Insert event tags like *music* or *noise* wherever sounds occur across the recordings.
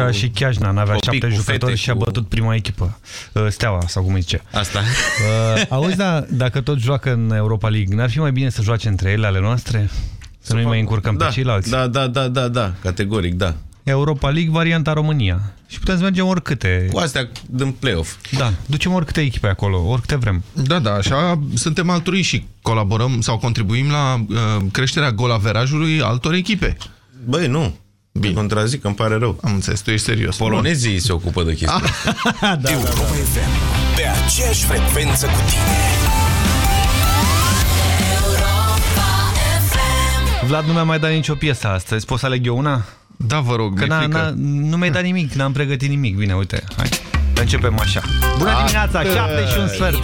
Da, și Chiajna n-avea șapte jucători și a bătut prima echipă, uh, Steaua, sau cum îi zice. Asta. Uh, auzi, da, dacă tot joacă în Europa League, n-ar fi mai bine să joace între ele ale noastre? Să, să nu mai încurcăm da, pe ceilalți? Da, da, da, da, da, categoric, da. Europa League, varianta România. Și putem să mergem oricâte. Cu astea din play-off. Da, ducem oricâte echipe acolo, oricâte vrem. Da, da, așa suntem alturi și colaborăm sau contribuim la uh, creșterea golaverajului altor echipe. Băi, nu. Bine. Contrazic, îmi pare rău. Am înțeles, tu ești serios. Polonezii Bun. se ocupă de chestia da, da, Europa da. FM, pe aceeași frecvență cu tine. Vlad nu mi-a mai dat nicio piesă astăzi. Poți să aleg eu una? Da, vă rog, Că nu mi-ai dat nimic, n-am pregătit nimic. Bine, uite, hai. Începem așa. Bună dimineața, 7 și un sfert.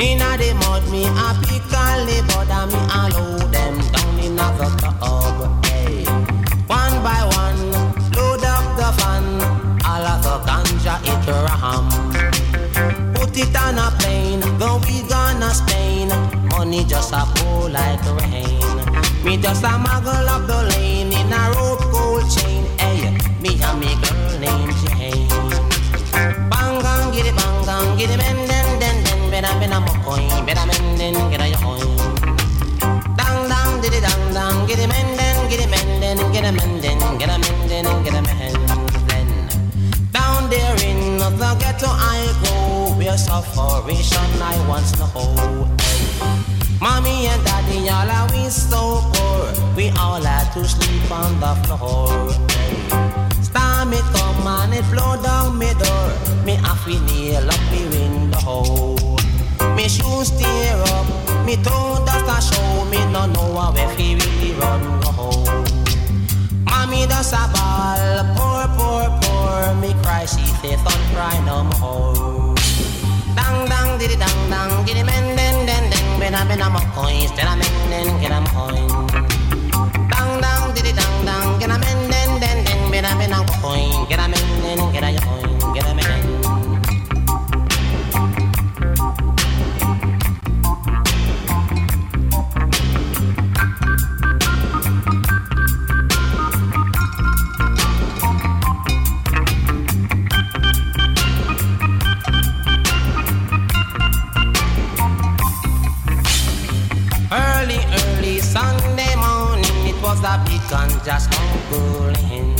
Inna the mud, me happy call but me allow them down in the tub. Hey. One by one, load up the fun, all of the ganja it ram. Put it on a plane, go we gonna Spain. Money just a pour like rain. Me just a muggle up the lane in a rope gold chain. Hey, me and me girl named Jane. Bang, get it, bang, get it, in the ghetto I go, where sufferation I once know. Mommy and daddy, all are we so poor, we all had to sleep on the floor. Storm it come and it blow down me door, me have to nail up me window. Me shoes tear up, me toe dust a show, me no know if he really run go. Mommy does a ball, poor, poor, poor, me cry, she say, son cry no more. Dang, dang, diddy, dang, dang, giddy, men, den, den, den, ben a, ben a, mo, coin, still a men, den, get a, coin. Dang, dang, diddy, dang, dang, get a men, den, den, den, ben a, ben a, coin, get a men, a just humbling.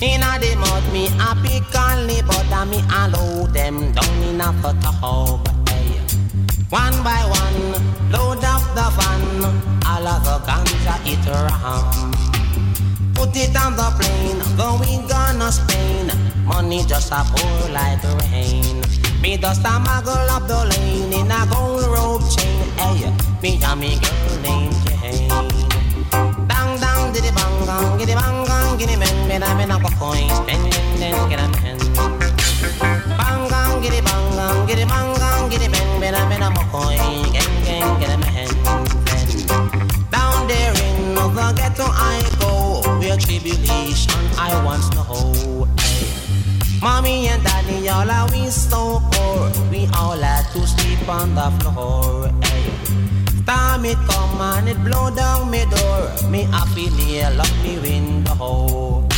Inna the mud, me happy calmly, but I me allow them down in a tub. Hey. One by one, load up the van, all of the ganja it ram. Put it on the plane, going gonna Spain. Money just a pour like rain. Me just a muggle up the lane in a gold rope chain. Hey, me and me girl named. Dang diddy bang bang giddy bang bang giddy men men I men a coin spend den get a men. Bang bang giddy bang bang giddy bang bang giddy men men I men a coin gang gang get a men. Down there in the ghetto I go where tribulation I once know. Mommy and daddy all are we so poor We all had to sleep on the floor hey. Time it come and it blow down me door. Me happy nail up me window.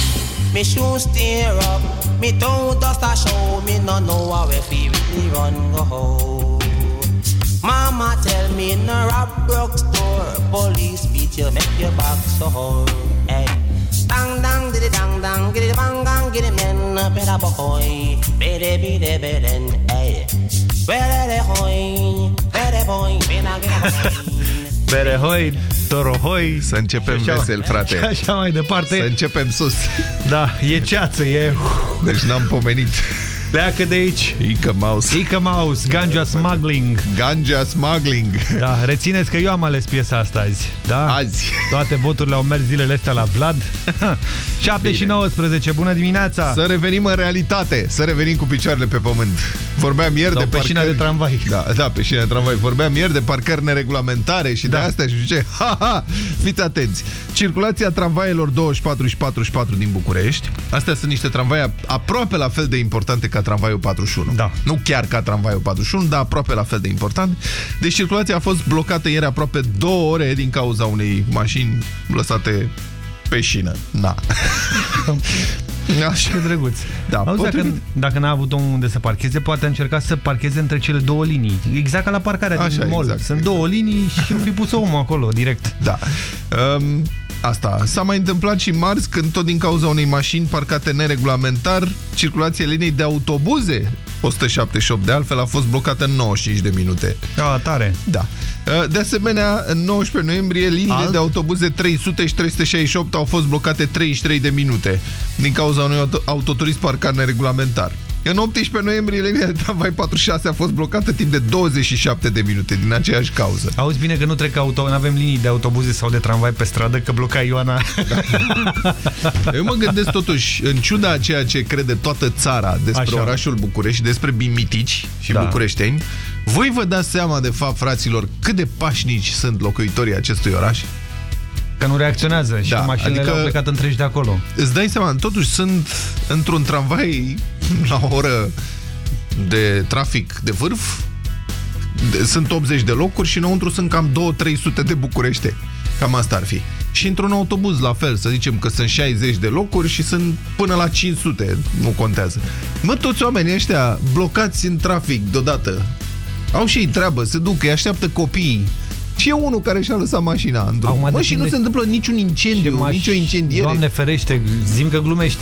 Me shoes tear up Me toe dust a show. Me no know how if he really run go Mama tell me a rob broke store. Police beat you make your back sore. Dang dang diddy dang dang giddy bang gang giddy men Beda boy Bede bede beden Ey Bede hoi. Bede boy Bena giddy Bere hoi, toro hoi. Să începem așa, vesel, frate. așa, așa mai departe. Să începem sus. Da, e ceață, e Deci n-am pomenit Pleacă de aici. Ică Mouse. Ică Mouse, Ganja Smuggling. Ganja Smuggling. Da, rețineți că eu am ales piesa asta azi. Da? Azi. Toate voturile au mers zilele astea la Vlad. *laughs* 7 Bine. și 19, bună dimineața! Să revenim în realitate, să revenim cu picioarele pe pământ. Vorbeam ieri Sau de pe parcări... șina de tramvai. Da, da, pe șina de tramvai. Vorbeam ieri de parcări neregulamentare și da. de astea și ce. Ha, ha! Fiți atenți. Circulația tramvaielor 24 și 44 din București. Astea sunt niște tramvai aproape la fel de importante ca tramvaiul 41. Da. Nu chiar ca tramvaiul 41, dar aproape la fel de important. Deci circulația a fost blocată ieri aproape două ore din cauza unei mașini lăsate pe șină. Na. *laughs* Așa. Ce drăguț. Da, Auzi, dacă, potrivit. dacă n-a avut omul unde să parcheze, poate a încercat să parcheze între cele două linii. Exact ca la parcarea Așa, din mall. exact, Sunt exact. două linii și fi pus omul acolo, direct. Da. Um, asta. S-a mai întâmplat și marți când tot din cauza unei mașini parcate neregulamentar, circulația liniei de autobuze 178 de altfel a fost blocată în 95 de minute. Da, tare. Da. De asemenea, în 19 noiembrie, liniile Alt? de autobuze 300 și 368 au fost blocate 33 de minute din cauza unui auto autoturism parcat neregulamentar. În 18 noiembrie, linia de tramvai 46 a fost blocată timp de 27 de minute din aceeași cauză. Auzi bine că nu trec auto, nu avem linii de autobuze sau de tramvai pe stradă, că bloca Ioana. *laughs* Eu mă gândesc totuși, în ciuda a ceea ce crede toată țara despre Așa. orașul București și despre bimitici și Da. bucureșteni, voi vă dați seama de fapt, fraților, cât de pașnici sunt locuitorii acestui oraș? Că nu reacționează și Da, da, mașinile adică- au plecat întregi de acolo. Îți dai seama, totuși sunt într-un tramvai la o oră de trafic de vârf, de- sunt 80 de locuri și înăuntru sunt cam 2-300 de bucurește. Cam asta ar fi. Și într-un autobuz, la fel, să zicem că sunt 60 de locuri și sunt până la 500, nu contează. Mă, toți oamenii ăștia blocați în trafic deodată, au și ei treabă, se duc, îi așteaptă copiii. Și e unul care și-a lăsat mașina în drum. Acum Mă, și nu depinde- se întâmplă niciun incendiu, maș- nicio incendiere. Doamne ferește, zim că glumești.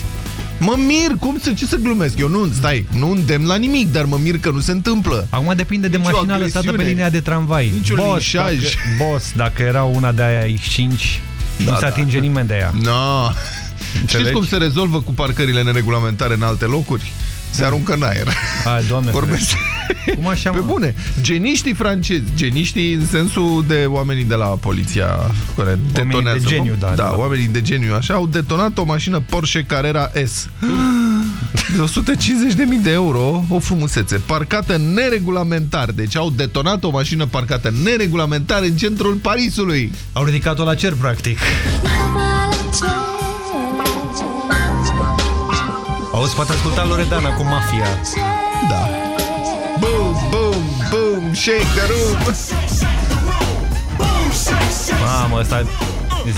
Mă mir, cum să, ce să glumesc? Eu nu, stai, nu îndemn la nimic, dar mă mir că nu se întâmplă. Acum depinde de Nicio mașina lăsată pe agresiune. linia de tramvai. Niciun boss, linșaj. dacă, boss, dacă era una de aia X5, Da, nu se da. atinge nimeni de ea. No. Știți Înțelegi? cum se rezolvă cu parcările neregulamentare în alte locuri? Se aruncă în aer. Hai, doamne Vorbesc. ferește. Cum așa, *laughs* Pe mă? bune, geniștii francezi, geniștii în sensul de oamenii de la poliția care detonează. de geniu, nu? da, da. da. oamenii de geniu, așa, au detonat o mașină Porsche Carrera S. De 150.000 de euro, o frumusețe, parcată neregulamentar. Deci au detonat o mașină parcată neregulamentar în centrul Parisului. Au ridicat-o la cer, practic. Auzi, poate asculta Loredana cu Mafia. Da. Boom, boom, boom, shake the room. Mamă, ăsta...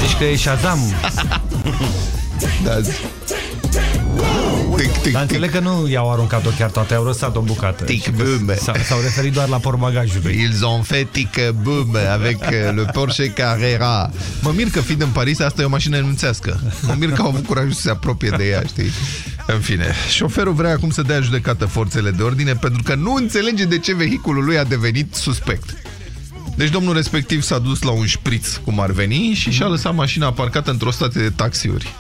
Zici că e Shazam. *laughs* Da. Tic, tic, Dar tic. înțeleg că nu i-au aruncat-o chiar toate, au răsat o bucată. Tic, Și că boom. s-au- S-au referit doar la portbagajului. Ils ont fait tic boom avec euh, le Porsche Carrera. Mă mir că fiind în Paris, asta e o mașină enunțească. Mă mir că au avut curajul să se apropie de ea, știi? În fine, șoferul vrea acum să dea judecată forțele de ordine pentru că nu înțelege de ce vehiculul lui a devenit suspect. Deci domnul respectiv s-a dus la un șpriț, cum ar veni, și și-a lăsat mașina parcată într-o stație de taxiuri.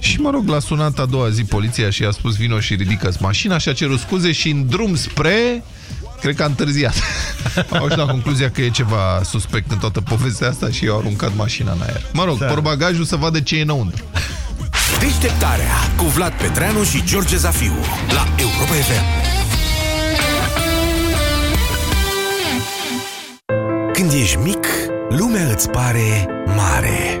Și mă rog, l-a sunat a doua zi poliția și i-a spus vino și ridică mașina și a cerut scuze și în drum spre... Cred că a întârziat. *laughs* Au ajuns la concluzia că e ceva suspect în toată povestea asta și i-au aruncat mașina în aer. Mă rog, Da. porbagajul să vadă ce e înăuntru. Deșteptarea cu Vlad Petreanu și George Zafiu la Europa FM. Când ești mic, lumea îți pare mare.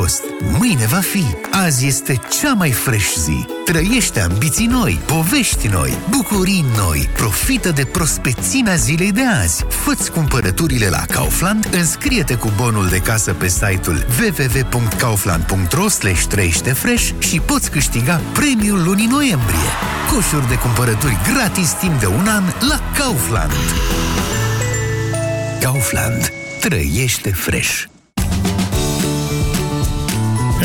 Fost fost, mâine va fi. Azi este cea mai fresh zi. Trăiește ambiții noi, povești noi, bucurii noi. Profită de prospețimea zilei de azi. Fă-ți cumpărăturile la Kaufland, înscrie-te cu bonul de casă pe site-ul www.kaufland.ro slash fresh și poți câștiga premiul lunii noiembrie. Coșuri de cumpărături gratis timp de un an la Kaufland. Kaufland. Trăiește fresh.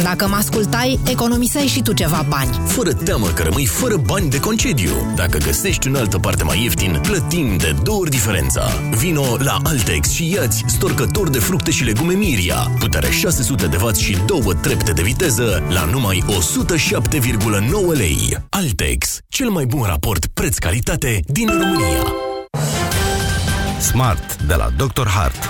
Dacă mă ascultai, economiseai și tu ceva bani. Fără teamă că rămâi fără bani de concediu. Dacă găsești în altă parte mai ieftin, plătim de două ori diferența. Vino la Altex și iați storcător de fructe și legume Miria. Putere 600 de W și două trepte de viteză la numai 107,9 lei. Altex, cel mai bun raport preț-calitate din România. Smart de la Dr. Hart.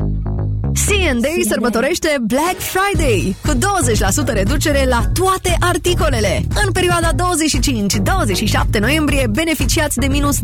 C&A sărbătorește Black Friday cu 20% reducere la toate articolele. În perioada 25-27 noiembrie beneficiați de minus 20%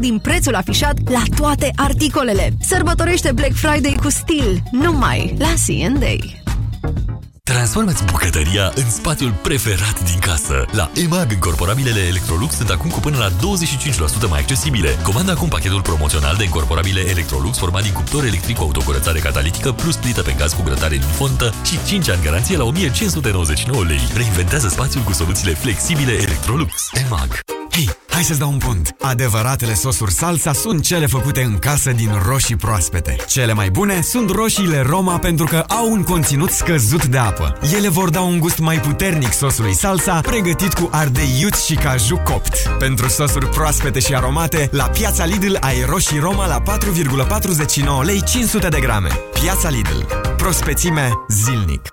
din prețul afișat la toate articolele. Sărbătorește Black Friday cu stil numai la C&A. Transformați bucătăria în spațiul preferat din casă. La EMAG, încorporabilele Electrolux sunt acum cu până la 25% mai accesibile. Comanda acum pachetul promoțional de încorporabile Electrolux format din cuptor electric cu autocurățare catalitică plus plită pe gaz cu grătare din fontă și 5 ani garanție la 1599 lei. Reinventează spațiul cu soluțiile flexibile Electrolux. EMAG. Hei, hai să-ți dau un pont. Adevăratele sosuri salsa sunt cele făcute în casă din roșii proaspete. Cele mai bune sunt roșiile Roma pentru că au un conținut scăzut de apă. Ele vor da un gust mai puternic sosului salsa, pregătit cu ardei iut și caju copt. Pentru sosuri proaspete și aromate, la Piața Lidl ai roșii Roma la 4,49 lei 500 de grame. Piața Lidl. Prospețime zilnic.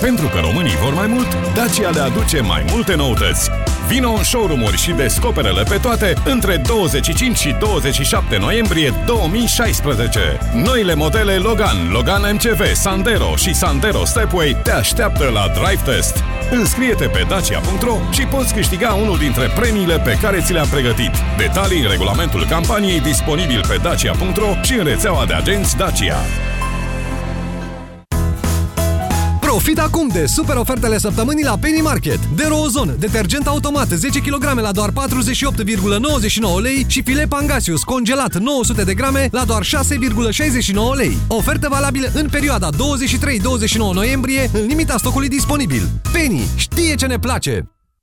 Pentru că românii vor mai mult, Dacia le aduce mai multe noutăți. Vino în showroom și descoperele pe toate între 25 și 27 noiembrie 2016. Noile modele Logan, Logan MCV, Sandero și Sandero Stepway te așteaptă la Drive Test. Înscrie-te pe dacia.ro și poți câștiga unul dintre premiile pe care ți le-am pregătit. Detalii în regulamentul campaniei disponibil pe dacia.ro și în rețeaua de agenți Dacia. Profit acum de super ofertele săptămânii la Penny Market. De Rozon, detergent automat 10 kg la doar 48,99 lei și filet Pangasius congelat 900 de grame la doar 6,69 lei. Ofertă valabilă în perioada 23-29 noiembrie, în limita stocului disponibil. Penny știe ce ne place!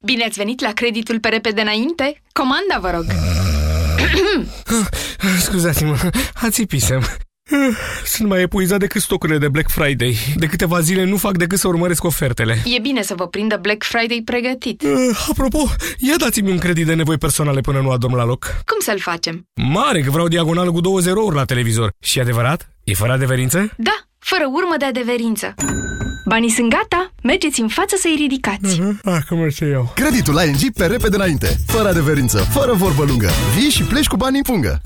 Bine ați venit la creditul pe repede înainte? Comanda, vă rog! Scuzați-mă, ațipisem. Sunt mai epuizat decât stocurile de Black Friday. De câteva zile nu fac decât să urmăresc ofertele. E bine să vă prindă Black Friday pregătit. Uh, apropo, ia dați-mi un credit de nevoi personale până nu adorm la loc. Cum să-l facem? Mare, că vreau diagonală cu două zerouri la televizor. Și adevărat? E fără adeverință? Da, fără urmă de adeverință. Banii sunt gata, mergeți în față să-i ridicați. Uh-huh. Acum merge eu. Creditul ING pe repede înainte, fără adeverință, fără vorbă lungă. Vii și pleci cu banii în pungă.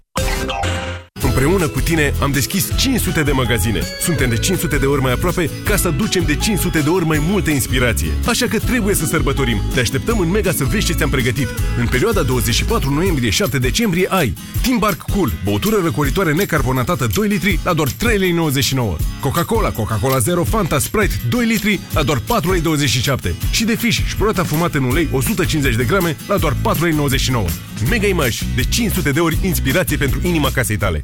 Împreună cu tine am deschis 500 de magazine. Suntem de 500 de ori mai aproape ca să ducem de 500 de ori mai multă inspirație. Așa că trebuie să sărbătorim. Te așteptăm în Mega să vezi ce ți-am pregătit. În perioada 24 noiembrie-7 decembrie ai Timbark Cool, băutură răcoritoare necarbonatată 2 litri la doar 3,99 lei. Coca-Cola, Coca-Cola Zero, Fanta Sprite 2 litri la doar 4,27 lei. Și de fiș și prota fumată în ulei 150 de grame la doar 4,99 lei. Mega Image, de 500 de ori inspirație pentru inima casei tale.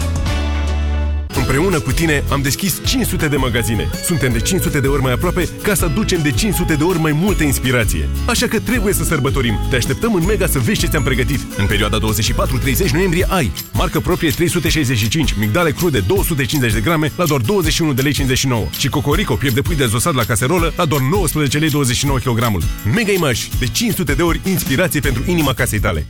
Împreună cu tine am deschis 500 de magazine. Suntem de 500 de ori mai aproape ca să ducem de 500 de ori mai multă inspirație. Așa că trebuie să sărbătorim. Te așteptăm în Mega să vezi ce ți-am pregătit. În perioada 24-30 noiembrie ai marcă proprie 365, migdale crude 250 de grame la doar 21 de lei 59 și cocorico piept de pui dezosat la caserolă la doar 19 lei 29 kg. Mega Image, de 500 de ori inspirație pentru inima casei tale.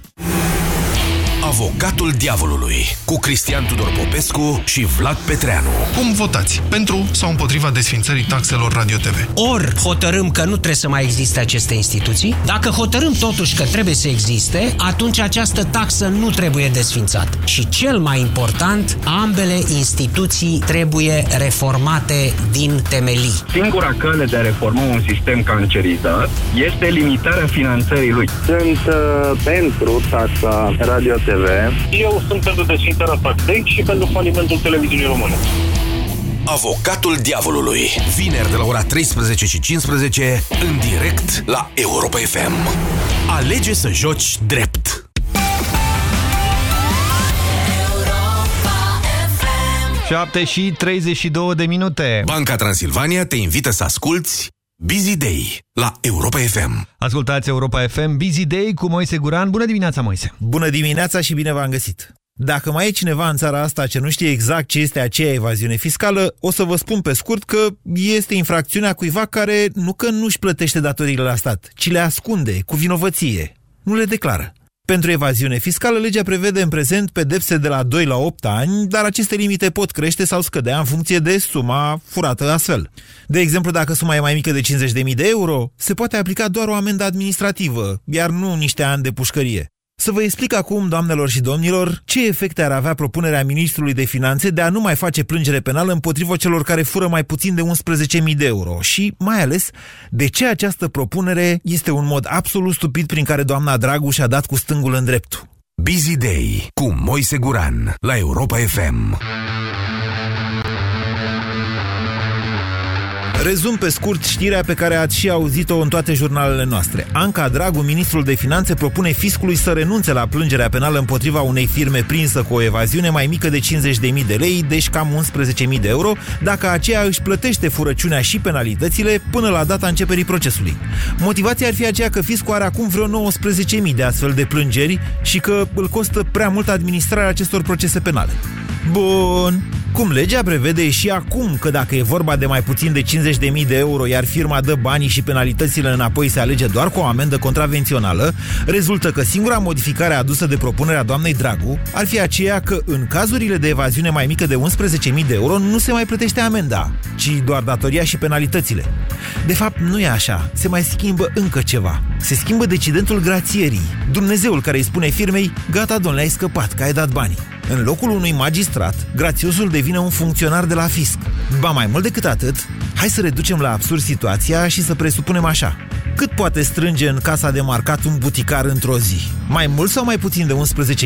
Avocatul diavolului cu Cristian Tudor Popescu și Vlad Petreanu. Cum votați? Pentru sau împotriva desfințării taxelor Radio TV? Ori hotărâm că nu trebuie să mai existe aceste instituții, dacă hotărâm totuși că trebuie să existe, atunci această taxă nu trebuie desfințată. Și cel mai important, ambele instituții trebuie reformate din temelii. Singura cale de a reforma un sistem cancerizat este limitarea finanțării lui. Sunt uh, pentru taxa Radio TV eu sunt pentru desfințarea taxei și pentru falimentul televiziunii române. Avocatul Diavolului. Vineri de la ora 13 și 15 în direct la Europa FM. Alege să joci drept. Șapte și 32 de minute. Banca Transilvania te invită să asculti Busy Day la Europa FM. Ascultați Europa FM Busy Day cu Moise Guran. Bună dimineața, Moise! Bună dimineața și bine v-am găsit! Dacă mai e cineva în țara asta ce nu știe exact ce este aceea evaziune fiscală, o să vă spun pe scurt că este infracțiunea cuiva care nu că nu-și plătește datoriile la stat, ci le ascunde cu vinovăție. Nu le declară. Pentru evaziune fiscală, legea prevede în prezent pedepse de la 2 la 8 ani, dar aceste limite pot crește sau scădea în funcție de suma furată astfel. De exemplu, dacă suma e mai mică de 50.000 de euro, se poate aplica doar o amendă administrativă, iar nu niște ani de pușcărie. Să vă explic acum, doamnelor și domnilor, ce efecte ar avea propunerea ministrului de finanțe de a nu mai face plângere penală împotriva celor care fură mai puțin de 11.000 de euro și, mai ales, de ce această propunere este un mod absolut stupid prin care doamna Dragu și-a dat cu stângul în dreptul. Busy Day cu Moise Guran la Europa FM. Rezum pe scurt știrea pe care ați și auzit-o în toate jurnalele noastre. Anca Dragu, ministrul de finanțe, propune fiscului să renunțe la plângerea penală împotriva unei firme prinsă cu o evaziune mai mică de 50.000 de lei, deci cam 11.000 de euro, dacă aceea își plătește furăciunea și penalitățile până la data începerii procesului. Motivația ar fi aceea că fiscul are acum vreo 19.000 de astfel de plângeri și că îl costă prea mult administrarea acestor procese penale. Bun. Cum legea prevede și acum că dacă e vorba de mai puțin de 50.000 de euro, iar firma dă banii și penalitățile înapoi se alege doar cu o amendă contravențională, rezultă că singura modificare adusă de propunerea doamnei Dragu ar fi aceea că în cazurile de evaziune mai mică de 11.000 de euro nu se mai plătește amenda, ci doar datoria și penalitățile. De fapt, nu e așa. Se mai schimbă încă ceva. Se schimbă decidentul grațierii. Dumnezeul care îi spune firmei, gata, domnule, ai scăpat, că ai dat banii. În locul unui magistrat, grațiosul devine un funcționar de la fisc. Ba mai mult decât atât, hai să reducem la absurd situația și să presupunem așa. Cât poate strânge în casa de marcat un buticar într-o zi? Mai mult sau mai puțin de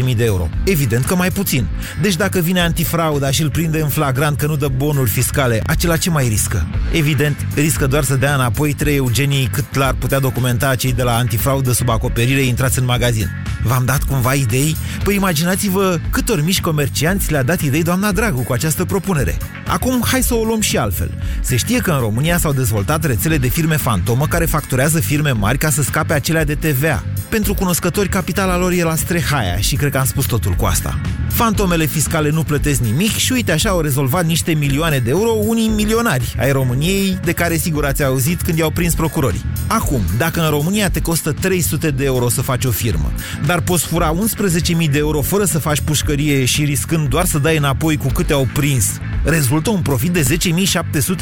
11.000 de euro? Evident că mai puțin. Deci dacă vine antifrauda și îl prinde în flagrant că nu dă bonuri fiscale, acela ce mai riscă? Evident, riscă doar să dea înapoi trei eugenii cât l-ar putea documenta cei de la antifraudă sub acoperire intrați în magazin. V-am dat cumva idei? Păi imaginați-vă câtor mici comercianți le-a dat idei doamna Dragu cu această propunere. Acum, hai să o luăm și altfel. Se știe că în România s-au dezvoltat rețele de firme fantomă care facturează firme mari ca să scape acelea de TVA. Pentru cunoscători, capitala lor e la Strehaia și cred că am spus totul cu asta. Fantomele fiscale nu plătesc nimic și uite așa au rezolvat niște milioane de euro unii milionari ai României, de care sigur ați auzit când i-au prins procurorii. Acum, dacă în România te costă 300 de euro să faci o firmă, dar poți fura 11.000 de euro fără să faci pușcărie și riscând doar să dai înapoi cu câte au prins, rezultă un profit de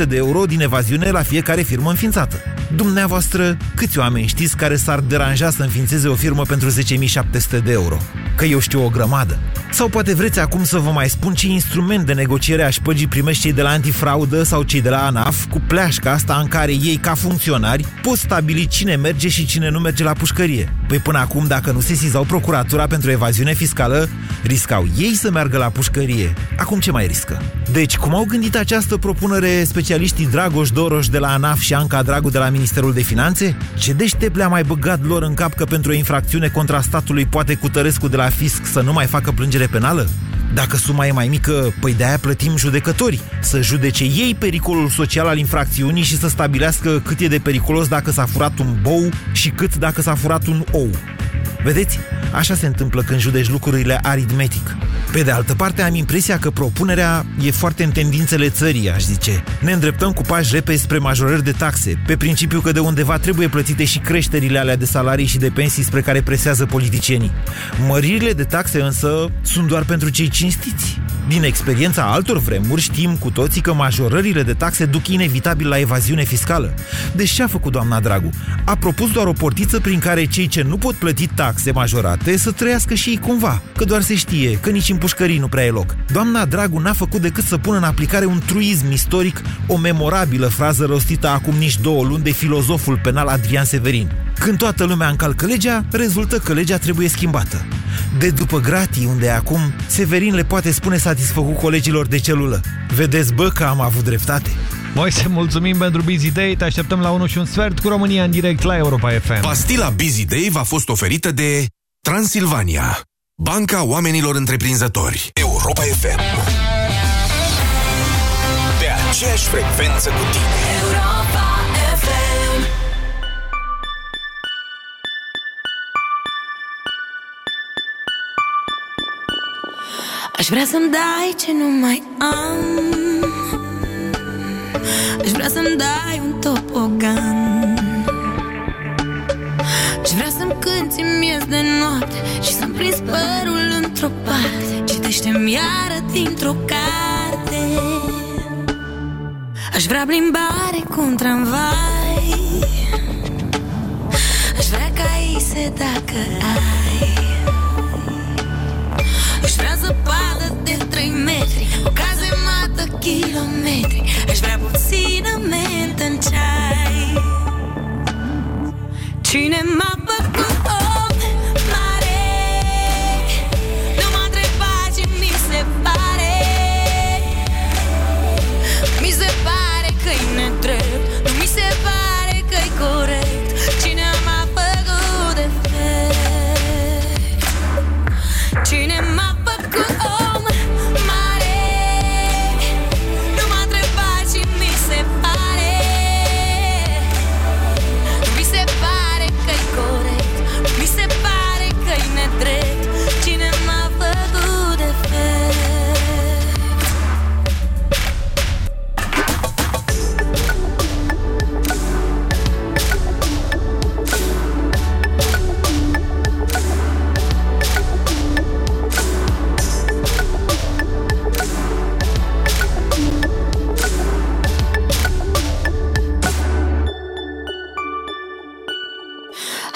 10.700 de euro din evaziune la fiecare firmă înființată. Dumneavoastră, câți oameni știți care s-ar deranja să înființeze o firmă pentru 10.700 de euro? Că eu știu o grămadă. Sau poate vreți acum să vă mai spun ce instrument de negociere a șpăgii primești cei de la antifraudă sau cei de la ANAF cu pleașca asta în care ei, ca funcționari, pot stabili cine merge și cine nu merge la pușcărie. Păi până acum, dacă nu se sizau procuratura pentru evaziune fiscală, riscau ei să meargă la pușcărie. Acum ce mai riscă? Deci, cum au gândit această propunere specialiștii Dragoș Doroș de la ANAF și Anca Dragu de la Ministerul de Finanțe? Ce deștept le-a mai băgat lor în cap că pentru o infracțiune contra statului poate Cutărescu de la fisc să nu mai facă plângere penală? Dacă suma e mai mică, păi de-aia plătim judecători, să judece ei pericolul social al infracțiunii și să stabilească cât e de periculos dacă s-a furat un bou și cât dacă s-a furat un ou. Vedeți? Așa se întâmplă când judeci lucrurile aritmetic. Pe de altă parte, am impresia că propunerea e foarte în tendințele țării, aș zice. Ne îndreptăm cu pași repezi spre majorări de taxe, pe principiu că de undeva trebuie plătite și creșterile alea de salarii și de pensii spre care presează politicienii. Măririle de taxe însă sunt doar pentru cei cinstiți. Din experiența altor vremuri știm cu toții că majorările de taxe duc inevitabil la evaziune fiscală. Deci ce a făcut doamna Dragu? A propus doar o portiță prin care cei ce nu pot plăti taxe majorate să trăiască și ei cumva, că doar se știe, că nici în pușcării nu prea e loc. Doamna Dragu n-a făcut decât să pună în aplicare un truism istoric, o memorabilă frază rostită acum nici două luni de filozoful penal Adrian Severin. Când toată lumea încalcă legea, rezultă că legea trebuie schimbată. De după gratii unde e acum, Severin le poate spune satisfăcut colegilor de celulă. Vedeți, bă, că am avut dreptate. Moise, mulțumim pentru Busy Day. Te așteptăm la 1 și un sfert cu România în direct la Europa FM. Pastila Busy Day v-a fost oferită de Transilvania, Banca Oamenilor Întreprinzători. Europa FM. Pe aceeași frecvență cu tine. Europa FM. Aș vrea să-mi dai ce nu mai am Aș vrea să-mi dai un topogan Aș vrea să-mi cânti miez de noapte Și să-mi prins părul într-o parte. Citește-mi iară dintr-o carte. Aș vrea plimbare cu un tramvai. Aș vrea caise dacă ai. Aș vrea zăpadă de 3 metri O cazemată kilometri. Aș vrea puțină mentă în ceai Cine m-a făcut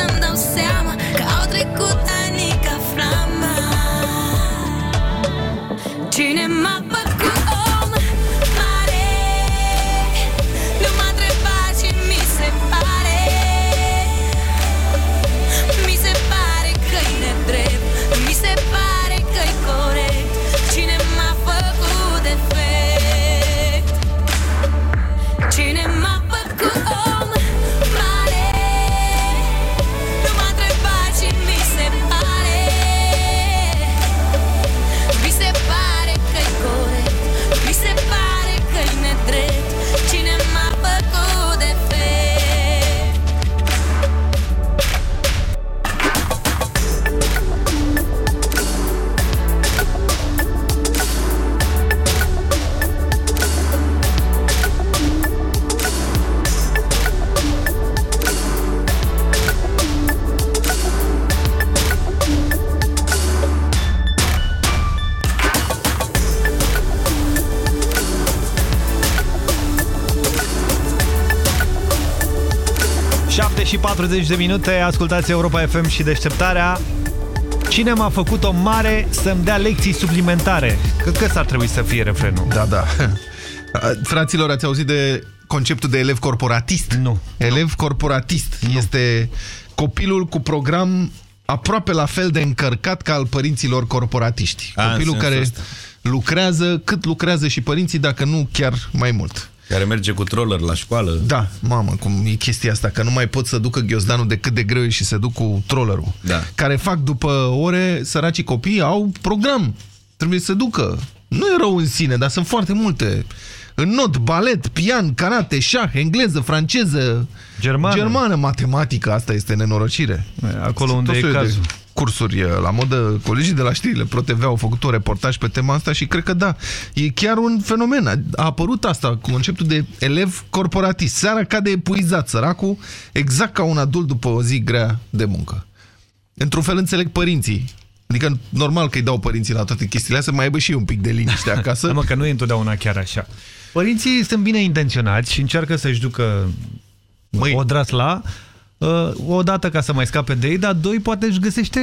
참 și 40 de minute, ascultați Europa FM și deșteptarea. Cine m-a făcut o mare să-mi dea lecții suplimentare? Cred că ăsta ar trebui să fie refrenul. Da, da. Fraților, ați auzit de conceptul de elev corporatist? Nu. Elev corporatist nu. este copilul cu program aproape la fel de încărcat ca al părinților corporatiști. A, în copilul sensul care ăsta. lucrează cât lucrează și părinții, dacă nu chiar mai mult. Care merge cu troller la școală. Da, mamă, cum e chestia asta, că nu mai pot să ducă ghiozdanul de cât de greu e și să duc cu trollerul. Da. Care fac după ore, săracii copii au program. Trebuie să ducă. Nu e rău în sine, dar sunt foarte multe. În not, balet, pian, karate, șah, engleză, franceză, Germană. germană matematică, asta este nenorocire. Acolo unde Tot e soiul de cazul. Cursuri eh, la modă, colegii de la știrile ProTV au făcut un reportaj pe tema asta și cred că da, e chiar un fenomen. A, a apărut asta, conceptul de elev corporatist. Seara cade epuizat săracul, exact ca un adult după o zi grea de muncă. Într-un fel înțeleg părinții. Adică normal că îi dau părinții la toate chestiile astea, să mai aibă și ei un pic de liniște acasă. *laughs* Da, mă, că nu e întotdeauna chiar așa. Părinții sunt bine intenționați și încearcă să-și ducă Măi. o drasla uh, o dată ca să mai scape de ei, dar doi poate își găsește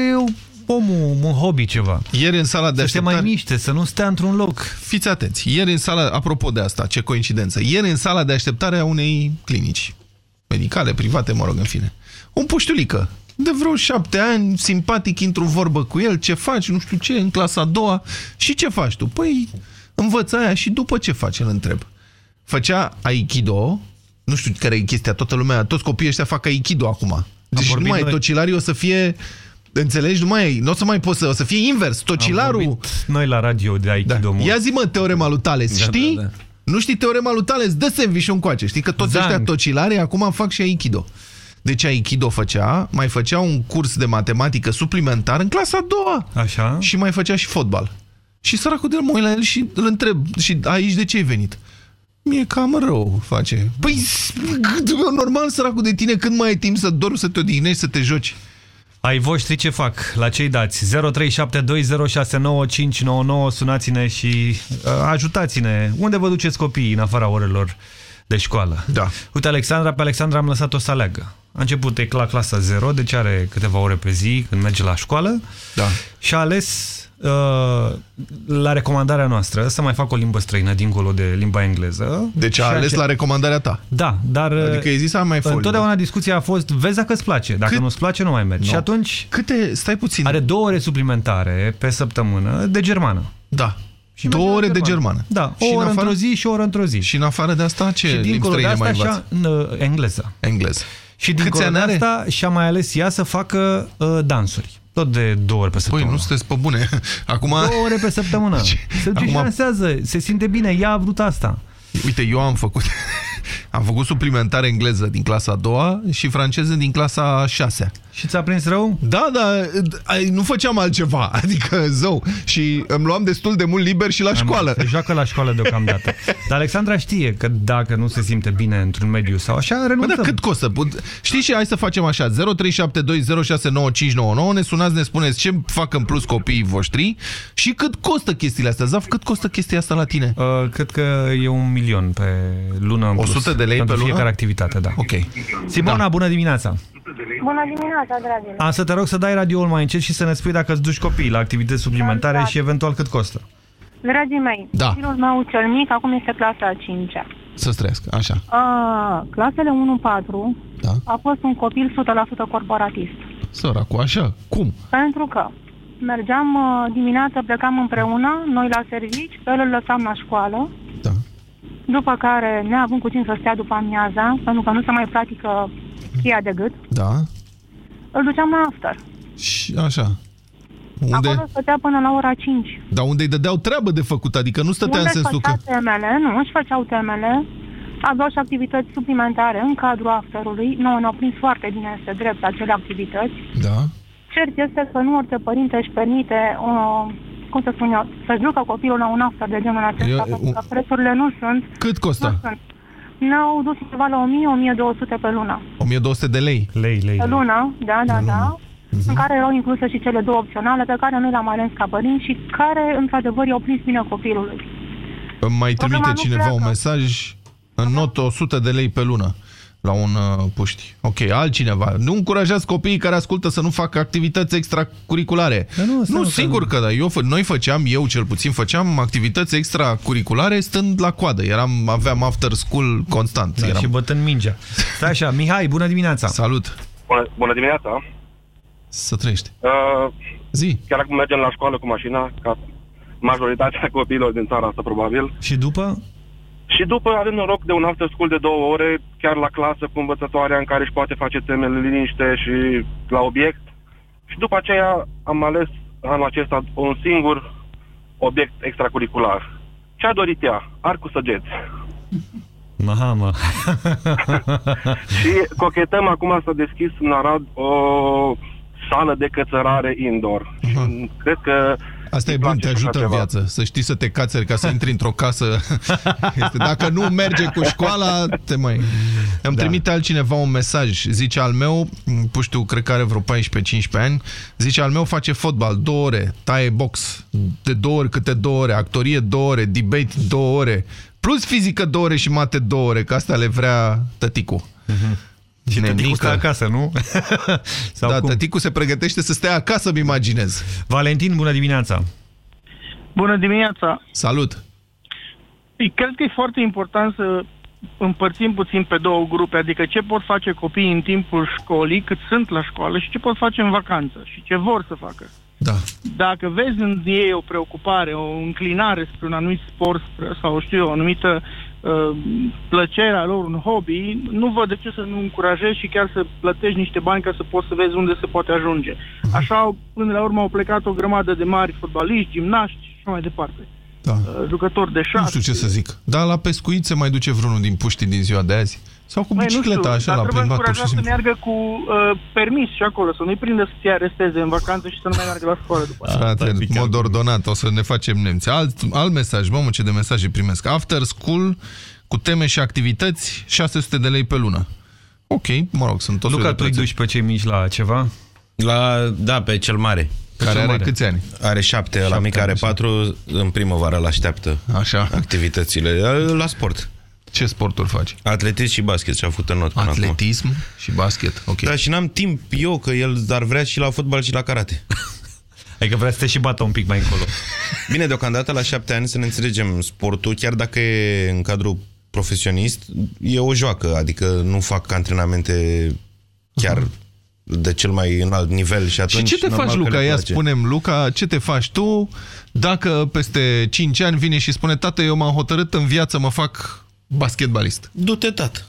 omul un hobby ceva. Ieri în sala de să se mai așteptare- miște, să nu stea într-un loc. Fiți atenți, ieri în sala, apropo de asta, ce coincidență, ieri în sala de așteptare a unei clinici medicale, private, mă rog, în fine, un puștiulică de vreo șapte ani, simpatic, intru în vorbă cu el, ce faci, nu știu ce, în clasa a doua, și ce faci tu? Păi, învăț aia și după ce faci, îl întreb. Făcea Aikido, nu știu care e chestia, toată lumea, toți copiii ăștia fac Aikido acum. Deci nu vorbit mai, noi. tocilarii o să fie, înțelegi, nu mai, nu o să mai poți să, o să fie invers, tocilarul... Noi la radio de Aikido Da. Ia zi mă teorema lui Tales, Da, știi? da, da. Nu știi teorema lui Tales? Dă sandwich încoace. Știi că toți Zang. ăștia tocilare acum fac și Aikido. Deci Aikido făcea, mai făcea un curs de matematică suplimentar în clasa a doua. Așa. Și mai făcea și fotbal. Și săracul de el mă uit la el și îl întreb, și aici de ce ai venit? Mie cam rău face. Păi, normal săracul de tine, când mai ai timp să dormi, să te odihnești, să te joci? Ai voștri ce fac? La ce-i dați? 0372069599 Sunați-ne și uh, ajutați-ne. Unde vă duceți copiii în afara orelor de școală? Da. Uite, Alexandra, pe Alexandra am lăsat-o să aleagă. A început e la clasa 0, deci are câteva ore pe zi când merge la școală. Da. Și a ales uh, la recomandarea noastră să mai facă o limbă străină dincolo de limba engleză. Deci a Și ales așa- la recomandarea ta. Da, dar Adică ai zis să am mai foliu. întotdeauna discuția a fost vezi dacă îți place, dacă Cât- nu-ți place nu mai mergi. Nu. Și atunci Câte, stai puțin. are două ore suplimentare pe săptămână de germană. Da. Și Două merge ore la de germană. Da, Și o în oră afară? într-o zi și o oră într-o zi. Și în afară de asta, ce și limbi dincolo de străine asta mai și învață? engleză. Engleză. Și Câți dincolo ani de are? asta și-a mai ales ea să facă uh, dansuri. Tot de două ori pe Păi, săptămână. nu sunteți pe bune. *laughs* Acum... Două ore pe săptămână. *laughs* Se duce și Acum- dansează, se simte bine, ea a vrut asta. Uite, eu am făcut am făcut suplimentare engleză din clasa a doua și franceză din clasa a șasea. Și ți-a prins rău? Da, da, ai- nu făceam altceva, *laughs* adică zău. Și îmi luam destul de mult liber și la școală. Se joacă la școală deocamdată. *laughs* Dar Alexandra știe că dacă nu se simte bine într-un mediu sau așa, Bă, renunțăm. dar cât costă? Put- Știi și hai să facem așa 0372069599 Ne sunați, ne spuneți ce fac în plus copiii voștri Și cât costă chestiile astea Zaf, cât costă chestia asta la tine? Uh, cred că e un milion pe lună în plus. 100 de lei pentru pe lună? fiecare activitate, da. Ok. Simona, Da. bună dimineața! Bună dimineața, dragilor! Am să te rog să dai radioul mai încet și să ne spui dacă îți duci copiii la activități suplimentare și eventual cât costă. Dragii mei, Da. copilul meu cel mic acum este clasa a 5 -a. Să-ți trăiască, așa A, clasele 1-4 Da. a fost un copil 100% corporatist. Săracu, așa, cum? Pentru că mergeam uh, dimineața, plecam împreună, noi la servici, pe el îl lăsam la școală. Da. După care, neavând cu cine să stea după amiaza, pentru că nu se mai practică cheia de gât, Da, îl duceam la after. și așa Unde? Acolo stătea până la ora 5. Dar unde îi dădeau treabă de făcut Adică nu stătea în Unde sensul că... făcea temele, nu, își făceau temele, aveau și activități suplimentare în cadrul afterului. Noi ne-au prins foarte bine să drept acele activități. Da. Cert este că nu orice părinte își permite, o, cum să spun eu, să-și ducă copilul la un after de genul acesta, Eu- pentru că prețurile nu sunt. Cât costă? Nu sunt. Ne-au dus undeva la 1000-1200 pe lună. 1200 de lei Lei, lei Pe lună, da, da, da. Mhm. În care erau incluse și cele două opționale pe care noi le-am ales ca părinți și care, într-adevăr, i-au prins bine copilului. Îmi mai Problema trimite nu cineva pleacă. un mesaj în notă 100 de lei pe lună la un uh, puști. Ok, altcineva. Nu încurajați copiii care ascultă să nu facă activități extracurriculare. nu, nu sigur că da. Eu, fă- noi făceam, eu cel puțin făceam activități extracurriculare stând la coadă. Eram, aveam after school constant. Da, Eram... și bătând mingea. Stai așa, Mihai, bună dimineața! Salut! Bună, bună dimineața! Să trăiești. Uh, Zi. Chiar acum mergem la școală cu mașina, ca majoritatea *laughs* copiilor din țara asta, probabil. Și după? Și după avem noroc de un after school de două ore, chiar la clasă cu învățătoarea în care își poate face temele liniște și la obiect. Și după aceea am ales anul acesta un singur obiect extracurricular. Ce a dorit ea? Arcul săgeți. Aha, mă. *laughs* Și cochetăm acum s-a deschis în Arad o sală de cățărare indoor. Și Cred că Asta e îi bun, place te așa ajută în ceva. viață. Să știi să te cațeri ca să intri într-o casă. *laughs* Este, dacă nu merge cu școala, te mai... Îmi da. trimite altcineva un mesaj. Zice al meu, puștiu, cred că are vreo 14-15 ani, zice al meu face fotbal două ore, taie box de două ori câte două ore, actorie două ore, debate două ore, plus fizică două ore și mate două ore, că asta le vrea tăticul. Și tăticul stă acasă, nu? *laughs* Sau da, cum? tăticul se pregătește să stea acasă, mi imaginez. Valentin, bună dimineața! Bună dimineața! Salut! Păi, Cred că e foarte important să împărțim puțin pe două grupe, adică ce pot face copiii în timpul școlii, cât sunt la școală și ce pot face în vacanță și ce vor să facă. Da. Dacă vezi în ei o preocupare, o înclinare spre un anumit sport spre- sau știu eu, o anumită uh, plăcere a lor, un hobby, nu văd de ce să nu încurajezi și chiar să plătești niște bani ca să poți să vezi unde se poate ajunge. Așa, au- până la urmă, au plecat o grămadă de mari fotbaliști, gimnaști și așa mai departe. Da. Uh, jucători de șah. Nu știu ce să zic. Dar la pescuit se mai duce vreunul din puștii din ziua de azi? Sau cu Băi, nu bicicleta, știu, așa, dar la trebuie plimbat, pur și încurajat să simplu. meargă cu uh, permis și acolo, să nu-i prindă să ți aresteze în vacanță și să nu mai meargă la școală după aia. Frate, în mod ordonat, o să ne facem nemți. Alt, alt mesaj, mamă, ce de mesaje primesc. After school, cu teme și activități, 600 de lei pe lună. Ok, mă rog, sunt toți Luca, tu îi duci pe cei mici la ceva? La, da, pe cel mare. Care cel are mare. câți ani? Are șapte, la Șapte mic are ani, patru, în primăvară la așteaptă Așa. activitățile. La sport. Ce sporturi faci? Atletism și basket și-a făcut în not până Atletism și basket, ok. Da, și n-am timp eu, că el ar vrea și la fotbal și la karate. *laughs* Adică vrea să te și bată un pic mai încolo. *laughs* Bine, deocamdată la șapte ani să ne înțelegem sportul, chiar dacă e în cadrul profesionist, e o joacă, adică nu fac antrenamente chiar de cel mai înalt nivel și atunci... Și ce te normal faci, că Luca? le Ia place. spunem, Luca, ce te faci tu dacă peste 5 ani vine și spune tată, eu m-am hotărât în viață, mă fac basketbalist. Du-te, tată.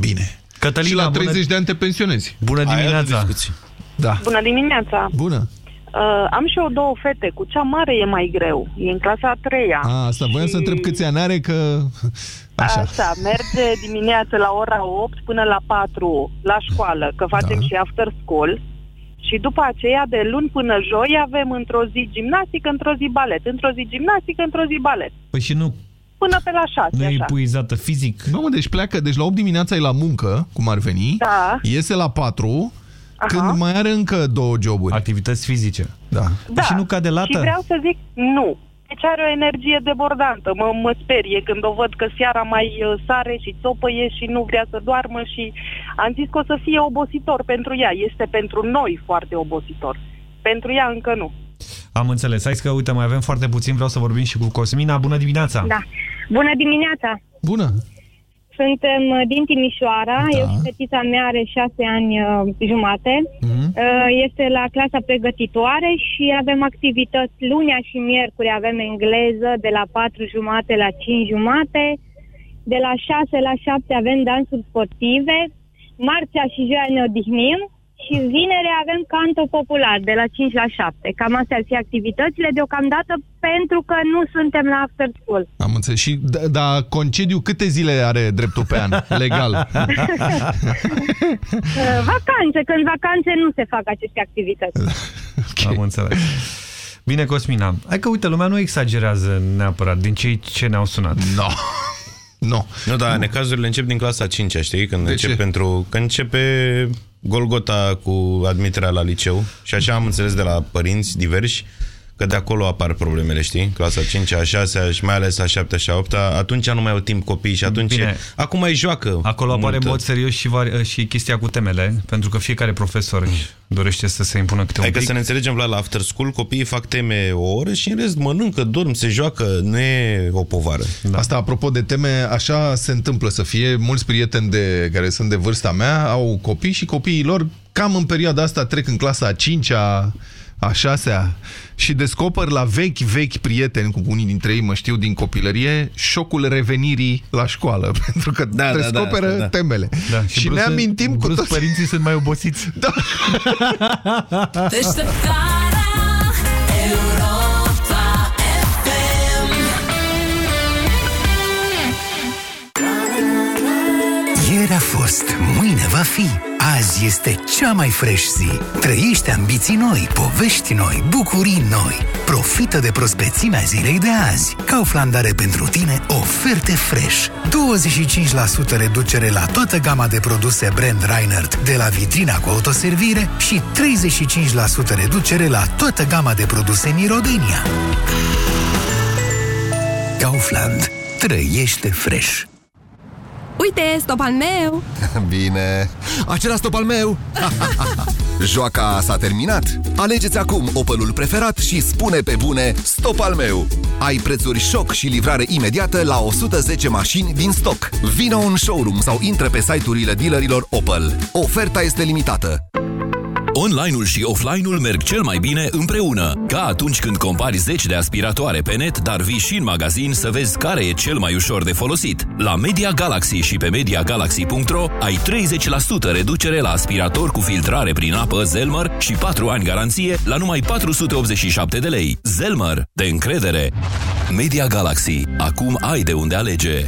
Bine. Cătălina, și la bună- 30 de ani te pensionezi. Bună dimineața! Da. Bună dimineața! Bună! Uh, am și eu două fete. Cu cea mare e mai greu. E în clasa a treia. A, asta voiam să întreb câți ani are, că... Așa. Așa, merge dimineața la ora 8 până la 4 la școală, că facem Da. și after school. Și după aceea, de luni până joi, avem într-o zi gimnastică, într-o zi balet, într-o zi gimnastică, într-o zi balet. Păi și nu, Până pe la 6, nu e așa. epuizată fizic? Mamă, deci pleacă, deci la 8 dimineața e la muncă, cum ar veni, Da. iese la 4, când mai are încă două joburi. Activități fizice. Da. Da. și nu cade lată? Și vreau să zic nu. Deci are o energie debordantă. Mă, mă sperie când o văd că seara mai uh, sare și țopăie și nu vrea să doarmă și am zis că o să fie obositor pentru ea. Este pentru noi foarte obositor. Pentru ea încă nu. Am înțeles. Hai că, uite, mai avem foarte puțin, vreau să vorbim și cu Cosmina. Bună dimineața! Da. Bună dimineața! Bună! Suntem uh, din Timișoara, Da. eu și fetița mea are șase ani uh, jumate. Mhm. Uh, Este la clasa pregătitoare și avem activități lunea și miercuri avem engleză de la patru jumate la cinci jumate, de la 6 la 7 avem dansuri sportive, marțea și joia ne odihnim și vinere avem canto popular de la 5 la 7. Cam astea ar fi activitățile deocamdată pentru că nu suntem la after school. Am înțeles. Și, da, da, concediu câte zile are dreptul pe an, *laughs* legal? Uh, Vacanțe, când vacanțe nu se fac aceste activități. *laughs* Am înțeles. Bine, Cosmina. Hai că, uite, lumea nu exagerează neapărat din cei ce ne-au sunat. *laughs* No. No. Nu, dar necazurile încep din clasa 5 știi? Când, încep ce? pentru, când începe Golgota cu admiterea la liceu. Și așa am înțeles de la părinți diversi că de acolo apar problemele, știi? Clasa 5 a 6 și mai ales a 7 și a 8 atunci nu mai au timp copii și atunci Bine. acum mai joacă. Acolo apare mult. în mod serios și, vari, și chestia cu temele, pentru că fiecare profesor își dorește să se impună câte un Adică pic. să ne înțelegem, Vlad, la after school copiii fac teme o oră și în rest mănâncă, dorm, se joacă, nu e o povară. Da. Asta, apropo de teme, așa se întâmplă să fie. Mulți prieteni de, care sunt de vârsta mea au copii și copiii lor cam în perioada asta trec în clasa a 5-a, a 6-a și descoper la vechi, vechi prieteni, cu unii dintre ei mă știu din copilărie, șocul revenirii la școală, *laughs* pentru că da, descoperă da, da. temele. Da, și, și brusc- ne amintim cu brusc toți... părinții sunt mai obosiți. *laughs* Da. Deșteptarea Europa FM Ieri a fost, mâine va fi. Azi este cea mai fresh zi. Trăiește ambiții noi, povești noi, bucurii noi. Profită de prospețimea zilei de azi. Kaufland are pentru tine oferte fresh. 25% reducere la toată gama de produse brand Reinhardt de la vitrina cu autoservire și 35% reducere la toată gama de produse Mirodenia. Kaufland. Trăiește fresh. Uite, stop al meu! *laughs* Bine. Acela stop al meu. *laughs* Joaca s-a terminat. Alegeți acum Opelul preferat și spune pe bune stop al meu. Ai prețuri șoc și livrare imediată la 110 mașini din stoc. Vino în showroom sau intră pe site-urile dealerilor Opel. Oferta este limitată. Online-ul și offline-ul merg cel mai bine împreună. Ca atunci când compari 10 de aspiratoare pe net, dar vii și în magazin să vezi care e cel mai ușor de folosit. La Media Galaxy și pe MediaGalaxy.ro ai 30% reducere la aspirator cu filtrare prin apă Zelmer și 4 ani garanție la numai 487 de lei. Zelmer, de încredere. Media Galaxy. Acum ai de unde alege.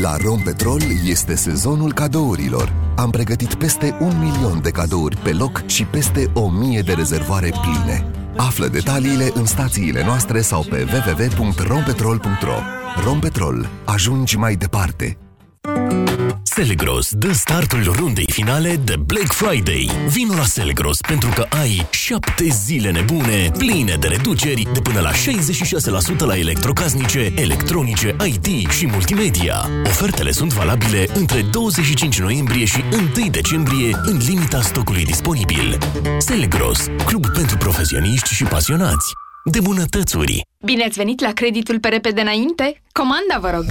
La Rompetrol este sezonul cadourilor. Am pregătit peste un milion de cadouri pe loc și peste o mie de rezervoare pline. Află detaliile în stațiile noastre sau pe www.rompetrol.ro Rompetrol. Ajungi mai departe. Selgros dă startul rundei finale de Black Friday. Vino la Selgros pentru că ai șapte zile nebune, pline de reduceri de până la 66% la electrocasnice, electronice, IT și multimedia. Ofertele sunt valabile între 25 noiembrie și 1 decembrie în limita stocului disponibil. Selgros, club pentru profesioniști și pasionați de bunătățuri. Bine ați venit la creditul pe repede înainte? Comanda, vă rog!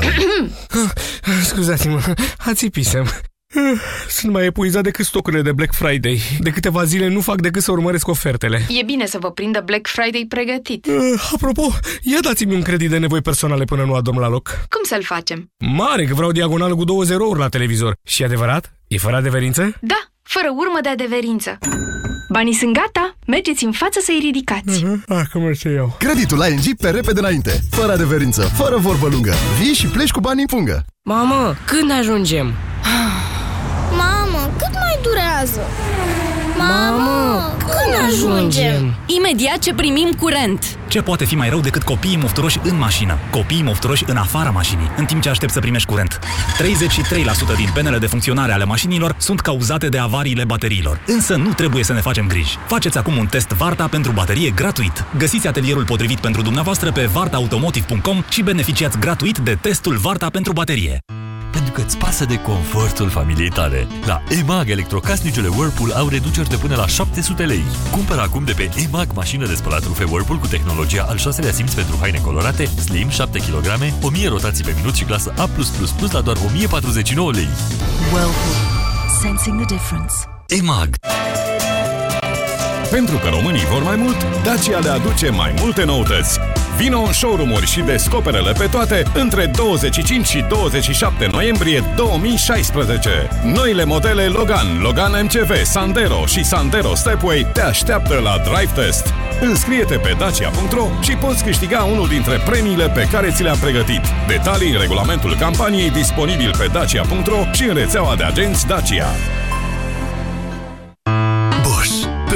*coughs* Scuzați-mă, ațipisem. *coughs* Sunt mai epuizat decât stocurile de Black Friday. De câteva zile nu fac decât să urmăresc ofertele. E bine să vă prindă Black Friday pregătit. Uh, apropo, ia dați-mi un credit de nevoi personale până nu adorm la loc. Cum să-l facem? Mare, că vreau diagonală cu două zerouri la televizor. Și adevărat? E fără adeverință? Da, fără urmă de adeverință. Banii sunt gata, mergeți în față să-i ridicați. Uh-huh. Ah, cum merg să iau? Creditul ING pe repede înainte. Fără adeverință, fără vorbă lungă. Vii și pleci cu banii în pungă. Mamă, când ajungem? Mamă, cât mai durează? Mamă, când ajungem? Imediat ce primim curent. Ce poate fi mai rău decât copiii mofturoși în mașină? Copiii mofturoși în afara mașinii, în timp ce aștept să primești curent. 33% din penele de funcționare ale mașinilor sunt cauzate de avariile bateriilor. Însă nu trebuie să ne facem griji. Faceți acum un test Varta pentru baterie gratuit. Găsiți atelierul potrivit pentru dumneavoastră pe vartaautomotive.com și beneficiați gratuit de testul Varta pentru baterie. Pentru că îți pasă de confortul familiei tale. La EMAG, electrocasnicele Whirlpool au reduceri de până la 700 lei. Cumpără acum de pe EMAG mașină de spălat rufe Whirlpool cu tehnologia al șaselea simț pentru haine colorate, slim, 7 kg, 1000 rotații pe minut și clasă A+++ la doar 1049 lei. Whirlpool. Sensing the difference. EMAG Pentru că românii vor mai mult, Dacia le aduce mai multe noutăți. Vino în showroom-uri și descoperele pe toate între 25 și 27 noiembrie 2016. Noile modele Logan, Logan MCV, Sandero și Sandero Stepway te așteaptă la Drive Test. Înscrie-te pe dacia.ro și poți câștiga unul dintre premiile pe care ți le-am pregătit. Detalii în regulamentul campaniei disponibil pe dacia.ro și în rețeaua de agenți Dacia.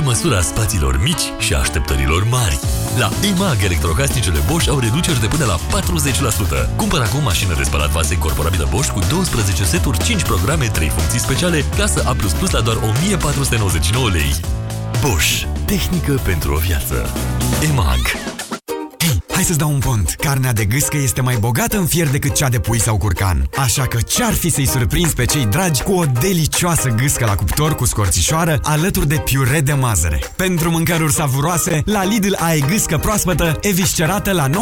Bosch. Pe măsura spațiilor mici și a așteptărilor mari. La EMAG, electrocasnicele Bosch au reduceri de până la 40%. Cumpără acum mașină de spălat vase incorporabilă Bosch cu 12 seturi, 5 programe, 3 funcții speciale, clasă A++ la doar 1499 lei. Bosch. Tehnică pentru o viață. EMAG. Hai să-ți dau un pont. Carnea de gâscă este mai bogată în fier decât cea de pui sau curcan. Așa că ce-ar fi să-i surprinzi pe cei dragi cu o delicioasă gâscă la cuptor cu scorțișoară alături de piure de mazăre. Pentru mâncăruri savuroase, la Lidl ai gâscă proaspătă, eviscerată la 19,99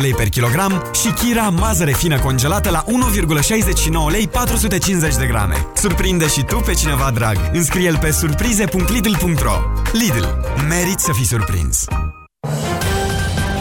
lei per kilogram și chira mazăre fină congelată la 1,69 lei 450 de grame. Surprinde și tu pe cineva drag. Înscrie-l pe surprize.lidl.ro Lidl. Merit să fii surprins.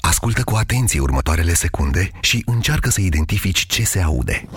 Ascultă cu atenție următoarele secunde și încearcă să identifici ce se aude.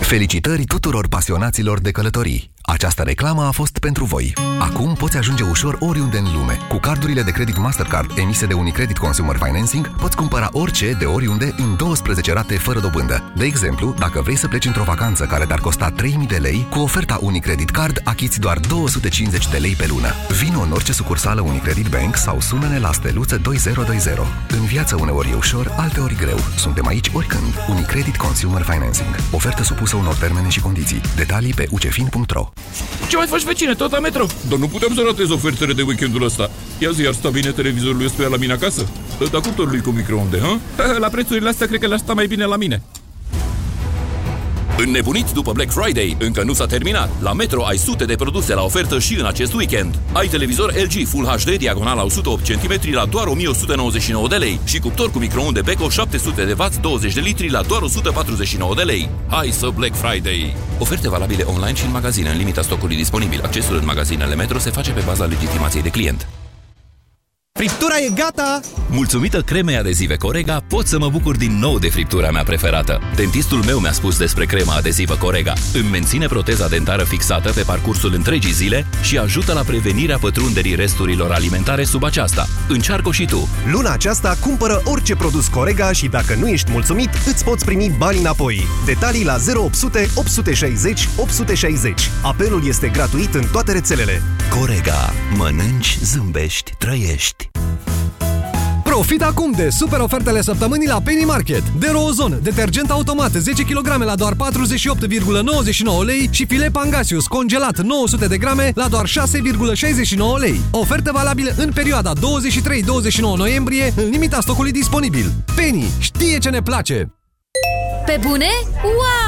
Felicitări tuturor pasionaților de călătorii! Această reclamă a fost pentru voi. Acum poți ajunge ușor oriunde în lume. Cu cardurile de credit Mastercard emise de Unicredit Consumer Financing, poți cumpăra orice de oriunde în 12 rate fără dobândă. De exemplu, dacă vrei să pleci într-o vacanță care te-ar costa 3000 de lei, cu oferta Unicredit Card achiți doar 250 de lei pe lună. Vino în orice sucursală Unicredit Bank sau sună-ne la steluță 2020. În viață uneori e ușor, alteori greu. Suntem aici oricând. Unicredit Consumer Financing. Ofertă supusă unor termene și condiții. Detalii pe ucefin.ro Ce mai faci, vecine? Tot la metro? Dar nu putem să ratez ofertele de weekendul ăsta. Ia zi, ar sta bine televizorul ăstuia la mine acasă? Ăsta cuptorului cu microunde, ha? *laughs* La prețurile astea cred că le-ar sta mai bine la mine. Înnebuniți după Black Friday? Încă nu s-a terminat. La Metro ai sute de produse la ofertă și în acest weekend. Ai televizor LG Full HD diagonala 108 cm la doar 1199 de lei și cuptor cu microunde Beko 700 de W 20 de litri la doar 149 de lei. Hai să Black Friday! Oferte valabile online și în magazine în limita stocului disponibil. Accesul în magazinele Metro se face pe baza legitimației de client. Friptura e gata! Mulțumită cremei adezive Corega, pot să mă bucur din nou de friptura mea preferată. Dentistul meu mi-a spus despre crema adezivă Corega. Îmi menține proteza dentară fixată pe parcursul întregii zile și ajută la prevenirea pătrunderii resturilor alimentare sub aceasta. Încearcă și tu! Luna aceasta cumpără orice produs Corega și dacă nu ești mulțumit, îți poți primi bani înapoi. Detalii la 0800 860 860. Apelul este gratuit în toate rețelele. Corega. Mănânci, zâmbești, trăiești. Profit acum de super ofertele săptămânii la Penny Market. De Rozon, detergent automat 10 kg la doar 48,99 lei și filet Pangasius congelat 900 de grame la doar 6,69 lei. Ofertă valabilă în perioada 23-29 noiembrie, în limita stocului disponibil. Penny știe ce ne place! Pe bune? Wow!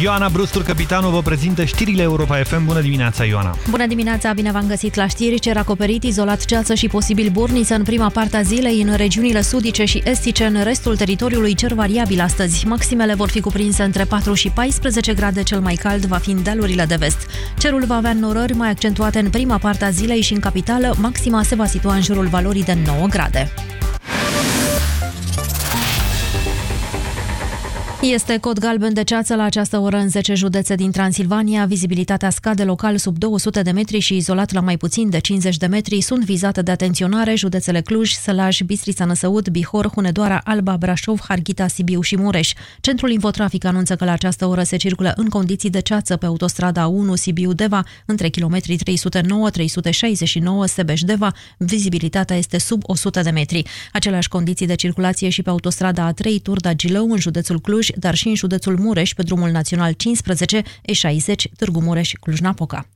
Ioana Brustur, capitanul, vă prezintă știrile Europa FM. Bună dimineața, Ioana! Bună dimineața, bine v-am găsit la știri. Cer acoperit, izolat ceață și posibil burniță în prima parte a zilei în regiunile sudice și estice, în restul teritoriului cer variabil astăzi. Maximele vor fi cuprinse între 4 și 14 grade, cel mai cald va fi în dealurile de vest. Cerul va avea norări mai accentuate în prima parte a zilei și în capitală, maxima se va situa în jurul valorii de 9 grade. Este cod galben de ceață la această oră în 10 județe din Transilvania. Vizibilitatea scade local sub 200 de metri și izolat la mai puțin de 50 de metri. Sunt vizate de atenționare județele Cluj, Sălaj, Bistrița Năsăud, Bihor, Hunedoara, Alba, Brașov, Harghita, Sibiu și Mureș. Centrul Infotrafic anunță că la această oră se circulă în condiții de ceață pe autostrada 1 Sibiu-Deva între kilometrii 309-369 Sebeș-Deva. Vizibilitatea este sub 100 de metri. Aceleași condiții de circulație și pe autostrada A3 Turda-Gilău în județul Cluj, dar și în județul Mureș, pe drumul național 15, E60, Târgu Mureș, Cluj-Napoca.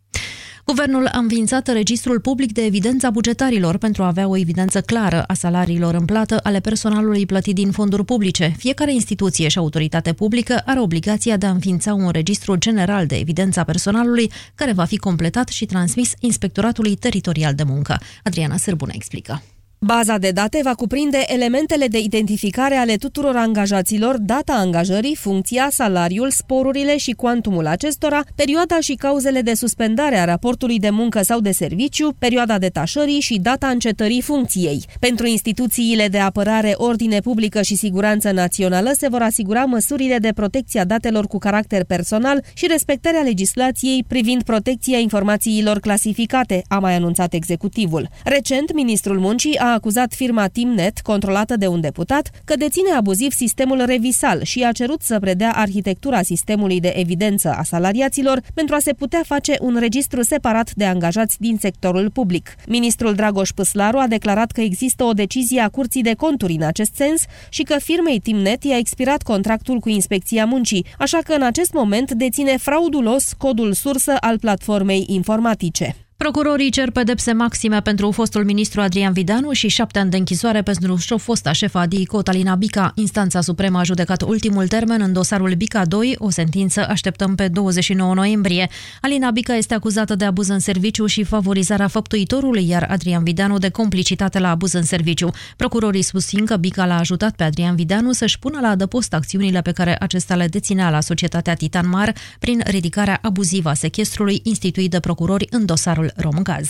Guvernul a înființat registrul public de evidență a bugetarilor pentru a avea o evidență clară a salariilor în plată ale personalului plătit din fonduri publice. Fiecare instituție și autoritate publică are obligația de a înființa un registru general de evidență a personalului care va fi completat și transmis Inspectoratului Teritorial de Muncă. Adriana Sârbună explică. Baza de date va cuprinde elementele de identificare ale tuturor angajaților, data angajării, funcția, salariul, sporurile și cuantumul acestora, perioada și cauzele de suspendare a raportului de muncă sau de serviciu, perioada detașării și data încetării funcției. Pentru instituțiile de apărare, ordine publică și siguranță națională se vor asigura măsurile de protecție a datelor cu caracter personal și respectarea legislației privind protecția informațiilor clasificate, a mai anunțat executivul. Recent, ministrul muncii a acuzat firma Timnet, controlată de un deputat, că deține abuziv sistemul Revisal și a cerut să predea arhitectura sistemului de evidență a salariaților pentru a se putea face un registru separat de angajați din sectorul public. Ministrul Dragoș Păslaru a declarat că există o decizie a Curții de Conturi în acest sens și că firmei Timnet i-a expirat contractul cu Inspecția Muncii, așa că în acest moment deține fraudulos codul sursă al platformei informatice. Procurorii cer pedepse maxime pentru fostul ministru Adrian Vidanu și șapte ani de închisoare pentru fosta șefa ADICO, Talina Bica. Instanța Supremă a judecat ultimul termen în dosarul Bica 2, o sentință așteptăm pe 29 noiembrie. Alina Bica este acuzată de abuz în serviciu și favorizarea făptuitorului, iar Adrian Vidanu de complicitate la abuz în serviciu. Procurorii susțin că Bica l-a ajutat pe Adrian Vidanu să-și pună la adăpost acțiunile pe care acesta le deținea la societatea Titan Mar prin ridicarea abuzivă a sechestrului instituit de procurori în dosarul Romgaz.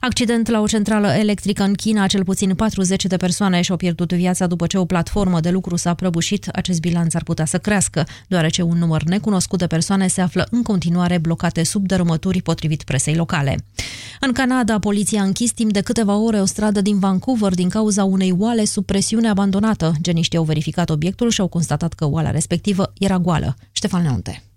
Accident la o centrală electrică în China, cel puțin 40 de persoane și-au pierdut viața după ce o platformă de lucru s-a prăbușit. Acest bilanț ar putea să crească, deoarece un număr necunoscut de persoane se află în continuare blocate sub dărâmături potrivit presei locale. În Canada, poliția a închis timp de câteva ore o stradă din Vancouver din cauza unei oale sub presiune abandonată. Geniștii au verificat obiectul și au constatat că oala respectivă era goală. Ștefan Leonte.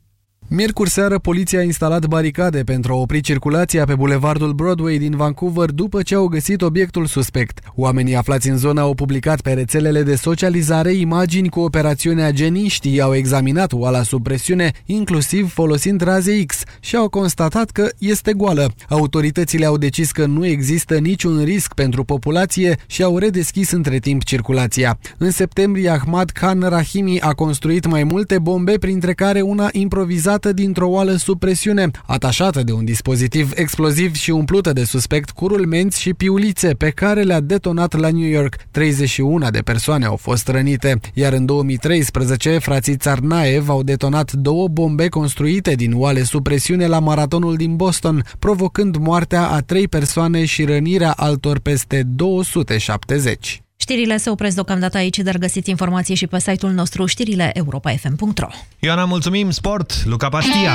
Miercuri seară, poliția a instalat baricade pentru a opri circulația pe bulevardul Broadway din Vancouver după ce au găsit obiectul suspect. Oamenii aflați în zonă au publicat pe rețelele de socializare imagini cu operațiunea Geniștii, au examinat oala sub presiune, inclusiv folosind raze X, și au constatat că este goală. Autoritățile au decis că nu există niciun risc pentru populație și au redeschis între timp circulația. În septembrie, Ahmad Khan Rahimi a construit mai multe bombe, printre care una improvizată dintr-o oală sub presiune, atașată de un dispozitiv exploziv și umplută de suspect cu rulmenți și piulițe pe care le-a detonat la New York. 31 de persoane au fost rănite, iar în 2013 frații Tsarnaev au detonat două bombe construite din oale sub presiune la maratonul din Boston, provocând moartea a trei persoane și rănirea altor peste 270. Știrile se opresc deocamdată aici, dar găsiți informații și pe site-ul nostru știrile europa.fm.ro Ioana, mulțumim! Sport, Luca Pastia!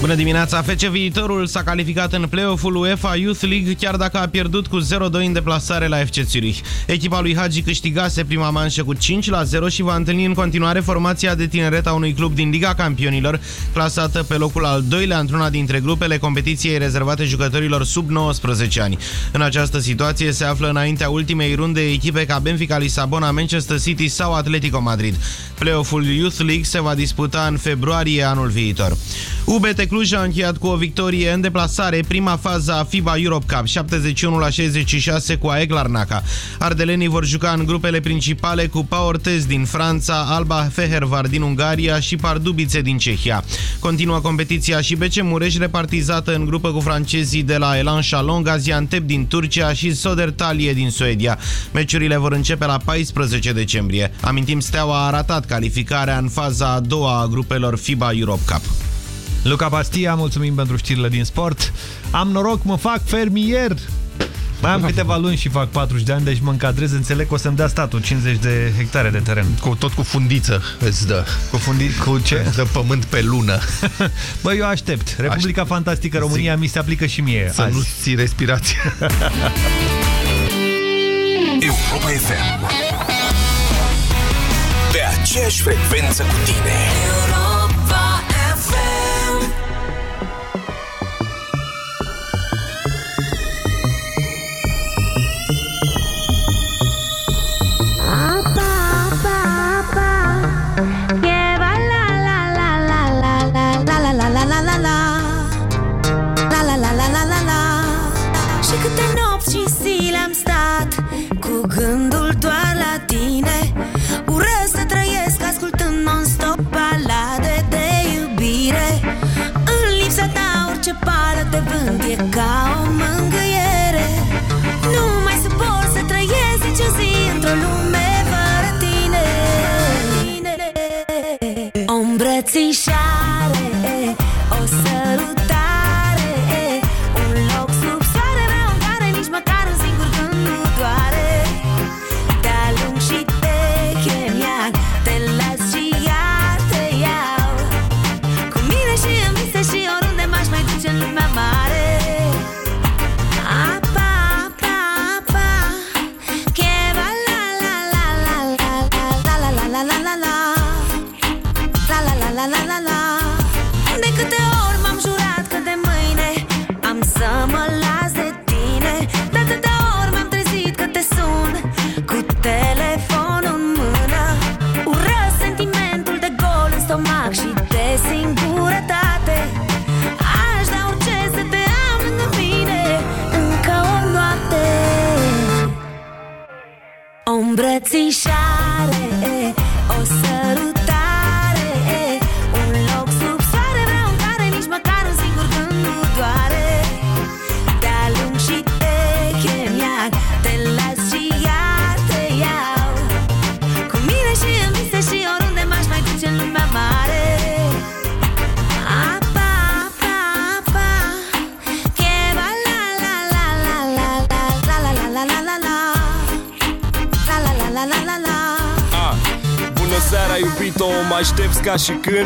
Bună dimineața! FC Viitorul s-a calificat în play-off-ul UEFA Youth League chiar dacă a pierdut cu 0-2 în deplasare la FC Zurich. Echipa lui Hagi câștigase prima manșă cu 5-0 și va întâlni în continuare formația de tineret a unui club din Liga Campionilor, clasată pe locul al doilea într-una dintre grupele competiției rezervate jucătorilor sub 19 ani. În această situație se află înaintea ultimei runde echipe ca Benfica Lisabona, Manchester City sau Atletico Madrid. Play-off-ul Youth League se va disputa în februarie anul viitor. UBT Cluj a încheiat cu o victorie în deplasare prima fază a FIBA Europe Cup, 71 la 66 cu AEK Larnaca. Ardelenii vor juca în grupele principale cu Pau Ortez din Franța, Alba Fehervar din Ungaria și Pardubice din Cehia. Continuă competiția și BC Mureș repartizată în grupă cu francezii de la Elan Chalon, Gaziantep din Turcia și Sodertalie din Suedia. Meciurile vor începe la 14 decembrie. Amintim, Steaua a ratat calificarea în faza a doua a grupelor FIBA Europe Cup. Luca Bastia, mulțumim pentru știrile din sport. Am noroc, mă fac fermier! Mai am câteva luni și fac 40 de ani, deci mă încadrez, înțeleg că o să-mi dea statul 50 de hectare de teren. Cu, tot cu fundiță îți dă. Cu, fundi cu ce? Îți dă pământ pe lună. *laughs* Bă, eu aștept. Republica Aș... Fantastică România Zic. mi se aplică și mie Să azi. nu ții respirația. *laughs* Europa FM Pe aceeași frecvență cu tine Europa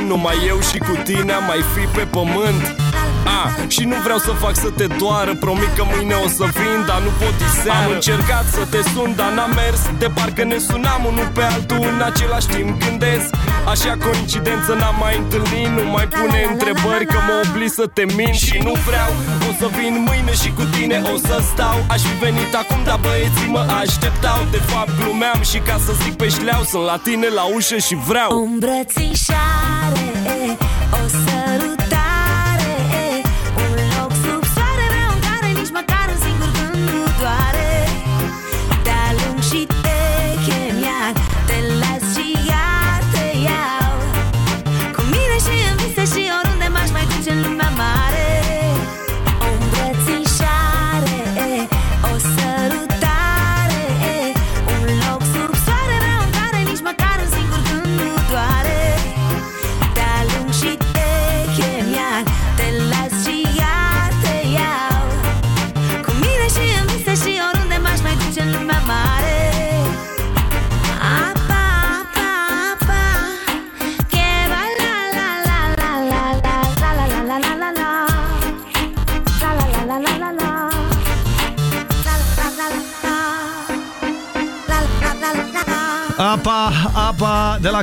când Numai eu și cu tine am mai fi pe pământ. Ah, Și nu vreau să fac să te doară Promit că mâine o să vin, dar nu pot diseară. Am încercat să te sun, dar n-am mers. De parcă ne sunam unul pe altul în același timp Gândesc, așa coincidență n-am mai întâlnit Nu mai pune întrebări că mă obli să te mint. Și nu vreau, o să vin mâine și cu tine o să stau. Aș fi venit acum, dar băieții mă așteptau. De fapt glumeam și ca să zic pe șleau Sunt la tine la ușă și vreau. O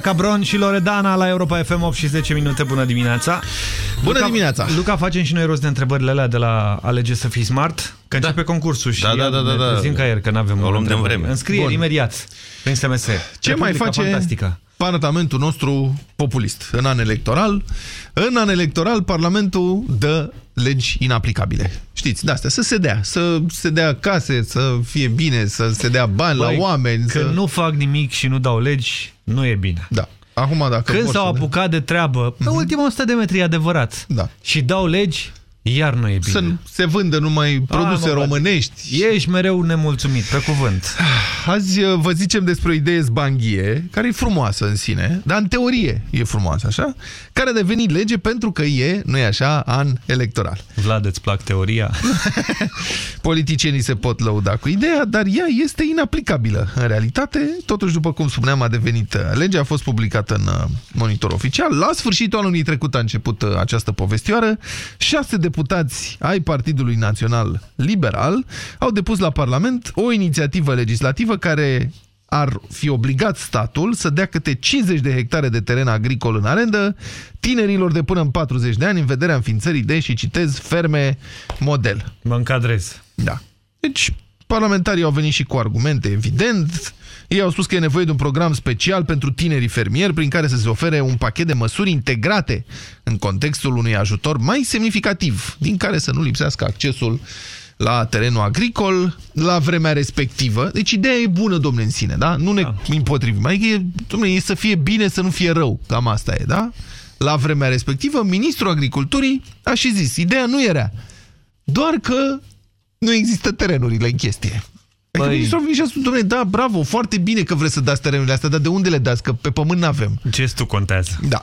Cabron și Loredana la Europa FM 8 și 10 minute. Bună dimineața! Bună Luca, dimineața! Luca, facem și noi rost de întrebările alea de la Alege să fii smart, că da. începe concursul și Da, da, da, da, da. Zim ca ieri, că n-avem O luăm de întrebări. vreme. Înscrieri Bun. imediat prin SMS. Ce mai Republica face Fantastică. Parlamentul nostru populist în an electoral? În an electoral, Parlamentul dă legi inaplicabile. Știți, de astea, să se dea, să se dea case, să fie bine, să se dea bani Băi, la oameni. Când să... nu fac nimic și nu dau legi, nu e bine. Da. Acum, dacă Când vor s-au să- Mhm. apucat de treabă, pe ultima 100 de metri e adevărat. Da. Și dau legi, iar nu e bine. Să se vândă numai produse mă, bă, românești. Ești mereu nemulțumit, pe cuvânt. Azi uh, vă zicem despre o idee zbanghie, care e frumoasă în sine, dar în teorie e frumoasă, așa? Care a devenit lege pentru că e, nu e așa, an electoral. Vlad, îți plac teoria? *laughs* Politicienii se pot lăuda cu ideea, dar ea este inaplicabilă. În realitate, totuși, după cum spuneam, a devenit uh, legea, a fost publicată în uh, monitor oficial. La sfârșitul anului trecut a început uh, această povestioară. Șase deputați ai Partidului Național Liberal au depus la Parlament o inițiativă legislativă care ar fi obligat statul să dea câte 50 de hectare de teren agricol în arendă tinerilor de până în 40 de ani în vederea înființării de, și citez, ferme model. Mă încadrez. Da. Deci, parlamentarii au venit și cu argumente, evident. Ei au spus că e nevoie de un program special pentru tinerii fermieri prin care să se ofere un pachet de măsuri integrate în contextul unui ajutor mai semnificativ, din care să nu lipsească accesul la terenul agricol la vremea respectivă. Deci ideea e bună, domnule, în sine, da? Nu ne da. împotrivim. Adică, e, domnule, e să fie bine, să nu fie rău. Cam asta e, da? La vremea respectivă, ministrul agriculturii a și zis, ideea nu era. Doar că nu există terenurile în chestie. Adică Păi- ministrul a venit și a spus, domnule, da, bravo, foarte bine că vreți să dați terenurile astea, dar de unde le dați? Că pe pământ n-avem. Gestul contează. Da.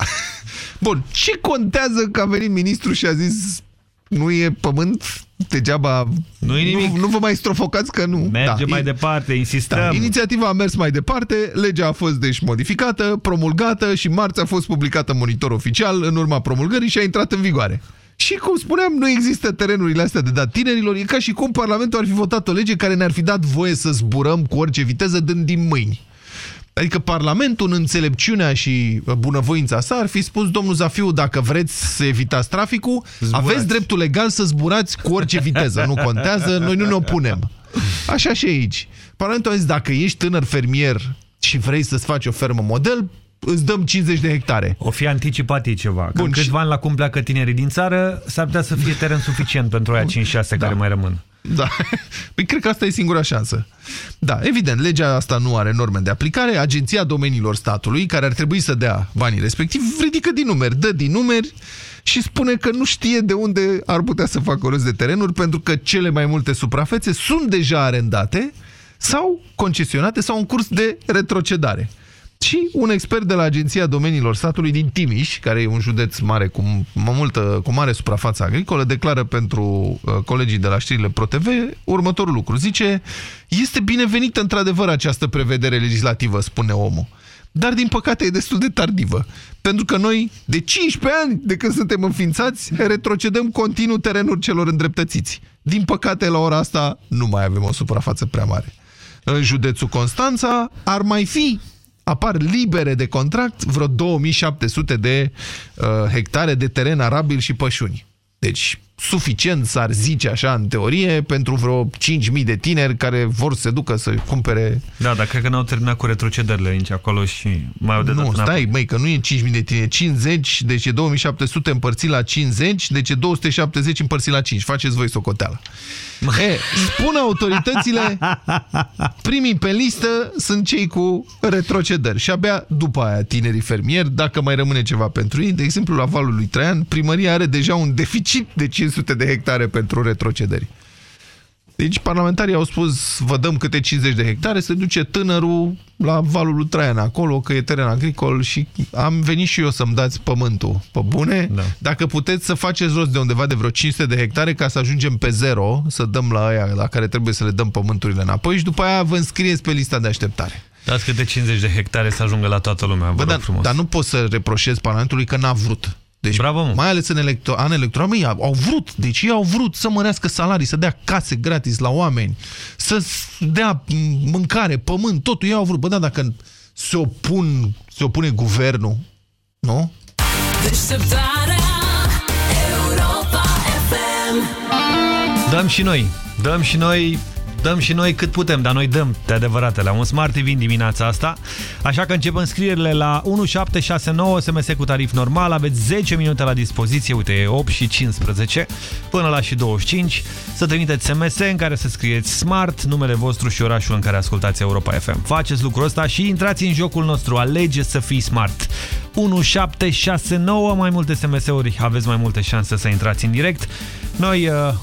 Bun, ce contează că a venit ministrul și a zis nu e pământ, degeaba... Nu e nimic. Nu, nu vă mai strofocați că nu. Merge da, mai e- departe, insistăm. da, inițiativa a mers mai departe, legea a fost deci modificată, promulgată și marți a fost publicată în monitor oficial în urma promulgării și a intrat în vigoare. Și cum spuneam, nu există terenurile astea de dat tinerilor, e ca și cum Parlamentul ar fi votat o lege care ne-ar fi dat voie să zburăm cu orice viteză dând din mâini. Adică Parlamentul, în înțelepciunea și bunăvoința sa, ar fi spus, domnul Zafiu, dacă vreți să evitați traficul, Zburați. aveți dreptul legal să zburați cu orice viteză. Nu contează, noi nu ne opunem. Așa și aici. Parlamentul a zis, dacă ești tânăr fermier și vrei să-ți faci o fermă model, îți dăm 50 de hectare. O fi anticipat ei ceva. Că Bun, în și- câțiva ani la cum pleacă tinerii din țară, s-ar putea să fie teren suficient pentru aia 5-6 care mai rămân. Da. *laughs* Păi cred că asta e singura șansă. Da, evident, legea asta nu are norme de aplicare. Agenția domeniilor statului, care ar trebui să dea banii respectiv, ridică din numeri, dă din numeri și spune că nu știe de unde ar putea să facă rost de terenuri, pentru că cele mai multe suprafețe sunt deja arendate sau concesionate sau în curs de retrocedare. Și un expert de la Agenția Domeniilor Statului din Timiș, care e un județ mare cu, mă multă, cu mare suprafață agricolă, declară pentru uh, colegii de la știrile ProTV următorul lucru. Zice, este binevenită într-adevăr această prevedere legislativă, spune omul. dar din păcate e destul de tardivă. Pentru că noi, de 15 ani de când suntem înființați, retrocedăm continuu terenuri celor îndreptățiți. Din păcate, la ora asta, nu mai avem o suprafață prea mare. În județul Constanța ar mai fi apar libere de contract vreo 2700 de uh, hectare de teren arabil și pășuni. Deci, suficient s-ar zice așa în teorie pentru vreo 5.000 de tineri care vor să se ducă să cumpere... Da, dar cred că n-au terminat cu retrocederile aici acolo și mai au de Nu, dat stai, înapoi. măi, că nu e 5.000 de tineri, 50, deci e 2700 împărțit la 50, deci e 270 împărțit la 5. Faceți voi socoteală. E, spun autoritățile, primii pe listă sunt cei cu retrocedări și abia după aia tinerii fermieri, dacă mai rămâne ceva pentru ei, de exemplu la valul lui Traian, primăria are deja un deficit de 500 de hectare pentru retrocedări. Deci parlamentarii au spus, vă dăm câte 50 de hectare, se duce tânărul la valul lui Traian acolo, că e teren agricol și am venit și eu să-mi dați pământul pe bune. Da. Dacă puteți să faceți rost de undeva de vreo 500 de hectare ca să ajungem pe zero, să dăm la aia la care trebuie să le dăm pământurile înapoi și după aia vă înscrieți pe lista de așteptare. Dați câte 50 de hectare să ajungă la toată lumea, vă Bă, rog dar, frumos. dar nu pot să reproșez Parlamentului că n-a vrut. Deci, Bravo, mă. mai ales în electro an electoral, măi, au vrut, deci ei au vrut să mărească salarii, să dea case gratis la oameni, să dea mâncare, pământ, totul ei au vrut. Bă, da, dacă se opun, se opune guvernul, nu? Deșteptarea Europa FM Dăm și noi, dăm și noi, dăm și noi cât putem, dar noi dăm de adevăratele. Un Smart TV în dimineața asta, așa că începem scrierile la 1769 SMS cu tarif normal, aveți 10 minute la dispoziție, uite, e 8 și 15, până la și 25, să trimiteți SMS în care să scrieți Smart, numele vostru și orașul în care ascultați Europa FM. Faceți lucrul ăsta și intrați în jocul nostru, alegeți să fii Smart. 1769, mai multe SMS-uri, aveți mai multe șanse să intrați în direct. Noi... Uh,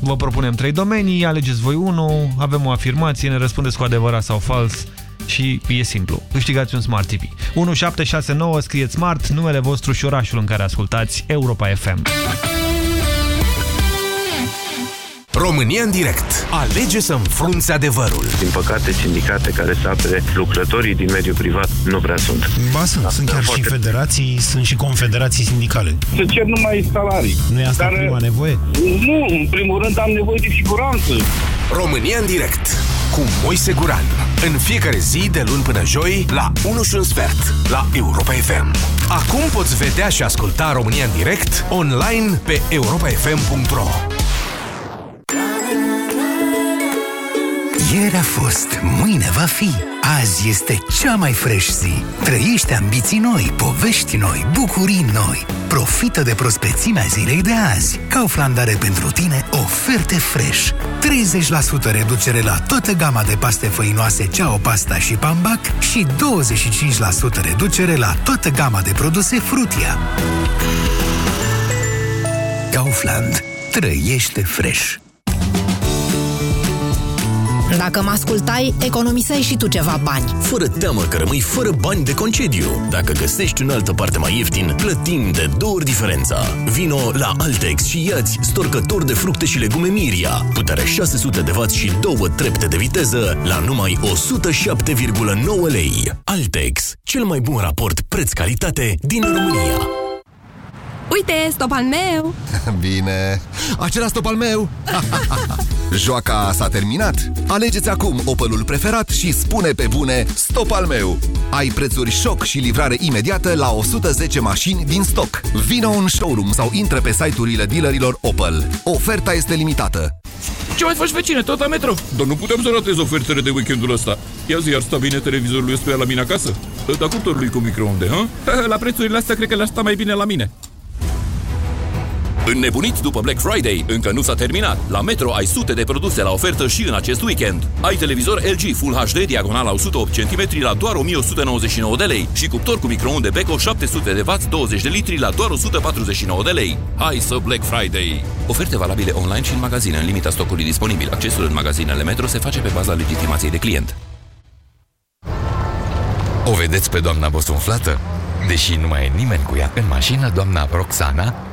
Vă propunem trei domenii, alegeți voi unul, avem o afirmație, ne răspundeți cu adevărat sau fals și e simplu. Câștigați un Smart TV. 1769, scrieți Smart, numele vostru și orașul în care ascultați Europa FM. România în direct. Alege să înfrunți adevărul. Din păcate, sindicate care să apere lucrătorii din mediul privat nu prea sunt. Ba sunt, sunt chiar și federații, sunt și confederații sindicale. Se cer numai salarii. Nu e asta Care- prima nevoie? Nu, în primul rând am nevoie de siguranță. România în direct. Cu Moise Guran. În fiecare zi, de luni până joi, la 1 și un sfert, la Europa FM. Acum poți vedea și asculta România în direct, online, pe europafm.ro Ieri a fost, mâine va fi. Azi este cea mai fresh zi. Trăiește ambiții noi, povești noi, bucurii noi. Profită de prospețimea zilei de azi. Kaufland are pentru tine oferte fresh. 30% reducere la toată gama de paste făinoase Ceau Pasta și Pambac și 25% reducere la toată gama de produse Frutia. Kaufland. Trăiește fresh. Dacă mă ascultai, economiseai și tu ceva bani. Fără teamă că rămâi fără bani de concediu. Dacă găsești în altă parte mai ieftin, plătim de două ori diferența. Vino la Altex și iați storcător de fructe și legume Miria. Putere 600 de W și două trepte de viteză la numai 107,9 lei. Altex, cel mai bun raport preț-calitate din România. Uite, stop al meu! *laughs* Bine. Acela stop al meu. *laughs* Joaca s-a terminat? Alegeți acum Opelul preferat și spune pe bune stop al meu. Ai prețuri șoc și livrare imediată la 110 mașini din stoc. Vino în showroom sau intră pe site-urile dealerilor Opel. Oferta este limitată. Ce mai faci, vecine, tot la metro? Dar nu putem să ratez ofertele de weekendul ăsta. Ia zi, ar sta bine televizorul ăstuia la mine acasă? Dar cuptorului cu microunde, ha? *laughs* La prețurile astea cred că le-ar sta mai bine la mine. Înnebuniți după Black Friday, încă nu s-a terminat. La Metro ai sute de produse la ofertă și în acest weekend. Ai televizor LG Full HD diagonala 108 cm la doar 1199 de lei și cuptor cu microunde Beko 700 de W 20 de litri la doar 149 de lei. Hai să Black Friday! Oferte valabile online și în magazine, în limita stocului disponibil. Accesul în magazinele Metro se face pe baza legitimației de client. O vedeți pe doamna bosunflată? Deși nu mai e nimeni cu ea în mașină, doamna Roxana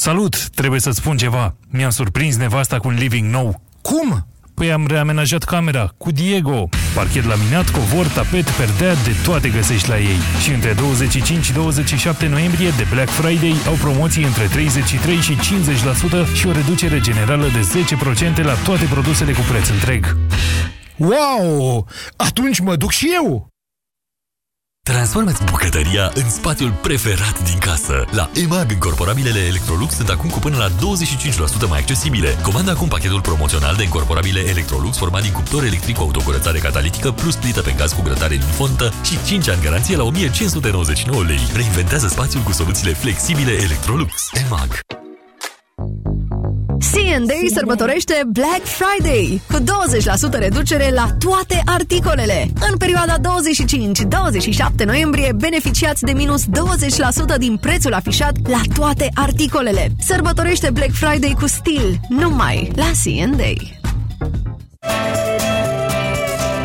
Salut! Trebuie să-ți spun ceva. Mi-am surprins nevasta cu un living nou. Cum? Păi am reamenajat camera cu Diego. Parchet laminat, covor, tapet, perdea, de toate găsești la ei. Și între 25 și 27 noiembrie de Black Friday au promoții între 33 și 50% și o reducere generală de 10% la toate produsele cu preț întreg. Wow! Atunci mă duc și eu! Transformați bucătăria în spațiul preferat din casă. La EMAG, încorporabilele Electrolux sunt acum cu până la 25% mai accesibile. Comanda acum pachetul promoțional de încorporabile Electrolux format din cuptor electric cu autocurățare catalitică plus plită pe gaz cu grătare din fontă și 5 ani garanție la 1599 lei. Reinventează spațiul cu soluțiile flexibile Electrolux. EMAG. C&A sărbătorește Black Friday cu 20% reducere la toate articolele. În perioada 25-27 noiembrie beneficiați de minus 20% din prețul afișat la toate articolele. Sărbătorește Black Friday cu stil numai la C&A.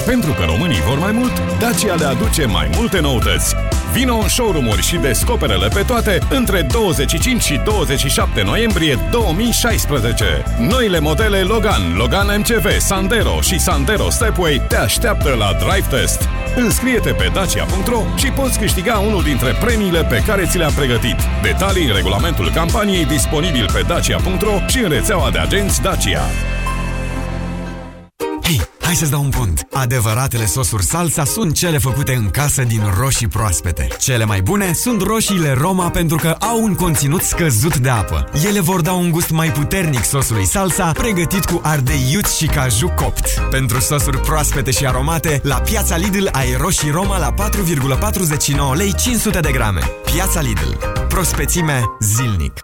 Pentru că românii vor mai mult, Dacia le aduce mai multe noutăți. Vino în showroom-uri și descoperele pe toate între 25 și 27 noiembrie 2016. Noile modele Logan, Logan MCV, Sandero și Sandero Stepway te așteaptă la Drive Test. Înscrie-te pe dacia.ro și poți câștiga unul dintre premiile pe care ți le-am pregătit. Detalii în regulamentul campaniei disponibil pe dacia.ro și în rețeaua de agenți Dacia. Hei, hai să-ți dau un pont. Adevăratele sosuri salsa sunt cele făcute în casă din roșii proaspete. Cele mai bune sunt roșiile Roma pentru că au un conținut scăzut de apă. Ele vor da un gust mai puternic sosului salsa, pregătit cu ardei iuți și caju copt. Pentru sosuri proaspete și aromate, la Piața Lidl ai roșii Roma la 4,49 lei 500 de grame. Piața Lidl. Prospețime zilnic.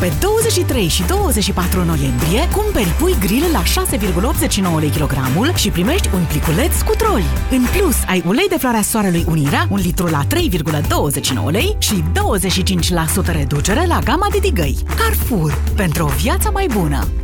Pe 23 și 24 noiembrie, cumperi pui grill la 6,89 lei kilogramul și primești un pliculeț cu troli. În plus, ai ulei de floarea soarelui Unirea, un litru la 3,29 lei și 25% reducere la gama de digăi. Carrefour, pentru o viață mai bună!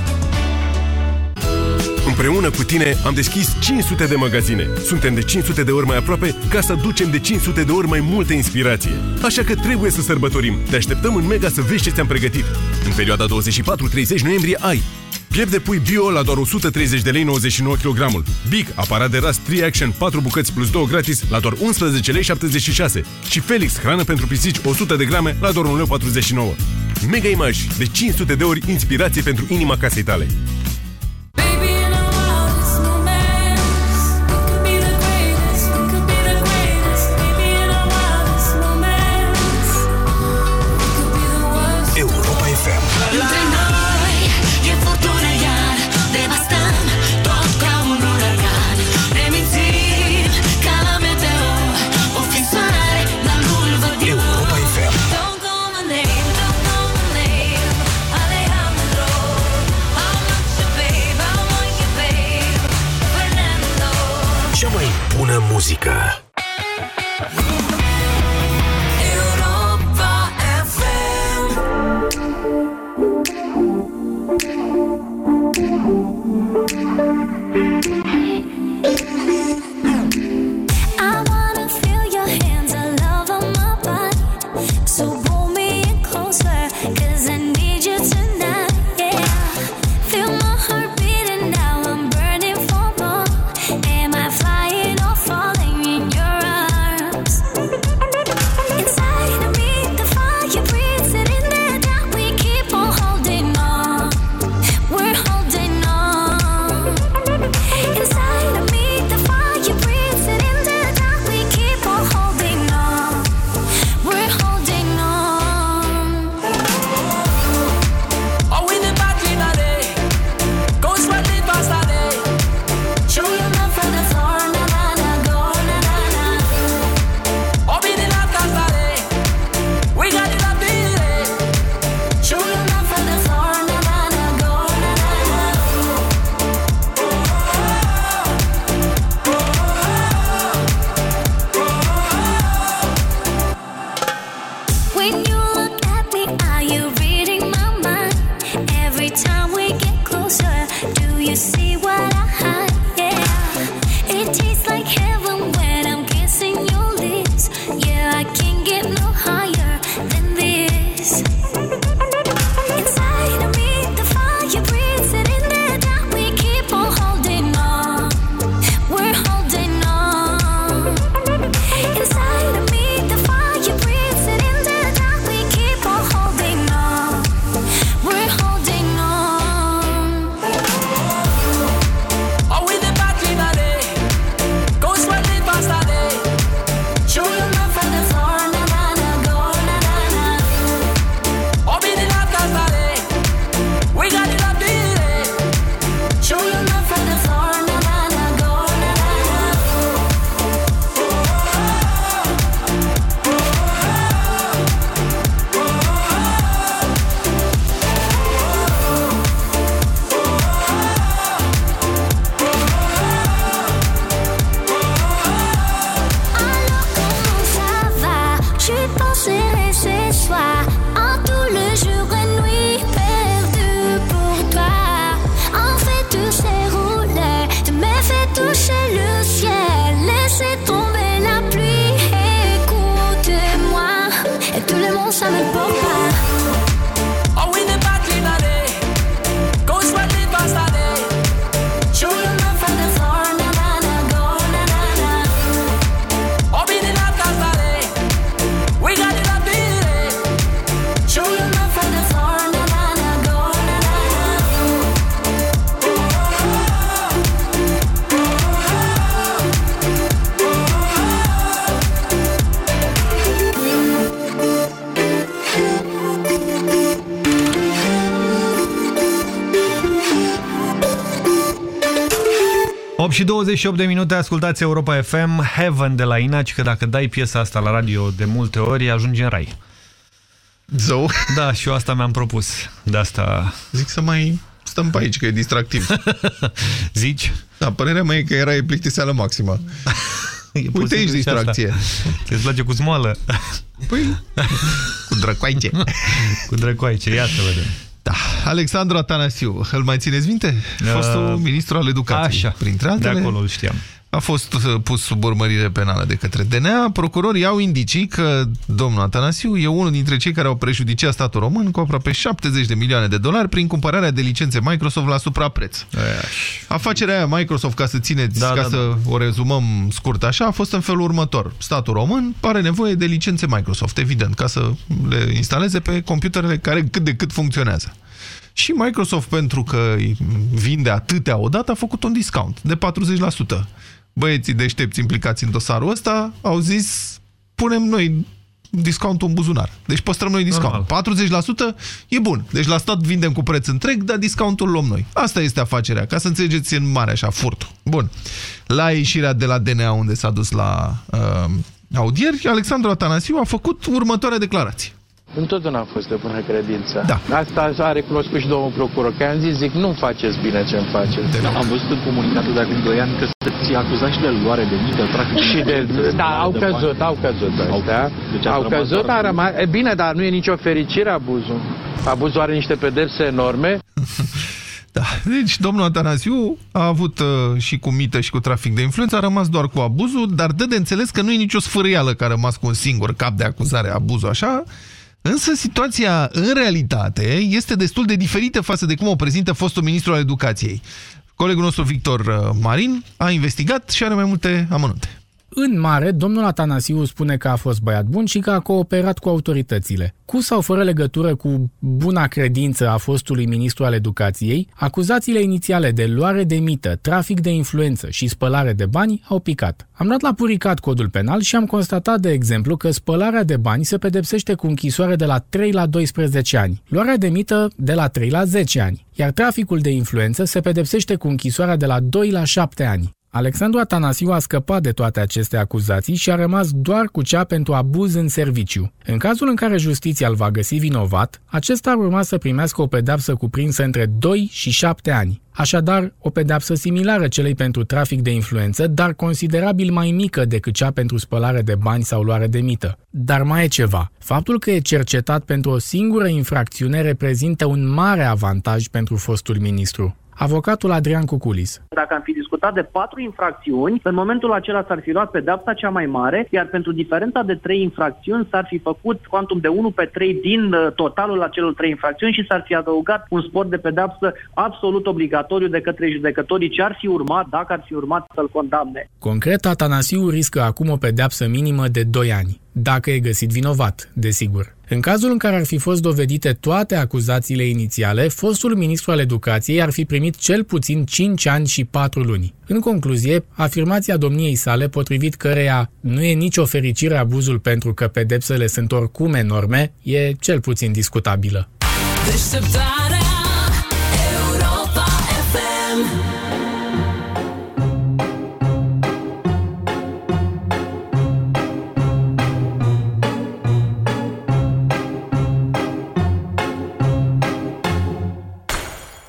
Împreună cu tine am deschis 500 de magazine. Suntem de 500 de ori mai aproape ca să ducem de 500 de ori mai multă inspirație. Așa că trebuie să sărbătorim. Te așteptăm în Mega să vezi ce ți-am pregătit. În perioada 24-30 noiembrie ai Piept de pui bio la doar 130 de lei 99 kg. Big, aparat de ras 3 Action 4 bucăți plus 2 gratis la doar 11 lei 76. Și Felix, hrană pentru pisici 100 de grame la doar 1 lei 49. Mega Image, de 500 de ori inspirație pentru inima casei tale. Muzică. Europa FM și 28 de minute, ascultați Europa FM, Heaven de la Inaci, că dacă dai piesa asta la radio de multe ori, ajungi în rai. Zău? Da, și eu asta mi-am propus. De asta... Zic să mai stăm pe aici, că e distractiv. *laughs* Zici? Da, părerea mea e că era e plictiseală maximă. *laughs* Uite aici distracție. Ți-ți place cu smoală? Păi, *laughs* cu drăcoaice. cu drăcoaice, ia să vedem. Da, Alexandru Atanasiu, îl mai țineți minte? Fostul uh, ministru al educației. Așa, printre altele. de acolo îl știam. A fost uh, pus sub urmărire penală de către DNA. Procurorii au indicii că domnul Atanasiu e unul dintre cei care au prejudiciat statul român cu aproape 70 de milioane de dolari prin cumpărarea de licențe Microsoft la suprapreț. Afacerea aia Microsoft, ca să țineți, da, ca da, să da. o rezumăm scurt așa, a fost în felul următor. Statul român are nevoie de licențe Microsoft, evident, ca să le instaleze pe computerele care cât de cât funcționează. Și Microsoft, pentru că vinde atâtea odată, a făcut un discount de 40% băieții deștepți implicați în dosarul ăsta au zis, punem noi discountul în buzunar. Deci păstrăm noi discount. Normal. 40% e bun. Deci la stat vindem cu preț întreg, dar discountul luăm noi. Asta este afacerea, ca să înțelegeți în mare așa, furtul. Bun. La ieșirea de la DNA unde s-a dus la uh, audieri, Alexandru Atanasiu a făcut următoarea declarație. Întotdeauna a fost de bună credință. Da. Asta a recunoscut și domnul procuror, că am zis, zic, nu faceți bine ce îmi faceți. Da, am văzut în comunicatul de acum 2 ani că ți acuzat și de luare de mită, practic. Și de, da, au căzut, au căzut ăștia. Deci au căzut, a rămas, e bine, dar nu e nicio fericire abuzul. Abuzul are niște pedepse enorme. *laughs* Da, deci domnul Atanasiu a avut uh, și cu mită și cu trafic de influență, a rămas doar cu abuzul, dar dă de înțeles că nu e nicio sfârâială că a rămas cu un singur cap de acuzare, abuzul așa, Însă situația, în realitate, este destul de diferită față de cum o prezintă fostul ministru al educației. Colegul nostru Victor uh, Marin a investigat și are mai multe amănunte. În mare, domnul Atanasiu spune că a fost băiat bun și că a cooperat cu autoritățile. Cu sau fără legătură cu buna credință a fostului ministru al educației, acuzațiile inițiale de luare de mită, trafic de influență și spălare de bani au picat. Am dat la puricat codul penal și am constatat, de exemplu, că spălarea de bani se pedepsește cu închisoare de la 3 la 12 ani, luarea de mită de la 3 la 10 ani, iar traficul de influență se pedepsește cu închisoarea de la 2 la 7 ani. Alexandru Atanasiu a scăpat de toate aceste acuzații și a rămas doar cu cea pentru abuz în serviciu. În cazul în care justiția îl va găsi vinovat, acesta ar urma să primească o pedapsă cuprinsă între 2 și 7 ani. Așadar, o pedapsă similară celei pentru trafic de influență, dar considerabil mai mică decât cea pentru spălare de bani sau luare de mită. Dar mai e ceva. Faptul că e cercetat pentru o singură infracțiune reprezintă un mare avantaj pentru fostul ministru. Avocatul Adrian Cuculis. Dacă am fi discutat de patru infracțiuni, în momentul acela s-ar fi luat pedepsa cea mai mare, iar pentru diferența de trei infracțiuni s-ar fi făcut quantum de 1 pe 3 din uh, totalul acelor trei infracțiuni și s-ar fi adăugat un spor de pedepsă absolut obligatoriu de către judecătorii ce ar fi urmat dacă ar fi urmat să-l condamne. Concret, Atanasiu riscă acum o pedeapsă minimă de 2 ani dacă e găsit vinovat, desigur. În cazul în care ar fi fost dovedite toate acuzațiile inițiale, fostul ministru al educației ar fi primit cel puțin 5 ani și 4 luni. În concluzie, afirmația domniei sale, potrivit căreia nu e nicio fericire abuzul pentru că pedepsele sunt oricum enorme, e cel puțin discutabilă. Deșteptarea Europa FM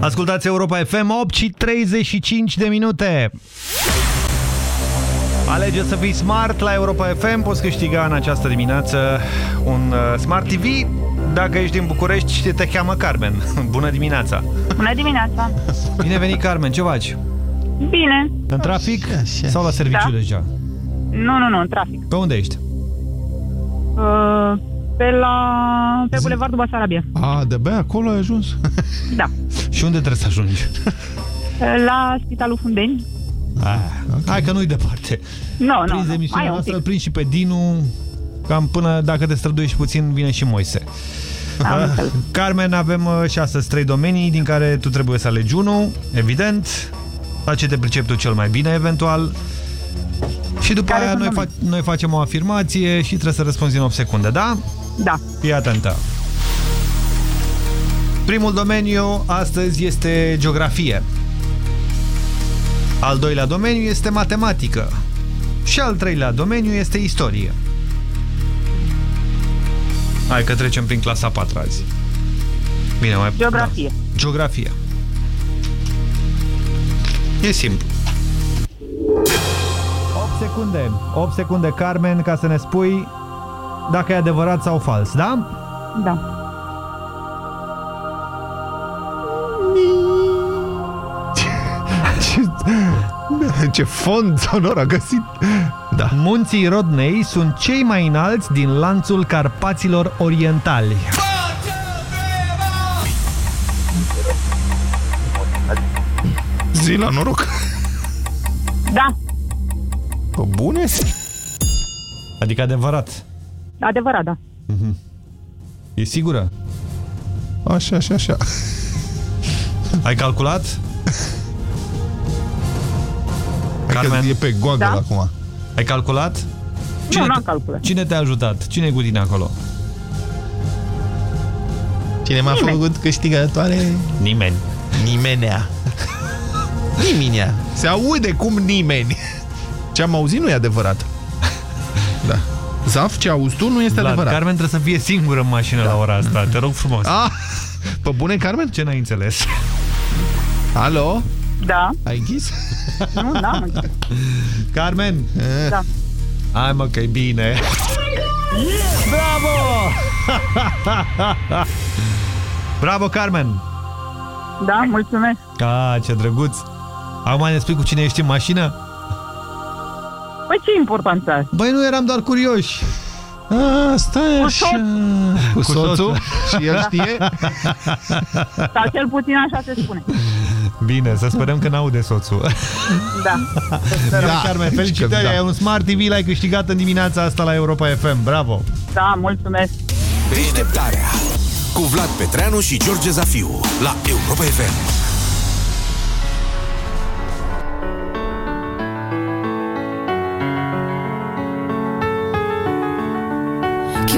Ascultați Europa FM 8 și 35 de minute. Alege să fiți smart la Europa FM, poți câștiga în această dimineață un uh, Smart TV. Dacă ești din București, te cheamă Carmen. *laughs* Bună dimineața! Bună dimineața! Bine venit, Carmen, ce faci? Bine. În trafic sau la serviciu Da. deja? Nu, nu, nu, în trafic. Pe unde ești? Uh, pe la... pe Bulevardul Basarabia. A, de-abia acolo ai ajuns? *laughs* Da. Și unde trebuie să ajungi? Uh, *laughs* La Spitalul Fundeni. Ah, Hai că nu-i departe. Nu, nu, Prinzi nu. emisiunea Mai un noastră, pic. îl prinzi și pe Dinu, cam până dacă te străduiești puțin, vine și Moise. Am *laughs* înțeles. Carmen, avem uh, și astăzi trei domenii din care tu trebuie să alegi unul, evident, la ce te pricepi tu cel mai bine, eventual. Și după Care aia sunt noi, fa domenii? noi facem o afirmație și trebuie să răspunzi în 8 secunde, da? Da. Fii atentă. Primul domeniu astăzi este geografie. Al doilea domeniu este matematică. Și al treilea domeniu este istorie. Hai că trecem prin clasa 4 azi. Bine, mai... Geografie. Da. Geografie. E simplu. 8 secunde. 8 secunde, Carmen, ca să ne spui dacă e adevărat sau fals, da? Da. *laughs* Ce, ce fond sonor a găsit. Da. Munții Rodnei sunt cei mai înalți din lanțul Carpaților Orientali. Zi la noroc. Da. Pe bune? Adică adevărat. Adevărat, da. E sigură? Așa, așa, așa. Ai calculat? Carmen. E pe Google Da. acum. Ai calculat? Nu, n-am te- calculat. Cine te-a ajutat? Cine e cu tine acolo? Cine m-a Nimeni. făcut câștigătoare? Nimeni. Nimenea. Niminea. Se aude cum nimeni. Ce am auzit nu e adevărat. *laughs* Da. Zaf, ce auzi tu nu este Vlad, adevărat. Carmen trebuie să fie singură în mașină la ora asta. Te rog frumos. Ah, *laughs* pe bune, Carmen? Ce n-ai înțeles? Alo? Da. Ai închis? *laughs* Nu, n-am înțeles. Carmen? Da. Hai mă că e bine. Bravo! Bravo, Carmen! Da, mulțumesc. Ah, ce drăguț! Acum ne spui cu cine ești în mașină? Păi ce importanță are? Băi, nu eram doar curioși. A, stai Cu așa. soț. Cu soțul? *laughs* Și el știe? *laughs* Sau cel puțin așa se spune. Bine, să sperăm că n-aude soțul. *laughs* Da. Da, Carmen, felicitări, da. ai un Smart TV, l-ai câștigat în dimineața asta la Europa FM. Bravo! Da, mulțumesc. Deșteptarea cu Vlad Petreanu și George Zafiu la Europa FM.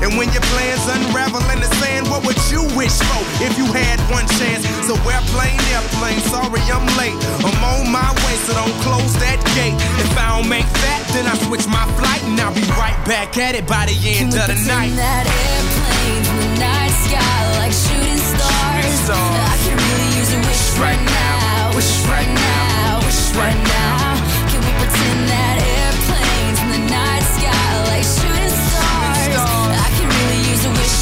And when your plans unravel in the sand, what would you wish for if you had one chance? So airplane, airplane, sorry I'm late. I'm on my way, so don't close that gate. If I don't make that, then I switch my flight and I'll be right back at it by the end Can of the night. that airplanes in the night sky like shooting stars? I could really use a wish right now, wish right now, wish right now.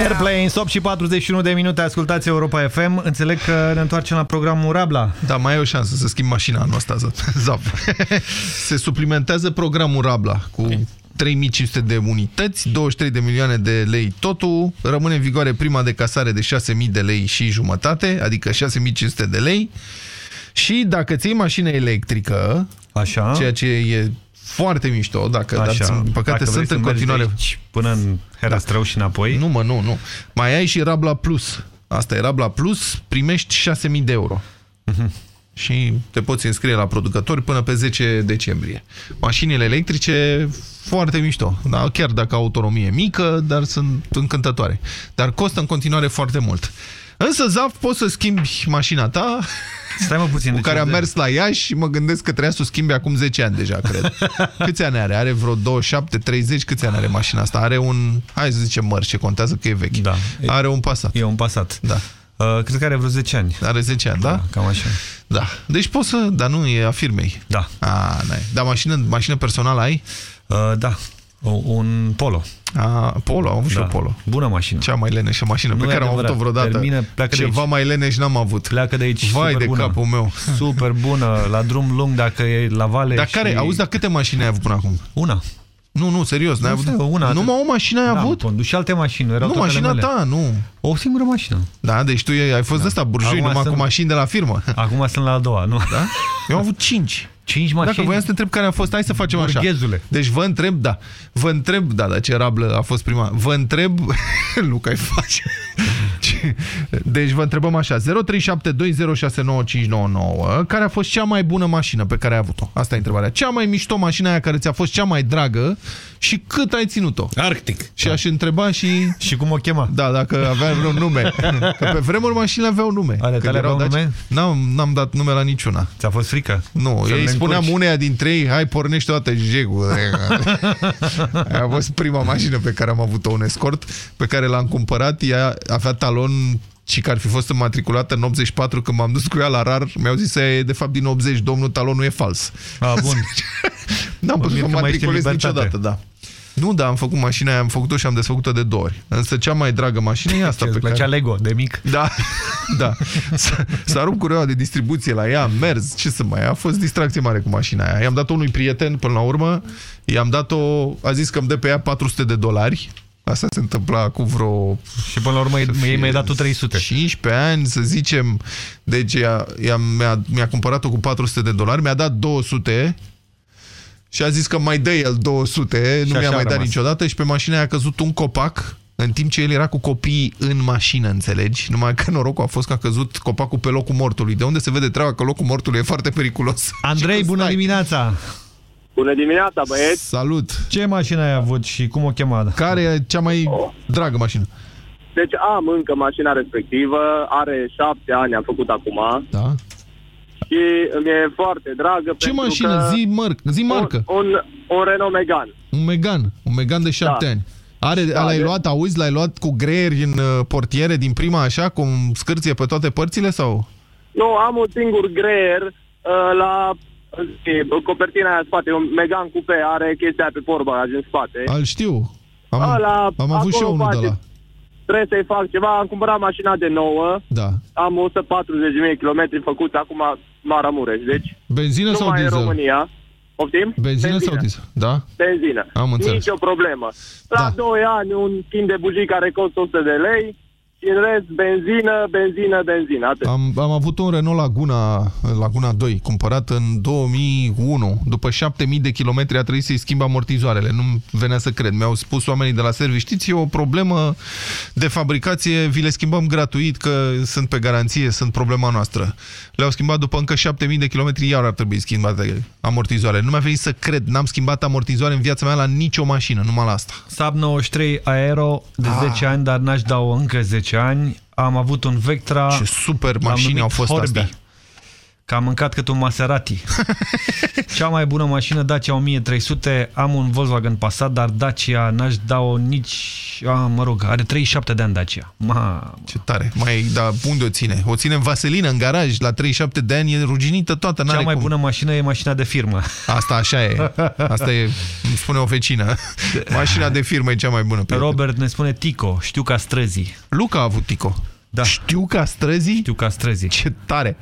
Airplanes, 8 și 41 de minute, ascultați Europa FM. Înțeleg că ne întoarcem la programul Rabla. Da, mai e o șansă să schimb mașina anul ăsta, *laughs* Zap. Se suplimentează programul Rabla cu 3500 de unități, 23 de milioane de lei totul, rămâne în vigoare prima de casare de 6000 de lei și jumătate, adică 6500 de lei. Și dacă ții mașină electrică, Așa. ceea ce e foarte mișto, dacă Așa. dar, din păcate Dacă vrei sunt să în mergi de continuare aici Până în Herăstrău și înapoi. Nu, mă, nu, nu. Mai ai și Rabla Plus. Asta e Rabla Plus, primești 6000 de euro. Și te poți înscrie la producători până pe 10 decembrie. Mașinile electrice, foarte mișto. Da? Chiar dacă au autonomie mică, dar sunt încântătoare. Dar costă în continuare foarte mult. Însă, Zaf, poți să schimbi mașina ta Stai mă puțin. cu deci care am de- mers la Iași și mă gândesc că trebuia să o schimbi acum 10 ani deja, cred. *laughs* Câți ani are? Are vreo 27, 30? Câți ani are mașina asta? Are un, hai să zicem măr, ce contează că e vechi. Da. Are un Passat. E un Passat. Da. Uh, cred că are vreo 10 ani. Are 10 ani, da? Cam așa. Da. Deci poți să... Dar nu, e a firmei. Da. A, n-ai. Dar mașină, mașină personală ai? Uh, da. O, un Polo. A, Polo, am avut și Da. eu Polo. Bună mașină. Cea mai leneșă mașină Nu pe e care am adevărat. avut-o vreodată. Termină, pleacă de Ceva aici. mai leneș n-am avut. Pleacă de aici Vai super de bună. capul meu. Super bună, la drum lung dacă e la vale Dar care, și... auzi, dar câte mașini ai avut până acum? Una. Nu, nu, serios, n-ai Nu avut? știu, una. Numai o mașină ai da, avut? Condus și alte mașini, erau Nu, toate mașina mele. ta, nu. O singură mașină. Da, deci tu ai fost da. ăsta burjui Acum numai sunt- cu mașini de la firmă. Acum sunt la a doua, nu? Da? Eu am avut 5. 5 mașini? Dacă voiam să te întreb care a fost, hai să facem așa. Burghezule. Deci vă întreb, da, vă întreb, da, da, ce rablă a fost prima. Vă întreb, *laughs* Luca, ai face. *laughs* Ce, deci vă întrebăm așa, 0372069599, care a fost cea mai bună mașină pe care ai avut-o? Asta e întrebarea. Cea mai mișto mașină aia care ți-a fost cea mai dragă și cât ai ținut-o? Arctic. Și aș întreba și... Și cum o chema? Da, dacă avea vreun nume. Că pe vremuri mașinile aveau nume. Ale Când tale erau aveau daci- nume? N-am dat nume la niciuna. Ți-a fost frică? Nu, Să ei le spuneam încurci? uneia dintre ei, hai pornește o dată jegul. *laughs* Aia a fost prima mașină pe care am avut-o, un escort, pe care l-am cumpărat, ea avea talon și că ar fi fost înmatriculată în 84 când m-am dus cu ea la rar, mi-au zis că e de fapt din 80, domnul, talonul e fals. A, bun. *laughs* N-am Mă putut mir să că mă mai ești în matriculez libertate. niciodată, da. Nu, da, am făcut mașina aia, am făcut-o și am desfăcut-o de două ori. Însă cea mai dragă mașină e asta Ce, pe îți care... plăcea Lego de mic? Da, *laughs* da. S- S-a rupt cureaua de distribuție la ea, am mers, ce să mai... A fost distracție mare cu mașina aia. I-am dat-o unui prieten până la urmă, i-am dat-o, a zis că îmi dă pe ea 400 de dolari. Asta se întâmpla cu vreo... Și până la urmă ei mi-ai dat tu 300. 15 ani, să zicem. Deci ea, ea mi-a, mi-a cumpărat-o cu 400 de dolari, mi-a dat 200 și a zis că mai dă el 200, nu așa mi-a a mai dat rămas. niciodată și pe mașina aia a căzut un copac în timp ce el era cu copiii în mașină, înțelegi? Numai că norocul a fost că a căzut copacul pe locul mortului. De unde se vede treaba că locul mortului e foarte periculos. Andrei, bună dimineața! Bună dimineața, băieți! Salut! Ce mașină ai avut și cum o chema? Care e cea mai dragă mașină? Deci am încă mașina respectivă, are șapte ani, am făcut acum. Da. Și mi-e foarte dragă Ce pentru mașină? că Zi, măr zi marcă. Un, un Renault Megane. Un Megan. Un Megan de șapte Da. ani. Are, Da, l-ai de- luat, auzi, l-ai luat cu greieri în uh, portiere din prima așa, cu scârție pe toate părțile sau? Nu, am un singur greier uh, la uh, copertina aia în spate, un Megane Coupe, are chestia aia pe porba în spate. Al știu. Am, Ăla, am avut și eu acolo unul de face- la. Trebuie să-i fac ceva, am cumpărat mașina de nouă, Da. am 140.000 km făcuți acum Maramureș, deci Benzină sau numai în diesel? România. Poftim? Benzină, sau diesel? Da? Benzină. Am înțeles. Nici o problemă. La Da. 2 ani un schimb de bujii care costă 100 de lei și în rest benzină, benzină, benzină. Atât. Am, am avut un Renault Laguna, Laguna 2, cumpărat în 2001. După 7000 de kilometri a trebuit să-i schimb amortizoarele. Nu venea să cred. Mi-au spus oamenii de la serviciu, știți, e o problemă de fabricație, vi le schimbăm gratuit, că sunt pe garanție, sunt problema noastră. Le-au schimbat după încă 7000 de kilometri, iar ar trebui schimbate amortizoarele. Nu mi-a venit să cred, n-am schimbat amortizoare în viața mea la nicio mașină, numai la asta. Saab 93 Aero de Ah. 10 ani, dar n-aș da-o încă 10 ani. Am avut un Vectra... Ce super l-am mașini numit au fost Horby. astea. Că am mâncat cât un Maserati. *laughs* Cea mai bună mașină, Dacia 1300. Am un Volkswagen Passat, dar Dacia n-aș da-o nici... A, mă rog, are 37 de ani Dacia. Ma... Ce tare. Mai, dar unde o ține? O ține în vaselină, în garaj, la 37 de ani, e ruginită toată. Cea n-are mai cum. bună mașină e mașina de firmă. Asta așa e. Asta e, îmi spune o vecină. Mașina de firmă e cea mai bună. prieten. Robert ne spune Tico, știu ca străzii. Luca a avut Tico. Da. Știu ca străzii? Știu ca străzii. Ce tare.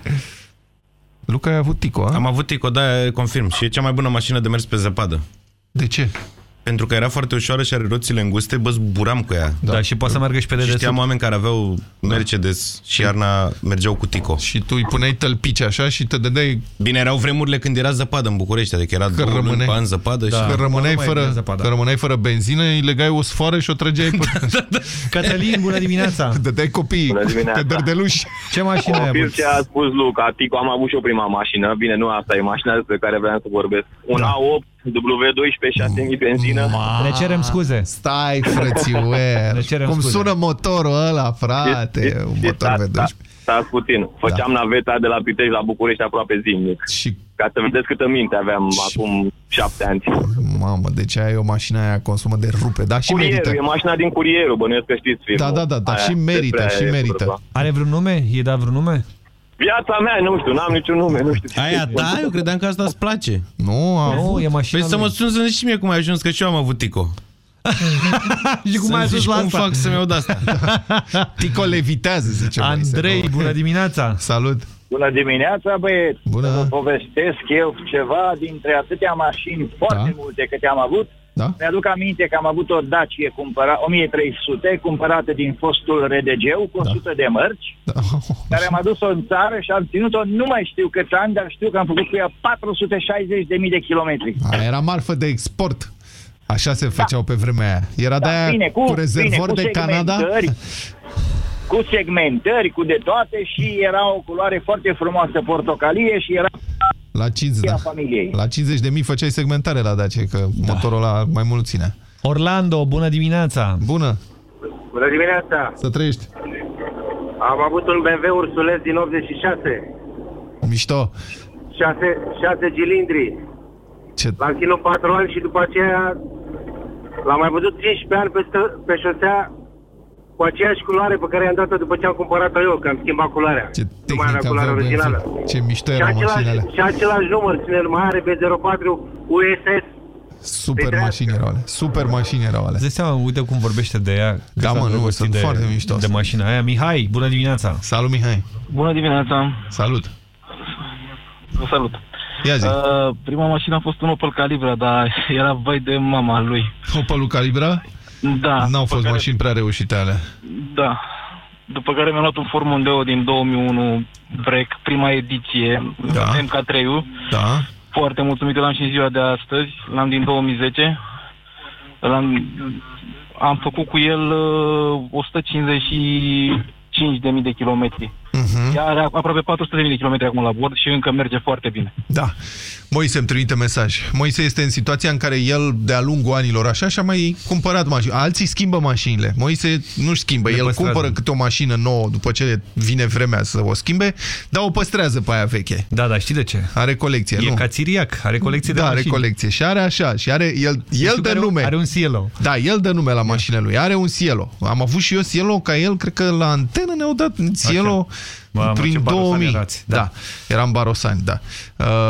Luca a avut Tico, a? Am avut Tico, da, confirm. Și e cea mai bună mașină de mers pe zăpadă. De ce? Pentru că era foarte ușoară și are roțile înguste, bă, zburam cu ea. Da, și poate să meargă și pe Și dedesubt. știam oameni care aveau Mercedes și iarna mergeau cu Tico. Și tu îi puneai tălpici așa și te dădeai... Bine, erau vremurile când era zăpadă în București, adică era Că două luni rămâneai- pe an zăpadă Da. și... Că rămâneai, mai fără, bine zăpada. că rămâneai fără benzină, îi legai o sfoară și o trăgeai pe... *laughs* Cătălin, bună dimineața! *laughs* Dădeai copiii Bună dimineața. pe dărdeluși. Ce mașină ai Confirm avut? ce a spus Luca, Tico, am avut și eu prima mașină. Bine, nu asta e mașina despre care vreau să vorbesc. Un Da. A8, W12, 6000 benzină. Ne cerem scuze. Stai, frățiuer. Ne cerem Cum scuze. sună motorul ăla, frate. Un motor da, V12. da, stați puțin. Făceam naveta de la Pitești la București aproape zilnic. Și Ca să vedeți câtă minte aveam acum șapte ani. Mamă, deci aia e o mașină aia consumă de rupe, da? Și Curierul, merită. e mașina din curierul, bănuiesc că știți filmul. Da, da, da, da, Aia, și merită, despre și aia e merită. vorba. Are vreun nume? E dat vreun nume? Viața mea, nu știu, n-am niciun nume, nu știu ce Aia să-i ta? spun. Eu credeam că asta îți place. Nu, a... Nu, e mașina Păi să lui. mă sun să zici și mie cum ai ajuns, că și eu am avut Tico. *laughs* Și cum Să-mi ai ajuns zici la cum asta? fac să-mi iau de-asta. *laughs* Tico levitează, zice Andrei, bună dimineața! *laughs* Salut! Bună dimineața, băieți! Bună. Să vă povestesc eu ceva dintre atâtea mașini, foarte Da. multe câte am avut. Da? Mi-aduc aminte că am avut o Dacia cumpăra, 1300 cumpărată din fostul RDG cu 100 de mărci, Da. *laughs* care am adus-o în țară și am ținut-o nu mai știu câți ani, dar știu că am făcut cu ea 460.000 de kilometri. Aia era marfă de export. Așa se făceau pe vremea aia. Era Da, de aia bine, cu- cu rezervor bine, cu de Canada? segmentări. cu segmentări, cu de toate și era o culoare foarte frumoasă portocalie și era La 50, da. familiei. La 50 de mii făceai segmentare la Dacia, că da. motorul ăla mai mult ține. Orlando, bună dimineața! Bună! Bună dimineața! Să trăiești! Am avut un BMW ursuleț din 86. Mișto! 6, 6 cilindri. Ce? L-am ținut 4 ani și după aceea l-am mai văzut 15 ani pe, stă, pe șosea cu aceeași culoare pe care i-am dat-o după ce am cumpărat-o eu, că am schimbat culoarea. Ce nu mai avea tehnică culoarea avea originală. BMW. Ce mișto Și erau același, mașinile și același număr, ține mai are pe 04 USS. Super mașini erau alea. Super mașini erau alea. Îți dai seama, uite cum vorbește de ea. cât Da, s-a mă, nu, îndrăgostit sunt de, foarte mișto. De mașina aia. Mihai, bună dimineața! Salut, Mihai! Bună dimineața! Salut! Vă salut! Ia zi. Uh, prima mașină a fost un Opel Calibra, dar era vai de mama lui. Opelul Calibra? Da. N-au fost care- mașini prea reușite alea. Da. După care mi-am luat un Ford Mondeo din 2001 Break, prima ediție, Da. MK3-ul. Da. Foarte mulțumit, l-am și în ziua de astăzi, l-am din 2010. L-am, am făcut cu el uh, 155.000 de kilometri. Mhm. Ea are aproape 400.000 de kilometri acum la bord și încă merge foarte bine. Da. Moise îmi trimite mesaj. Moise este în situația în care el, de-a lungul anilor așa, și-a mai cumpărat mașini. Alții schimbă mașinile. Moise nu-și schimbă. Le el păstrează. cumpără câte o mașină nouă după ce vine vremea să o schimbe, dar o păstrează pe aia veche. Da, dar știi de ce? Are colecție, E nu? ca țiriac, are colecție de da, are mașini. colecție. Și are așa. Și are, el, el știu dă că are un- nume. are un Cielo. Da, el dă nume la mașină lui. Are un Cielo. Am avut și eu Cielo ca el, cred că la antenă ne-au dat Cielo Mamă, ce prin barosani 2000. erați, Da. da, eram barosani, da.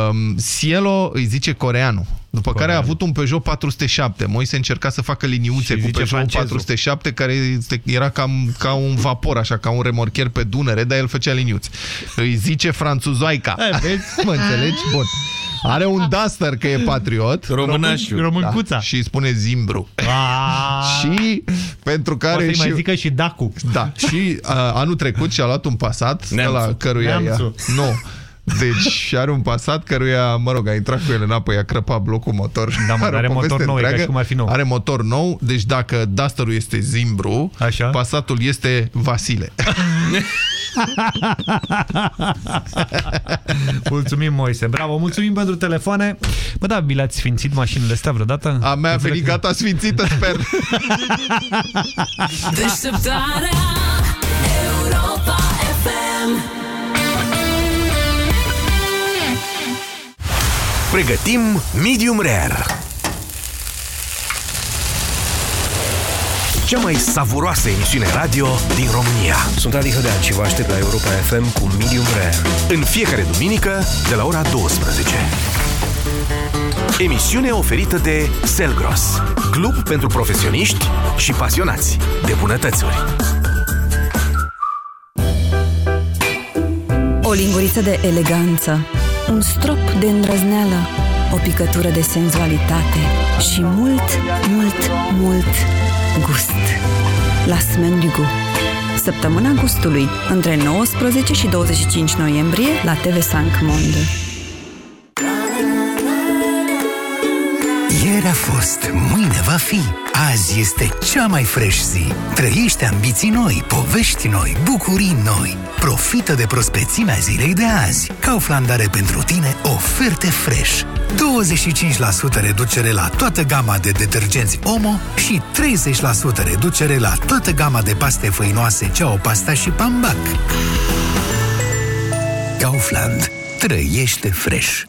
Um, Cielo îi zice coreanul. După care a avut un Peugeot 407. Moise încerca să facă liniuțe Și cu zice Peugeot francezul. 407, care este- era cam ca un vapor, așa, ca un remorcher pe Dunăre, dar el făcea liniuți. Îi zice franțuzoica. mă înțelegi? Bun. Are un Duster că e patriot. Românașul. Româncuța. Da, și îi spune Zimbru. și pentru care Poate să-i mai și, zică și Dacu. da, și uh, anul trecut și-a luat un Passat, Neamțu. la căruia ea, Neamțu. nu, deci și are un Passat căruia, mă rog, a intrat cu el în apă, i-a crăpat blocul motor. Da, mă, o are poveste motor nou, e ca și cum ar fi nou. Are motor nou, deci dacă Dusterul este Zimbru, Așa. Passatul este Vasile. *laughs* *laughs* mulțumim, Moise. Bravo, mulțumim pentru telefoane. Bă, da, vi le-ați sfințit mașinile astea vreodată? A mea a Înțeleg venit că- gata sfințită, sper. *laughs* Deșteptarea Europa FM Pregătim Medium Rare. Cea mai savuroasă emisiune radio din România. Sunt Adi Hădean și vă aștept la Europa FM cu Medium Rare. În fiecare duminică, de la ora 12. Emisiune oferită de Selgros, club pentru profesioniști și pasionați de bunătățuri. O linguriță de eleganță, un strop de îndrăzneală, o picătură de senzualitate și mult, mult, mult gust. La Semaine du Goût. Săptămâna gustului, între 19 și 25 noiembrie la TV5 Monde. Ieri a fost, mâine va fi. Azi este cea mai fresh zi. Trăiește ambiții noi, povești noi, bucurii noi. Profită de prospețimea zilei de azi. Kaufland are pentru tine oferte fresh. 25% reducere la toată gama de detergenți Omo și 30% reducere la toată gama de paste făinoase Ceau Pasta și Pambac. Kaufland. Trăiește fresh.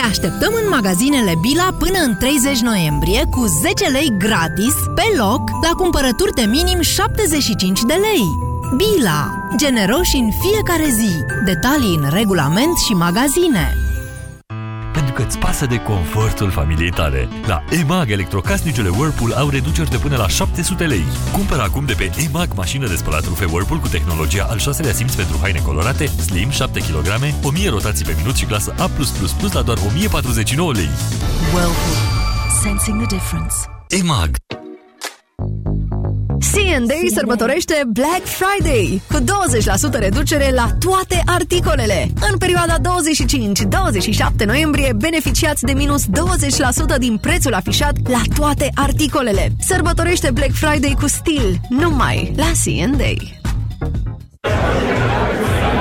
Te așteptăm în magazinele Bila până în 30 noiembrie cu 10 lei gratis pe loc la cumpărături de minim 75 de lei. Bila. Generoși în fiecare zi. Detalii în regulament și magazine. Pentru că îți pasă de confortul familiei tale. La EMAG, electrocasnicele Whirlpool au reduceri de până la 700 lei. Cumpără acum de pe EMAG mașină de spălat rufe Whirlpool cu tehnologia al șaselea simț pentru haine colorate, slim, 7 kg, 1000 rotații pe minut și clasă A+++ la doar 1049 lei. Whirlpool. Sensing the difference. EMAG C&A sărbătorește Black Friday cu 20% reducere la toate articolele. În perioada 25-27 noiembrie beneficiați de minus 20% din prețul afișat la toate articolele. Sărbătorește Black Friday cu stil numai la C&A.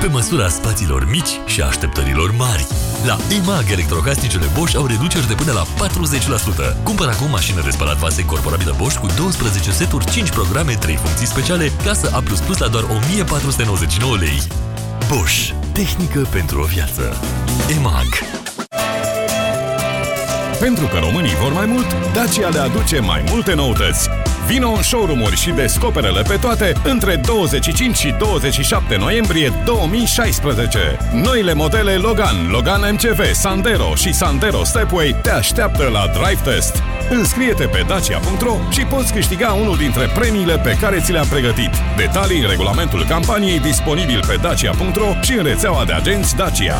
Pe măsura spațiilor mici și a așteptărilor mari. La EMAG, electrocasnicele Bosch au reduceri de până la 40%. Cumpără acum mașină de spălat vase incorporabilă Bosch cu 12 seturi, 5 programe, 3 funcții speciale, clasă A++ la doar 1499 lei. Bosch. Tehnică pentru o viață. EMAG. Pentru că românii vor mai mult, Dacia le aduce mai multe noutăți. Vino în showroom-uri și descoperele pe toate între 25 și 27 noiembrie 2016. Noile modele Logan, Logan MCV, Sandero și Sandero Stepway te așteaptă la Drive Test. Înscrie-te pe dacia.ro și poți câștiga unul dintre premiile pe care ți le-am pregătit. Detalii în regulamentul campaniei disponibil pe dacia.ro și în rețeaua de agenți Dacia.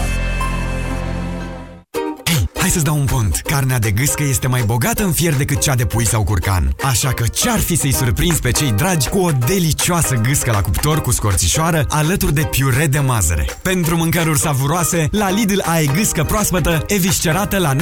Hai să-ți dau un pont. Carnea de gâscă este mai bogată în fier decât cea de pui sau curcan. Așa că ce-ar fi să-i surprinzi pe cei dragi cu o delicioasă gâscă la cuptor cu scorțișoară alături de piure de mazăre. Pentru mâncăruri savuroase, la Lidl ai gâscă proaspătă, eviscerată la 19,99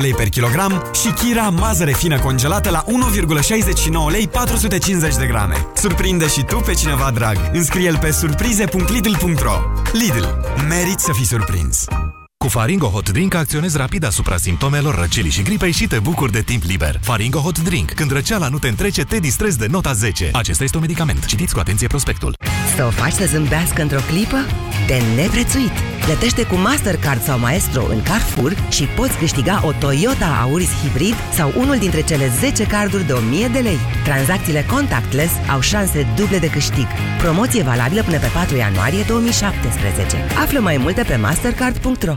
lei per kilogram și chira mazăre fină congelată la 1,69 lei 450 de grame. Surprinde și tu pe cineva drag. Înscrie-l pe surprize.lidl.ro Lidl. Merit să fii surprins. Cu Faringo Hot Drink acționezi rapid asupra simptomelor răcelii și gripei și te bucuri de timp liber. Faringo Hot Drink. Când răceala nu te întrece, te distrezi de nota 10. Acesta este un medicament. Citiți cu atenție prospectul. Să o faci să zâmbească într-o clipă? De neprețuit! Plătește cu Mastercard sau Maestro în Carrefour și poți câștiga o Toyota Auris Hybrid sau unul dintre cele 10 carduri de 1000 de lei. Tranzacțiile contactless au șanse duble de câștig. Promoție valabilă până pe 4 ianuarie 2017. Află mai multe pe mastercard.ro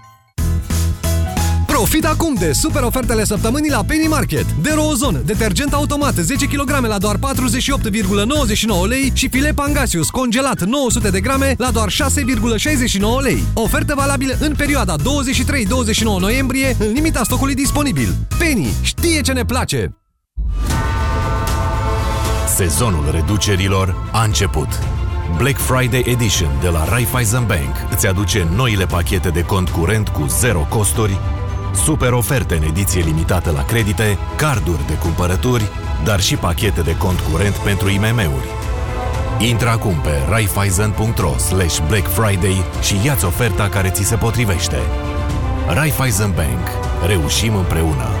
Profit acum de super ofertele săptămânii la Penny Market. De Rozon, detergent automat 10 kg la doar 48,99 lei și filet Pangasius congelat 900 de grame la doar 6,69 lei. Ofertă valabilă în perioada 23-29 noiembrie, în limita stocului disponibil. Penny știe ce ne place! Sezonul reducerilor a început. Black Friday Edition de la Raiffeisen Bank îți aduce noile pachete de cont curent cu zero costuri, super oferte în ediție limitată la credite, carduri de cumpărături, dar și pachete de cont curent pentru IMM-uri. Intră acum pe raiffeisen.ro slash Black Friday și ia-ți oferta care ți se potrivește. Raiffeisen Bank. Reușim împreună!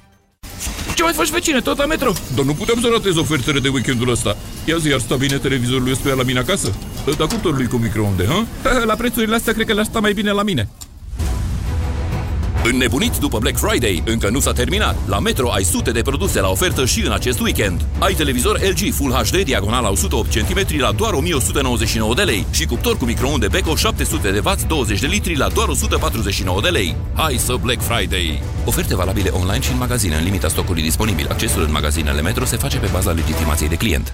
Ce mai faci, vecine? Tot la metro? Dar nu putem să ratez ofertele de weekendul ăsta. Ia zi, ar sta bine televizorul ăsta la mine acasă? Dar cuptorului cu microunde, ha? La prețurile astea cred că le-ar sta mai bine la mine. Înnebunit după Black Friday, încă nu s-a terminat. La Metro ai sute de produse la ofertă și în acest weekend. Ai televizor LG Full HD diagonal la 108 cm la doar 1199 de lei și cuptor cu microunde Beko 700 de W 20 de litri la doar 149 de lei. Hai să Black Friday! Oferte valabile online și în magazine în limita stocului disponibil. Accesul în magazinele Metro se face pe baza legitimației de client.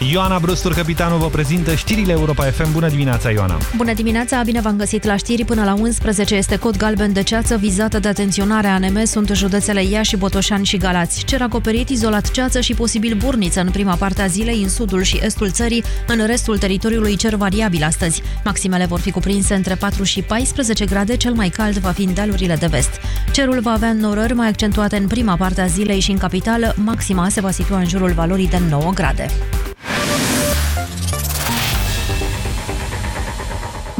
Ioana Brustur, capitanul, vă prezintă știrile Europa FM. Bună dimineața, Ioana! Bună dimineața, bine v-am găsit la știri. Până la 11 este cod galben de ceață vizată de atenționare ANM. Sunt județele Iași, Botoșani și Galați. Cer acoperit, izolat ceață și posibil burniță în prima parte a zilei, în sudul și estul țării. În restul teritoriului cer variabil astăzi. Maximele vor fi cuprinse între 4 și 14 grade, cel mai cald va fi în dealurile de vest. Cerul va avea norări mai accentuate în prima parte a zilei și în capitală. Maxima se va situa în jurul valorii de 9 grade.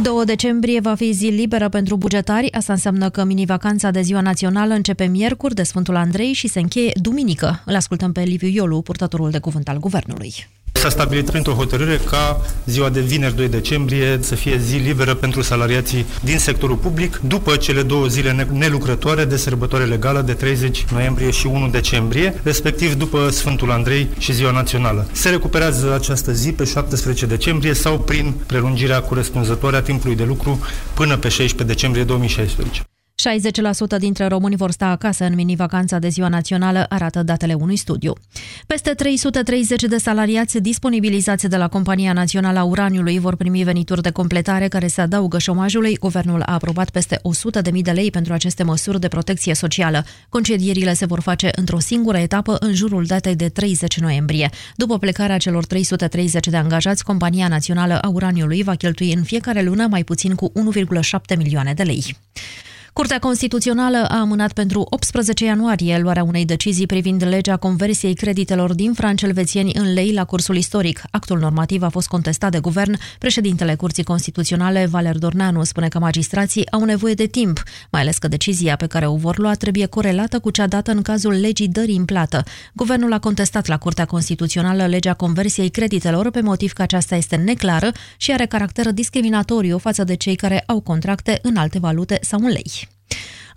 2 decembrie va fi zi liberă pentru bugetari. Asta înseamnă că mini-vacanța de ziua națională începe miercuri de Sfântul Andrei și se încheie duminică. Îl ascultăm pe Liviu Iolu, purtătorul de cuvânt al guvernului. S-a stabilit printr-o hotărâre ca ziua de vineri 2 decembrie să fie zi liberă pentru salariații din sectorul public, după cele două zile nelucrătoare de sărbătoare legală de 30 noiembrie și 1 decembrie, respectiv după Sfântul Andrei și ziua națională. Se recuperează această zi pe 17 decembrie sau prin prelungirea corespunzătoare a timpului de lucru până pe 16 decembrie 2016. 60% dintre români vor sta acasă în mini-vacanța de ziua națională, arată datele unui studiu. Peste 330 de salariați disponibilizați de la Compania Națională a Uraniului vor primi venituri de completare care se adaugă șomajului. Guvernul a aprobat peste 100.000 de lei pentru aceste măsuri de protecție socială. Concedierile se vor face într-o singură etapă în jurul datei de 30 noiembrie. După plecarea celor 330 de angajați, Compania Națională a Uraniului va cheltui în fiecare lună mai puțin cu 1,7 milioane de lei. Curtea Constituțională a amânat pentru 18 ianuarie luarea unei decizii privind legea conversiei creditelor din franci elvețieni în lei la cursul istoric. Actul normativ a fost contestat de guvern. Președintele Curții Constituționale, Valer Dorneanu, spune că magistrații au nevoie de timp, mai ales că decizia pe care o vor lua trebuie corelată cu cea dată în cazul legii dării în plată. Guvernul a contestat la Curtea Constituțională legea conversiei creditelor pe motiv că aceasta este neclară și are caracter discriminatoriu față de cei care au contracte în alte valute sau în lei.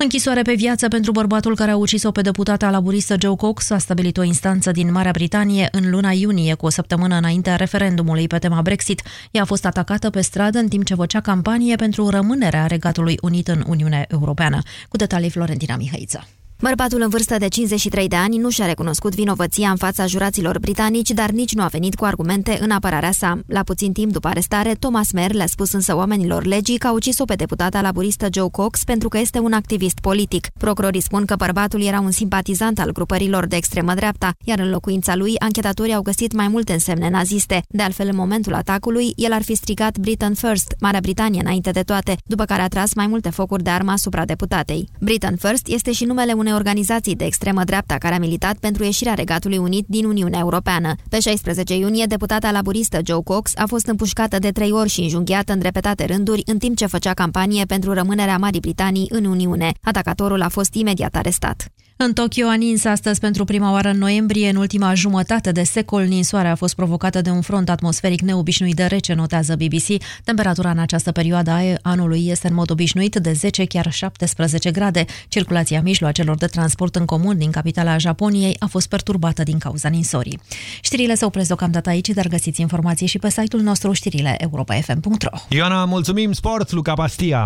Închisoare pe viață pentru bărbatul care a ucis-o pe deputata laburistă Joe Cox a stabilit o instanță din Marea Britanie în luna iunie, cu o săptămână înaintea referendumului pe tema Brexit. Ea a fost atacată pe stradă în timp ce făcea campanie pentru rămânerea Regatului Unit în Uniunea Europeană. Cu detalii Florentina Mihăiță. Bărbatul în vârstă de 53 de ani nu și-a recunoscut vinovăția în fața juraților britanici, dar nici nu a venit cu argumente în apărarea sa. La puțin timp după arestare, Thomas Mer le-a spus însă oamenilor legii că a ucis-o pe deputata laburistă Joe Cox pentru că este un activist politic. Procurorii spun că bărbatul era un simpatizant al grupărilor de extremă dreapta, iar în locuința lui, anchetatorii au găsit mai multe însemne naziste. De altfel, în momentul atacului, el ar fi strigat Britain First, Marea Britanie înainte de toate, după care a tras mai multe focuri de armă asupra deputatei. Britain First este și numele unei organizații de extremă dreapta care a militat pentru ieșirea Regatului Unit din Uniunea Europeană. Pe 16 iunie, deputata laburistă Joe Cox a fost împușcată de trei ori și înjunghiată în repetate rânduri în timp ce făcea campanie pentru rămânerea Marii Britanii în Uniune. Atacatorul a fost imediat arestat. În Tokyo a nins astăzi pentru prima oară în noiembrie, în ultima jumătate de secol, ninsoarea a fost provocată de un front atmosferic neobișnuit de rece, notează BBC. Temperatura în această perioadă a anului este în mod obișnuit de 10, chiar 17 grade. Circulația mijloacelor de transport în comun din capitala Japoniei a fost perturbată din cauza ninsorii. Știrile se opresc deocamdată aici, dar găsiți informații și pe site-ul nostru știrile europa.fm.ro Ioana, mulțumim! Sport, Luca Pastia!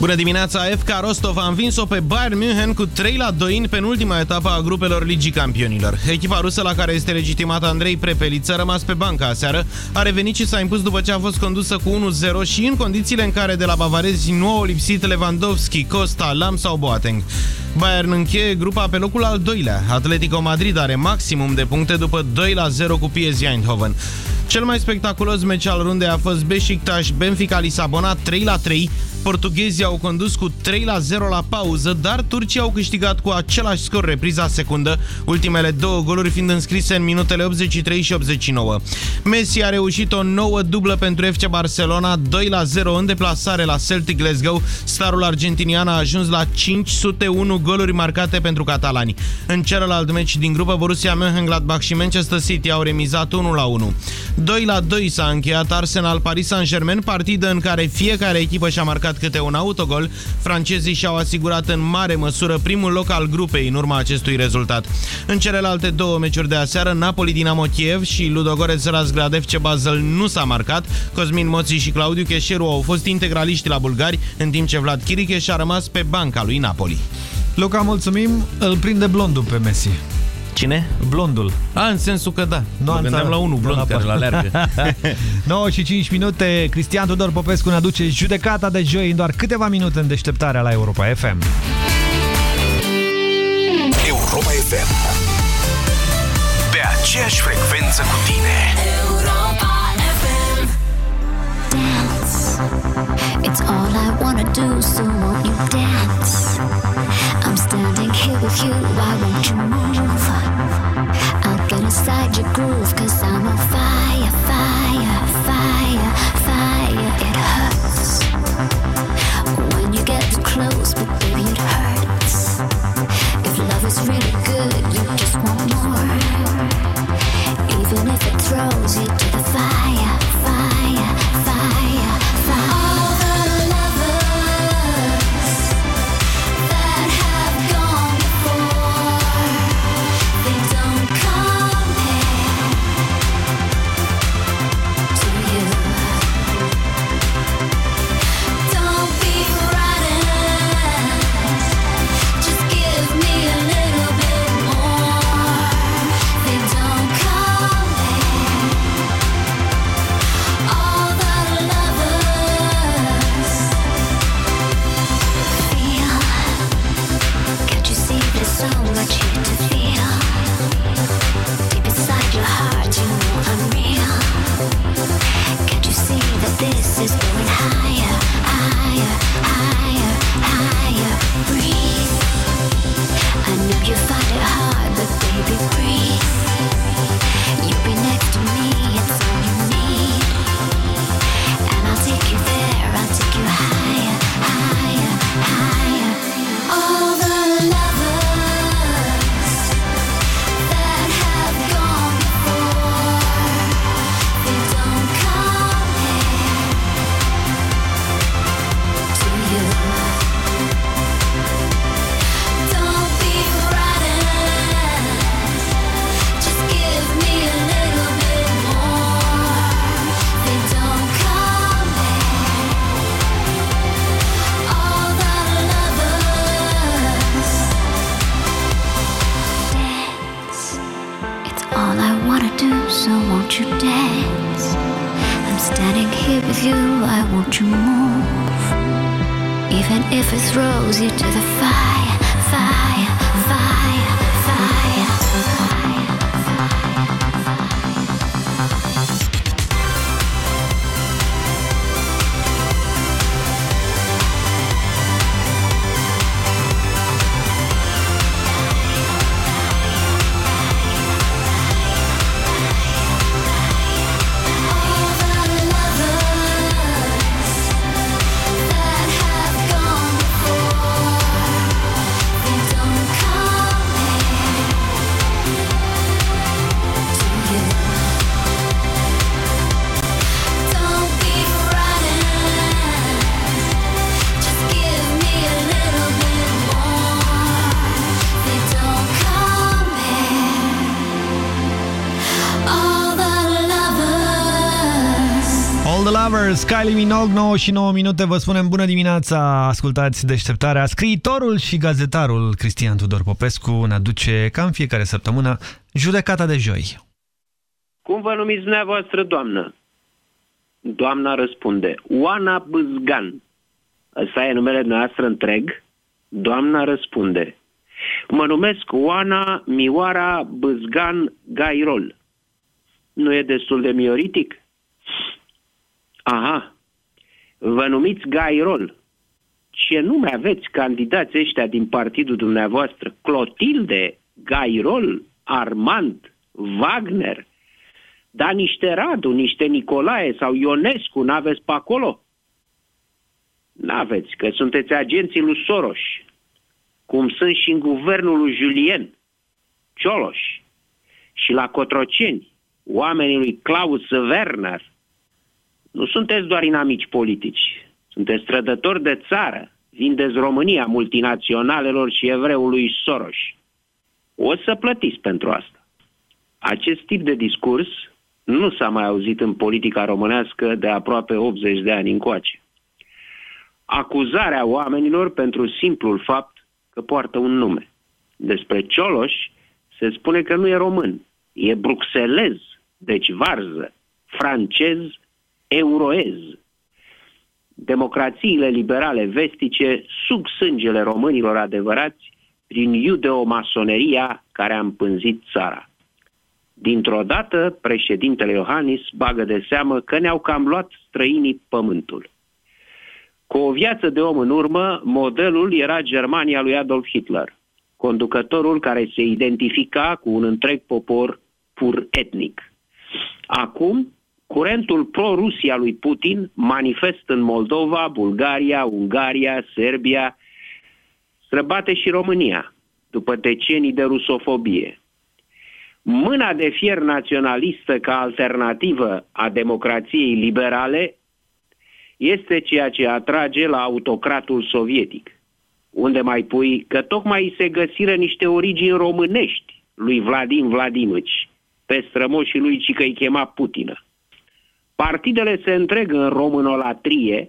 Bună dimineața! FK Rostov a învins-o pe Bayern München cu 3 la 2 în penultima etapă a grupelor Ligii Campionilor. Echipa rusă la care este legitimat Andrei Prepeliță a rămas pe banca aseară, a revenit și s-a impus după ce a fost condusă cu 1-0 și în condițiile în care de la bavarezi nu au lipsit Lewandowski, Costa, Lam sau Boateng. Bayern încheie grupa pe locul al doilea. Atletico Madrid are maximum de puncte după 2 la 0 cu PSG Eindhoven. Cel mai spectaculos meci al rundei a fost Beşiktaş Benfica Lisabona 3 la 3. Portughezii au condus cu 3 la 0 la pauză, dar turcii au câștigat cu același scor repriza secundă, ultimele două goluri fiind înscrise în minutele 83 și 89. Messi a reușit o nouă dublă pentru FC Barcelona, 2 la 0 în deplasare la Celtic Glasgow. Starul argentinian a ajuns la 501 goluri marcate pentru catalani. În celălalt meci din grupă, Borussia Mönchengladbach și Manchester City au remizat 1 la 1. 2 la 2 s-a încheiat Arsenal Paris Saint-Germain, partidă în care fiecare echipă și-a marcat câte un autogol. Francezii și-au asigurat în mare măsură primul loc al grupei în urma acestui rezultat. În celelalte două meciuri de aseară, Napoli Dinamo Kiev și Ludogorets Razgrad FC Basel nu s-a marcat. Cosmin Moții și Claudiu Cheșeru au fost integraliști la bulgari, în timp ce Vlad Chiricheș și-a rămas pe banca lui Napoli. Luca, mulțumim, îl prinde blondul pe Messi. Cine? Blondul. A, în sensul că da. Nu Mă gândeam la unul blond care la leargă. 9 și 5 minute, Cristian Tudor Popescu ne aduce judecata de joi în doar câteva minute în deșteptarea la Europa FM. Europa FM. Pe aceeași frecvență cu tine. Europa FM. Dance. It's all I wanna do, so won't you dance? With you, why won't move? I'll get inside your groove, cause I'm on fire, All the Lovers, Kylie Minogue, 9 și 9 minute, vă spunem bună dimineața, ascultați deșteptarea. Scriitorul și gazetarul Cristian Tudor Popescu ne aduce, ca în fiecare săptămână, judecata de joi. Cum vă numiți dumneavoastră, doamnă? Doamna răspunde, Oana Bâzgan. Ăsta e numele noastră întreg? Doamna răspunde, mă numesc Oana Mioara Bâzgan Gairol. Nu e destul de mioritic? Aha, vă numiți Gairol. Ce nume aveți candidați ăștia din partidul dumneavoastră? Clotilde, Gairol, Armand, Wagner, dar niște Radu, niște Nicolae sau Ionescu n-aveți pe acolo? N-aveți, că sunteți agenții lui Soros, cum sunt și în guvernul lui Julien, Cioloș și la Cotroceni, oamenii lui Klaus Werner. Nu sunteți doar inamici politici, sunteți trădători de țară, vindeți România multinaționalelor și evreului Soros. O să plătiți pentru asta. Acest tip de discurs nu s-a mai auzit în politica românească de aproape 80 de ani încoace. Acuzarea oamenilor pentru simplul fapt că poartă un nume. Despre Cioloș se spune că nu e român, e bruxelez, deci varză, francez, euroez. Democrațiile liberale vestice sub sângele românilor adevărați prin iudeo-masoneria care a împânzit țara. Dintr-o dată, președintele Iohannis bagă de seamă că ne-au cam luat străinii pământul. Cu o viață de om în urmă, modelul era Germania lui Adolf Hitler, conducătorul care se identifica cu un întreg popor pur etnic. Acum, curentul pro-Rusia lui Putin manifest în Moldova, Bulgaria, Ungaria, Serbia, străbate și România, după decenii de rusofobie. Mâna de fier naționalistă ca alternativă a democrației liberale este ceea ce atrage la autocratul sovietic, unde mai pui că tocmai se găsiră niște origini românești lui Vladim Vladimici, pe strămoșii lui ci că îi chema Putină. Partidele se întreg în românolatrie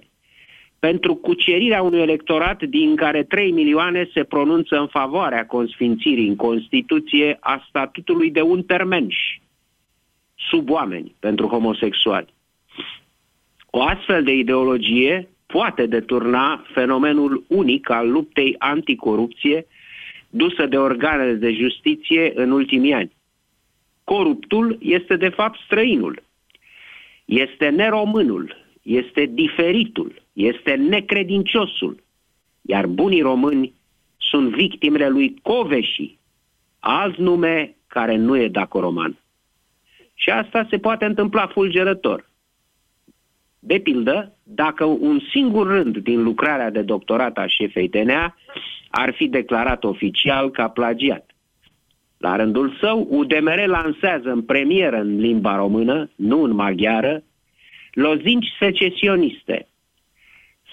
pentru cucerirea unui electorat din care 3 milioane se pronunță în favoarea consfințirii în Constituție a statutului de untermensch, sub oameni pentru homosexuali. O astfel de ideologie poate deturna fenomenul unic al luptei anticorupție dusă de organele de justiție în ultimii ani. Coruptul este de fapt străinul, este neromânul, este diferitul, este necredinciosul, iar bunii români sunt victimele lui Coveși, alt nume care nu e dacoroman. Și asta se poate întâmpla fulgerător. De pildă, dacă un singur rând din lucrarea de doctorat a șefei DNA ar fi declarat oficial ca plagiat. La rândul său, UDMR lansează în premieră în limba română, nu în maghiară, lozinci secesioniste.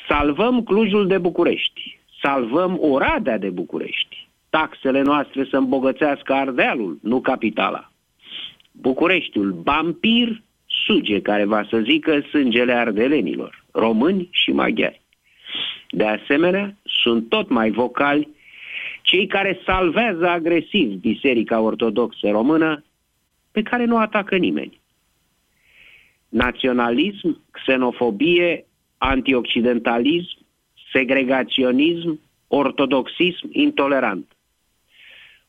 Salvăm Clujul de București, salvăm Oradea de București. Taxele noastre să îmbogățească Ardealul, nu capitala. Bucureștiul, vampir, suge care va să zică sângele ardelenilor, români și maghiari. De asemenea, sunt tot mai vocali cei care salvează agresiv Biserica Ortodoxă Română, pe care nu atacă nimeni. Naționalism, xenofobie, antioccidentalism, segregaționism, ortodoxism intolerant.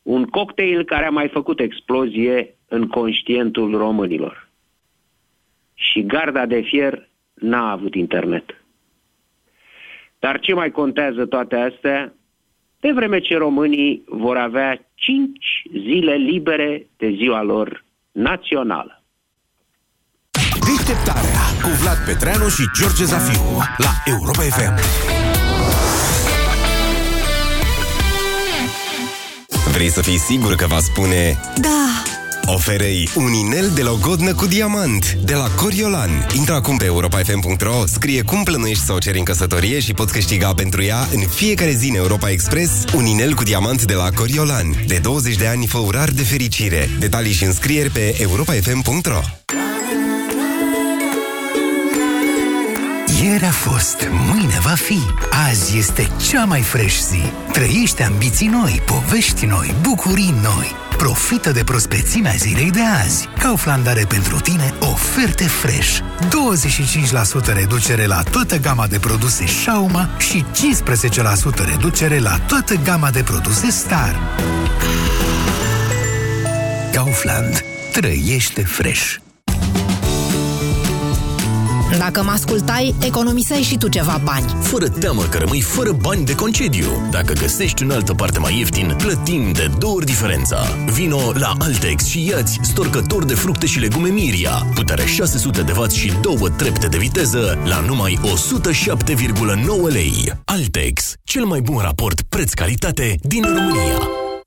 Un cocktail care a mai făcut explozie în conștientul românilor. Și garda de fier n-a avut internet. Dar ce mai contează toate astea? De vreme ce românii vor avea 5 zile libere de ziua lor națională. Deșteptarea cu Vlad Petreanu și George Zafiu la Europa FM. Vrei să fii sigur că va spune Da! Oferei un inel de logodnă cu diamant de la Coriolan. Intră acum pe europafm.ro, scrie cum plănuiești să o ceri în căsătorie și poți câștiga pentru ea în fiecare zi în Europa Express un inel cu diamant de la Coriolan. De 20 de ani fă urar de fericire. Detalii și înscrieri pe europafm.ro. Ieri a fost, mâine va fi. Azi este cea mai fresh zi. Trăiește ambiții noi, povești noi, bucurii noi. Profită de prospețimea zilei de azi. Kaufland are pentru tine oferte fresh. 25% reducere la toată gama de produse Shauma și 15% reducere la toată gama de produse Star. Kaufland. Trăiește fresh. Dacă mă ascultai, economiseai și tu ceva bani. Fără teamă că rămâi fără bani de concediu. Dacă găsești în altă parte mai ieftin, plătim de două ori diferența. Vino la Altex și iați storcător de fructe și legume Miria. Putere 600 de W și două trepte de viteză la numai 107,9 lei. Altex, cel mai bun raport preț-calitate din România.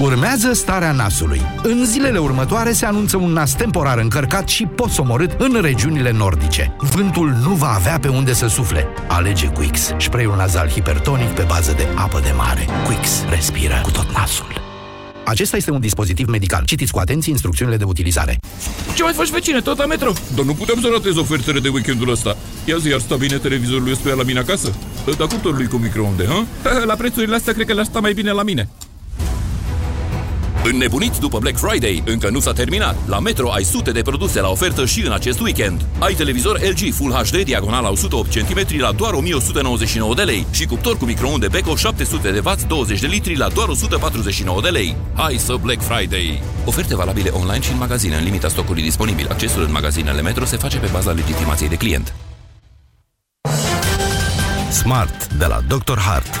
Urmează starea nasului. În zilele următoare se anunță un nas temporar încărcat și posomorât în regiunile nordice. Vântul nu va avea pe unde să sufle. Alege Quix, spray-ul nazal hipertonic pe bază de apă de mare. Quix respiră cu tot nasul. Acesta este un dispozitiv medical. Citiți cu atenție instrucțiunile de utilizare. Ce mai faci, vecine? Tot la metro? Dar nu putem să ratez ofertele de weekendul ăsta. Ia zi, ar sta bine televizorul ăsta la mine acasă? Da cuptorului cu microunde, ha? La prețurile astea cred că le-ar sta mai bine la mine. Înnebuniți după Black Friday, încă nu s-a terminat. La Metro ai sute de produse la ofertă și în acest weekend. Ai televizor LG Full HD diagonal 108 cm la doar 1199 de lei și cuptor cu microunde Beko 700 de W 20 de litri la doar 149 de lei. Hai să Black Friday! Oferte valabile online și în magazine în limita stocului disponibil. Accesul în magazinele Metro se face pe baza legitimației de client. Smart de la Dr. Hart.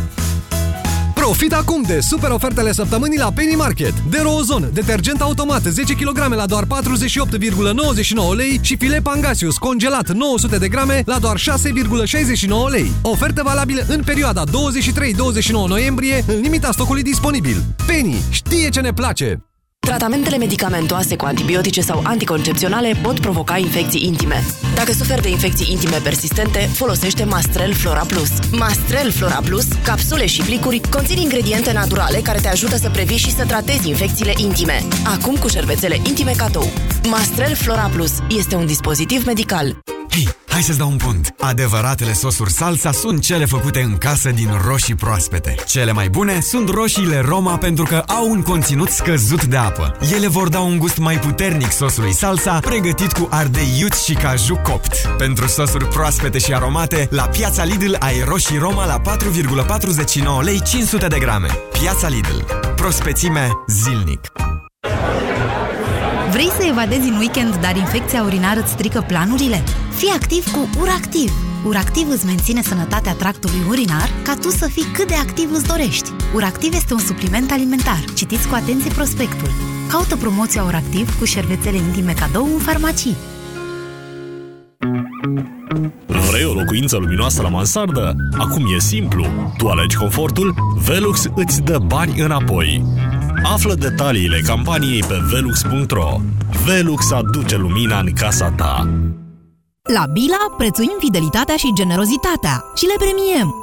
Profit acum de super ofertele săptămânii la Penny Market. De Rozon, detergent automat 10 kg la doar 48,99 lei și filet Pangasius congelat 900 de grame la doar 6,69 lei. Ofertă valabilă în perioada 23-29 noiembrie în limita stocului disponibil. Penny știe ce ne place! Tratamentele medicamentoase cu antibiotice sau anticoncepționale pot provoca infecții intime. Dacă suferi de infecții intime persistente, folosește Mastrel Flora Plus. Mastrel Flora Plus, capsule și plicuri, conțin ingrediente naturale care te ajută să previi și să tratezi infecțiile intime. Acum cu șervețele intime cadou. Mastrel Flora Plus este un dispozitiv medical. Hei, hai să-ți dau un pont. Adevăratele sosuri salsa sunt cele făcute în casă din roșii proaspete. Cele mai bune sunt roșiile Roma pentru că au un conținut scăzut de apă. Ele vor da un gust mai puternic sosului salsa, pregătit cu ardei iuți și caju copt. Pentru sosuri proaspete și aromate, la Piața Lidl ai roșii Roma la 4,49 lei 500 de grame. Piața Lidl. Prospețime zilnic. Vrei să evadezi în weekend, dar infecția urinară îți strică planurile? Fii activ cu URACTIV! Uractiv îți menține sănătatea tractului urinar ca tu să fii cât de activ îți dorești. Uractiv este un supliment alimentar. Citiți cu atenție prospectul. Caută promoția Uractiv cu șervețele intime cadou în farmacii. Vrei o locuință luminoasă la mansardă? Acum e simplu. Tu alegi confortul, Velux îți dă bani înapoi. Află detaliile campaniei pe velux.ro. Velux aduce lumina în casa ta. La Bila prețuim fidelitatea și generozitatea și le premiem.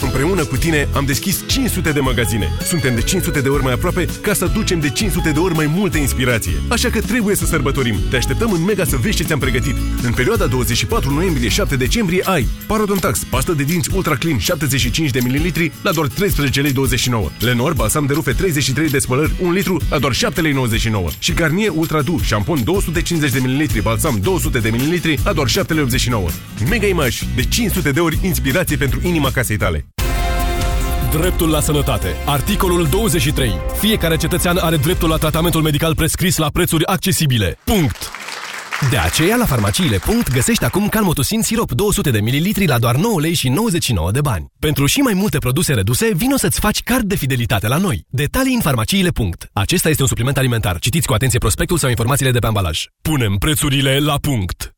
Împreună cu tine am deschis 500 de magazine. Suntem de 500 de ori mai aproape ca să ducem de 500 de ori mai multă inspirație. Așa că trebuie să sărbătorim. Te așteptăm în Mega să vezi ce ți-am pregătit. În perioada 24 noiembrie-7 decembrie ai Parodontax, pastă de dinți Ultra Clean 75 de ml la doar 13 lei 29. Lenor, balsam de rufe 33 de spălări 1 litru la doar 7 lei 99. Și Garnier Ultra Du, șampon 250 de ml, balsam 200 de ml la doar 7 lei 89. Mega Image, de 500 de ori inspirație pentru inima casei tale. Dreptul la sănătate. Articolul 23. Fiecare cetățean are dreptul la tratamentul medical prescris la prețuri accesibile. Punct. De aceea, la farmaciile. Punct, găsești acum Calmotusin sirop 200 de ml la doar 9 lei și 99 de bani. Pentru și mai multe produse reduse, vino să-ți faci card de fidelitate la noi. Detalii în farmaciile. Punct. Acesta este un supliment alimentar. Citiți cu atenție prospectul sau informațiile de pe ambalaj. Punem prețurile la punct.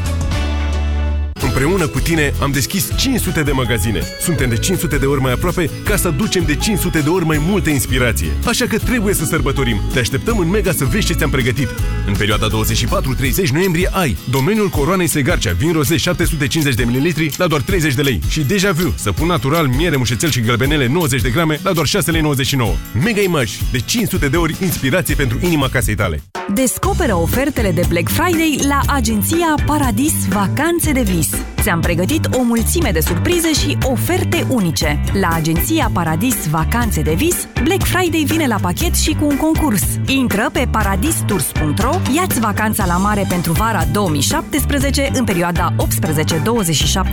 Împreună cu tine am deschis 500 de magazine. Suntem de 500 de ori mai aproape ca să ducem de 500 de ori mai multă inspirație. Așa că trebuie să sărbătorim. Te așteptăm în Mega să vezi ce ți-am pregătit. În perioada 24-30 noiembrie ai domeniul coroanei Segarcea, vin roze 750 de ml la doar 30 de lei și Deja Vu, săpun natural, miere, mușețel și gălbenele 90 de grame la doar 6 lei 99. Mega Image, de 500 de ori inspirație pentru inima casei tale. Descoperă ofertele de Black Friday la agenția Paradis Vacanțe de Vis. Ți-am pregătit o mulțime de surprize și oferte unice. La agenția Paradis Vacanțe de Vis, Black Friday vine la pachet și cu un concurs. Intră pe paradistours.ro, ia-ți vacanța la mare pentru vara 2017 în perioada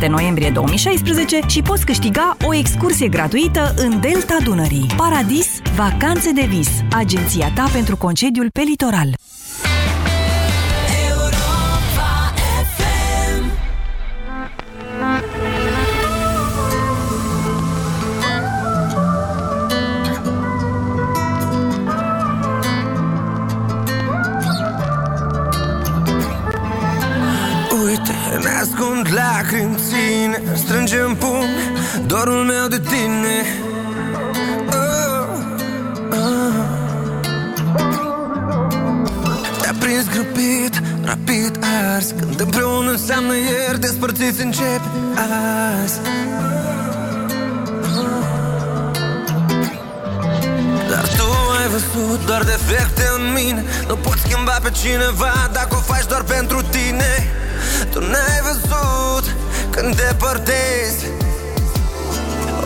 18-27 noiembrie 2016 și poți câștiga o excursie gratuită în Delta Dunării. Paradis Vacanțe de Vis, agenția ta pentru concediul pe litoral. Mi-ascund lacrimi ține Strânge în pumn dorul meu de tine. Oh, oh. Te-a prins grăbit, rapid ars Când împreună înseamnă ieri Despărțiți încep azi. Dar tu ai văzut doar defecte în mine Nu poți schimba pe cineva dacă o faci doar pentru tine Tu n-ai văzut că când te părtezi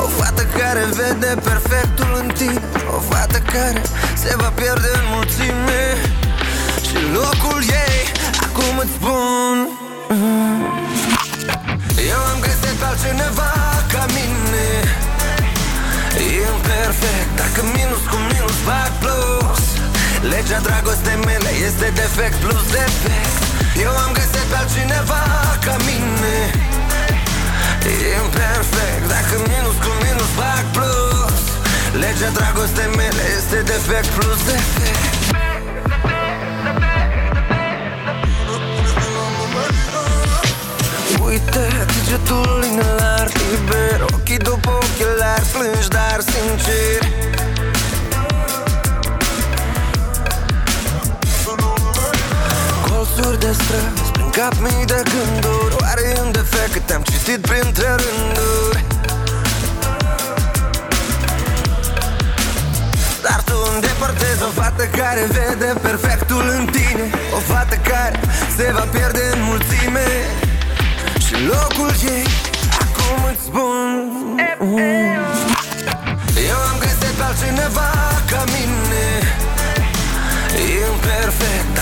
O fată care vede perfectul în tine O fată care se va pierde în mulțime Și locul ei, acum îți spun Eu am găsit pe altcineva ca mine. Imperfect, dacă minus cu minus fac plus. Legea dragostei mele este defect plus defect Eu am găsit pe altcineva ca mine. Imperfect, dacă minus cu minus fac plus. Legea dragostei mele este defect plus defect Uite degetul inelar liber Ochii după ochelari plângi dar sincer Colțuri de străzi prin cap mii de gânduri. Oare e un defect că te-am citit printre rânduri? Dar tu îndepărtezi o fată care vede perfectul în tine. O fată care se va pierde în mulțime. Și locul ei, acum îți spun Eu am găsit pe altcineva ca mine. Imperfect,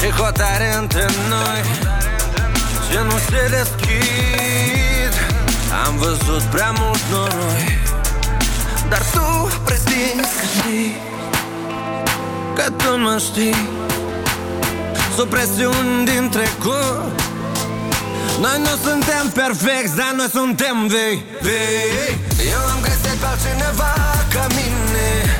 Și hotare între noi. Ce nu se deschid. Am văzut prea mult noroi. Dar tu prezinți că știi Că tu mă știi. Supresiuni din trecut. Noi nu suntem perfecti, dar noi suntem vei, vei. Eu am găsit pe altcineva ca mine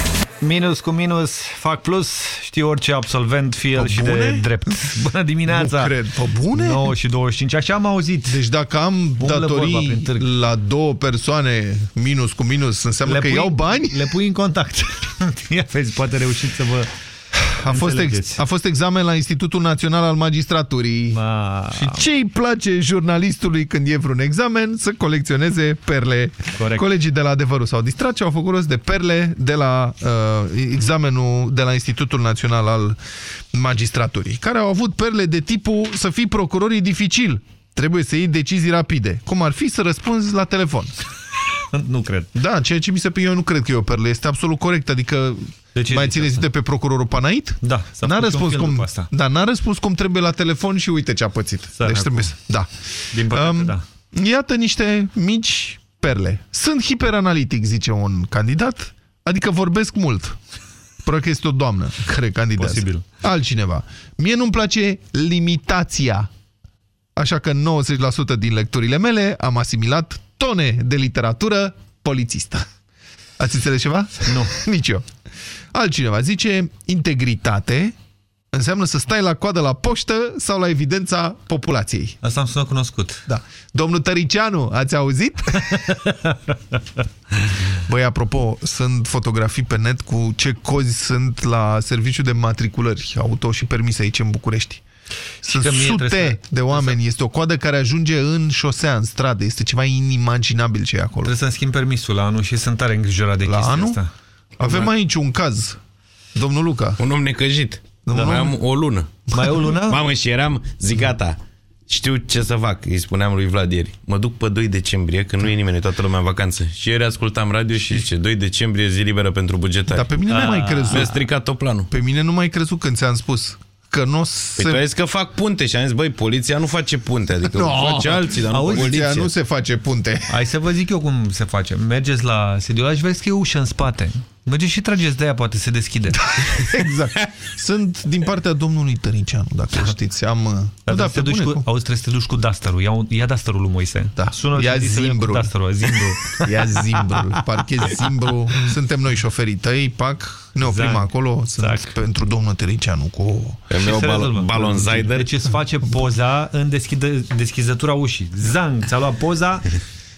Minus cu minus fac plus, știu orice absolvent, fie el și bune? de drept. *laughs* Bună dimineața! Nu cred. Pe bune? 9 și 25, așa am auzit. Deci dacă am Umblă vorba datorii prin târg. la două persoane minus cu minus, înseamnă că pui, iau bani? Le pui în contact. *laughs* Ia vezi, poate reușiți să vă A fost, ex, înțelegeți. a fost examen la Institutul Național al Magistraturii. Ma... Și ce îi place jurnalistului când e vreun examen? Să colecționeze perle. Corect. Colegii de la Adevărul s-au distrat și au făcut rost de perle de la uh, examenul de la Institutul Național al Magistraturii, care au avut perle de tipul să fii procuror e dificil. Trebuie să iei decizii rapide. Cum ar fi să răspunzi la telefon. Nu cred. Da, ceea ce mi se pare, eu nu cred că e o perlă. Este absolut corect. Adică, ce mai zici țineți de pe procurorul Panait? Da, s-a N-a făcut și un răspuns film cum, după asta. da, n-a răspuns cum trebuie la telefon și uite ce a pățit. Săracul. Deci trebuie să... Da. Din păcate, Um, da. Iată niște mici perle. Sunt hiperanalitic, zice un candidat, adică vorbesc mult. Probabil că este o doamnă care candidează. Posibil. Altcineva. Mie nu-mi place limitația. Așa că 90% din lecturile mele am asimilat tone de literatură polițistă. Ați înțeles ceva? Nu. *laughs* Nici eu. Altcineva zice integritate înseamnă să stai la coadă la poștă sau la evidența populației. Asta am sunat cunoscut. Da. Domnul Tăricianu, ați auzit? *laughs* Băi, apropo, sunt fotografii pe net cu ce cozi sunt la serviciu de matriculări auto și permise aici în București. Sunt că mie sute trebuie să- de oameni. Este o coadă care ajunge în șosea, în stradă. Este ceva inimaginabil ce e acolo. Trebuie să-mi schimb permisul la anul și sunt tare îngrijorat de La chestia anul? asta. Avem aici un caz. Domnul Luca. Un om necăjit. Domnul Mai om- am o lună. Mai e o lună? *laughs* Mamă, și eram, zic gata, știu ce să fac, îi spuneam lui Vlad ieri. Mă duc pe 2 decembrie, când nu e nimeni, toată lumea în vacanță. Și ieri ascultam radio și zice, 2 decembrie zi liberă pentru bugetari. Dar pe mine nu mai crezut. Mi-a stricat tot planul. Pe mine nu mai crezut când ți-am spus că nu Păi se... tu ai zis că fac punte și am zis, băi, poliția nu face punte, adică No. no. face alții, dar nu Auzi, poliția. Poliția nu se face punte. Hai să vă zic eu cum se face. Mergeți la sediolaj, vezi că e ușă în spate. Mergeți și trageți de ea, poate se deschide. *laughs* exact. Sunt din partea domnului Tăricianu, dacă știți. Am... Dar da, da, te duci bune, cu, cum? auzi, trebuie să te duci cu dasterul. Ia, ia dasterul lui Moise. Da. Sună Ia și zi să vin zimbrul. Cu dasterul, zimbru. Ia zimbrul, *laughs* parchez zimbru. Suntem noi șoferii tăi, pac, ne oprim Exact. acolo. Sunt Exact. pentru domnul Tăricianu cu... Pe meu se bal rezolvă. balonzider. Deci îți face poza în deschidă, deschizătura ușii. Zang, ți-a luat poza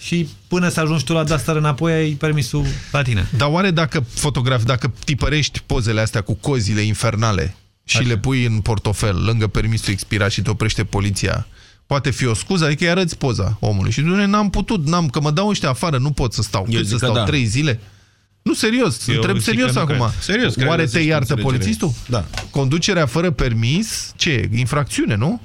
și până să ajungi tu la daster înapoi ai permisul la tine. Dar oare dacă fotografi, dacă tipărești pozele astea cu cozile infernale și Așa. le pui în portofel lângă permisul expirat și te oprește poliția, poate fi o scuză? Adică îi arăți poza omului și du n-am putut, n-am, că mă dau ăștia afară, nu pot să stau. Eu Cât să zic că stau? da. Trei zile? Nu, serios, Eu întreb zic serios că nu acum. cred. Serios, cred Oare că te zici iartă cu înțelegere. polițistul? Da. Conducerea fără permis, ce e? Infracțiune, nu?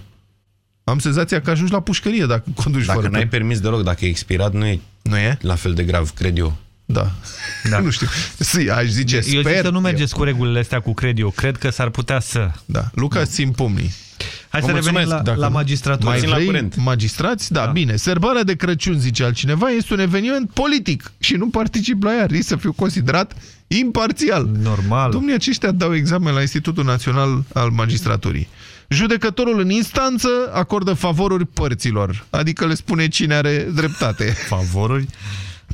Am senzația că ajungi la pușcărie dacă conduci Dacă fără n-ai permis. permis deloc, dacă e expirat, nu e Nu e? la fel de grav, cred eu. Da. Da. *laughs* nu știu. Si, aș zice, Eu sper. zic să nu mergeți cu regulile astea cu cred eu. Cred că s-ar putea să... Da. Luca, țin pumnii. Hai Vă să revenim mulțumesc, la, dacă la nu- magistratură. Mai Țin la vrei curent. magistrați? Da, Da. bine. Sărbarea de Crăciun, zice altcineva, este un eveniment politic și nu particip la ea. Risc să fiu considerat imparțial. Normal. Domnii aceștia dau examen la Institutul Național al Magistraturii. Judecătorul în instanță acordă favoruri părților, adică le spune cine are dreptate. Favoruri?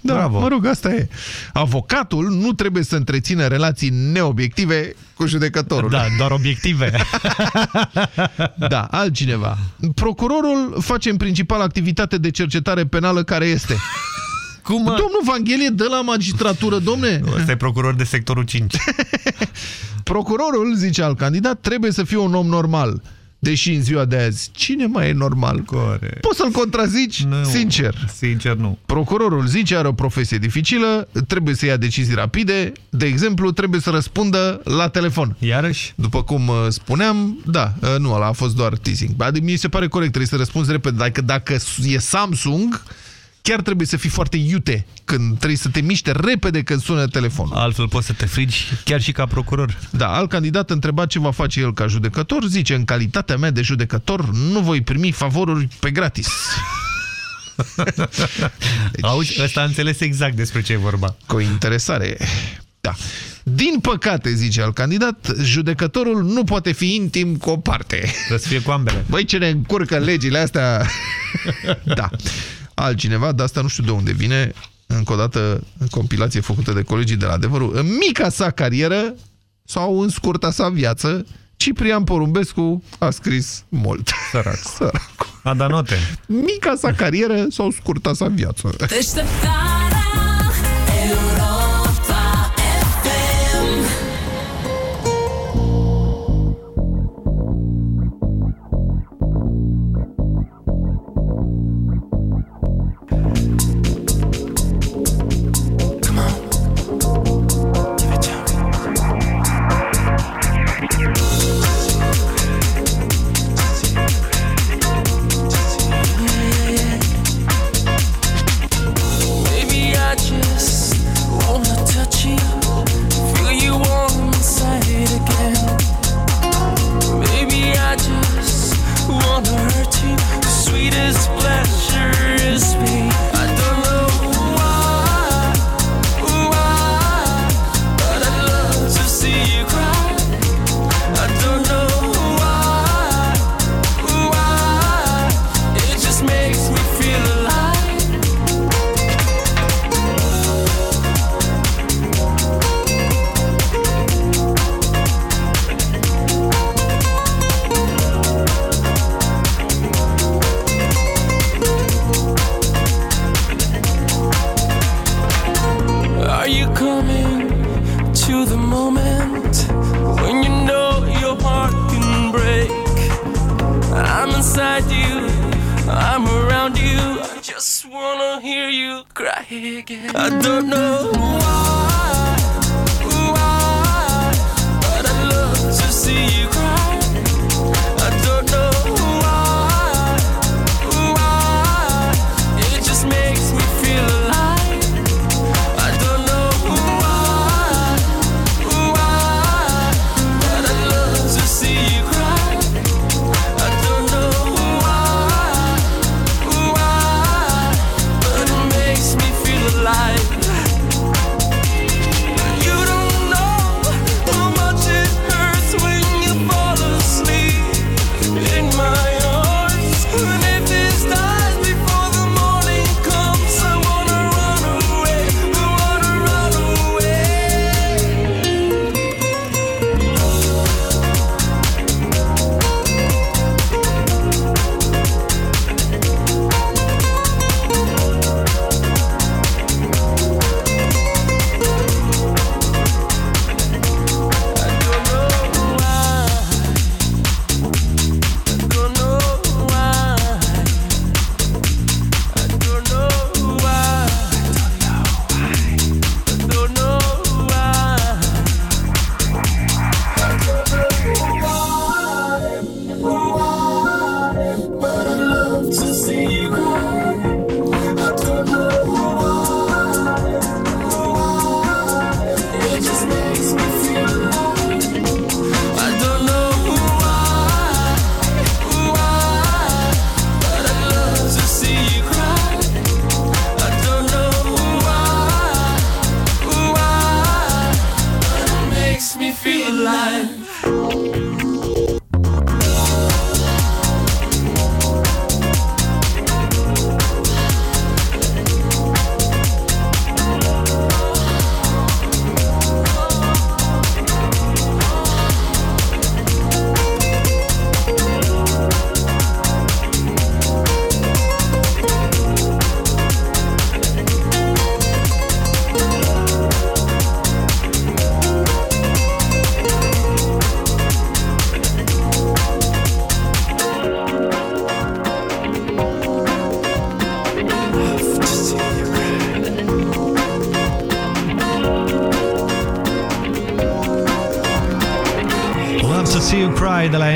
Da, Bravo. mă rog, asta e. Avocatul nu trebuie să întrețină relații neobiective cu judecătorul. Da, doar obiective. *laughs* *laughs* Da, altcineva. Procurorul face în principal activitate de cercetare penală care este. Cum, mă? Domnul Vanghelie de la magistratură, domne. Ăsta e procuror de sectorul 5. *laughs* Procurorul, zice al candidat, trebuie să fie un om normal. Deși în ziua de azi, cine mai e normal? Corect. Poți să-l contrazici? Nu. Sincer. Sincer, nu. Procurorul zice are o profesie dificilă, trebuie să ia decizii rapide, de exemplu, trebuie să răspundă la telefon. Iarăși? După cum uh, spuneam, da, uh, nu, ăla a fost doar teasing. Adică mi se pare corect, trebuie să răspunzi repede. Dacă, dacă e Samsung, chiar trebuie să fii foarte iute când trebuie să te miște repede când sună telefonul. Altfel poți să te frigi chiar și ca procuror. Da, alt candidat întreba ce va face el ca judecător, zice, în calitatea mea de judecător nu voi primi favoruri pe gratis. Deci... *laughs* Auzi, ăsta a înțeles exact despre ce e vorba. Cu interesare. Da. Din păcate, zice al candidat, judecătorul nu poate fi intim cu o parte. Trebuie să fie cu ambele. Băi, ce ne încurcă legile astea? *laughs* da. Altcineva, dar asta nu știu de unde vine, încă o dată, în compilație făcută de colegii de la Adevărul, în mica sa carieră sau în scurta sa viață, Ciprian Porumbescu a scris mult. Sărac. *laughs* Sărac. A dat note. Mica sa carieră sau scurta sa viață.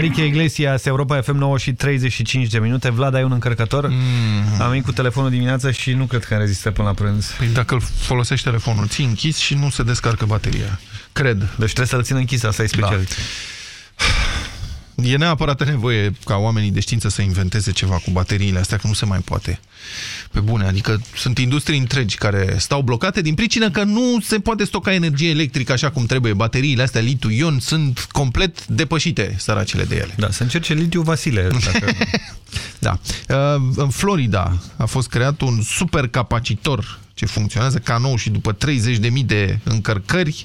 Enrique Iglesias, Europa FM 9 și 35 de minute. Vlad, ai un încărcător? Mm. Am venit cu telefonul dimineața și nu cred că rezistă până la prânz. Păi dacă îl folosești telefonul, ții închis și nu se descarcă bateria. Cred. Deci trebuie să-l țin închis, asta e special. Da. E neapărat nevoie ca oamenii de știință să inventeze ceva cu bateriile astea, că nu se mai poate. Pe bune, adică sunt industrii întregi care stau blocate din pricină că nu se poate stoca energie electrică așa cum trebuie. Bateriile astea litiu-ion sunt complet depășite, săracele de ele. Da, să încerce litiu Vasile. Dacă... *laughs* da. Uh, în Florida a fost creat un supercapacitor ce funcționează ca nou și după 30.000 de încărcări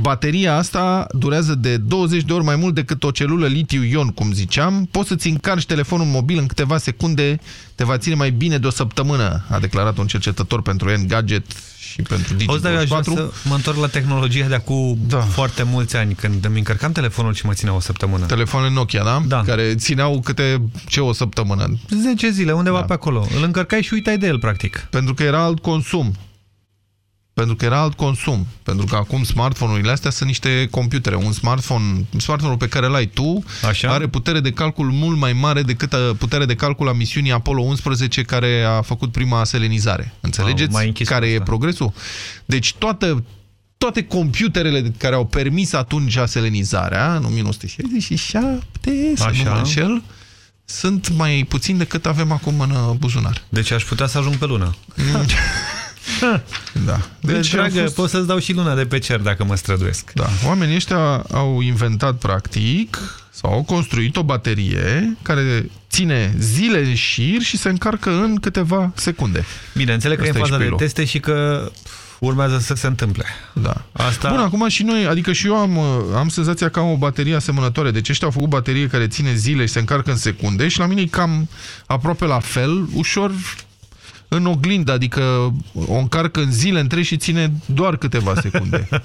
Bateria asta durează de 20 de ori mai mult decât o celulă litiu-ion, cum ziceam. Poți să-ți încarci telefonul mobil în câteva secunde, te va ține mai bine de o săptămână, a declarat un cercetător pentru Engadget și pentru Digi24. să mă întorc la tehnologia de acum da. foarte mulți ani, când îmi încărcam telefonul și mă ținea o săptămână. Telefoanele Nokia, da? Da. Care țineau câte, ce, o săptămână? 10 zile, undeva da. pe acolo. Îl încărcai și uitai de el, practic. Pentru că era alt consum pentru că era alt consum. Pentru că acum smartphone-urile astea sunt niște computere. Un smartphone, smartphone-ul pe care îl ai tu Așa? are putere de calcul mult mai mare decât uh, putere de calcul a misiunii Apollo 11 care a făcut prima selenizare. Înțelegeți? Wow, care e progresul? Deci toată toate computerele care au permis atunci selenizarea, în 1967, să nu mă înșel, sunt mai puțin decât avem acum în uh, buzunar. Deci aș putea să ajung pe lună. *laughs* *laughs* Da. Deci, deci dragă, fost... pot să-ți dau și luna de pe cer dacă mă străduiesc. Da. Oamenii ăștia au inventat practic sau au construit o baterie care ține zile în șir și se încarcă în câteva secunde. Bine, înțeleg că e în faza de teste și că urmează să se întâmple. Da. Asta... Bun, acum și noi, adică și eu am, am senzația că am o baterie asemănătoare. Deci ăștia au făcut baterie care ține zile și se încarcă în secunde și la mine e cam aproape la fel, ușor în oglindă, adică o încarcă în zile întregi și ține doar câteva secunde. *laughs*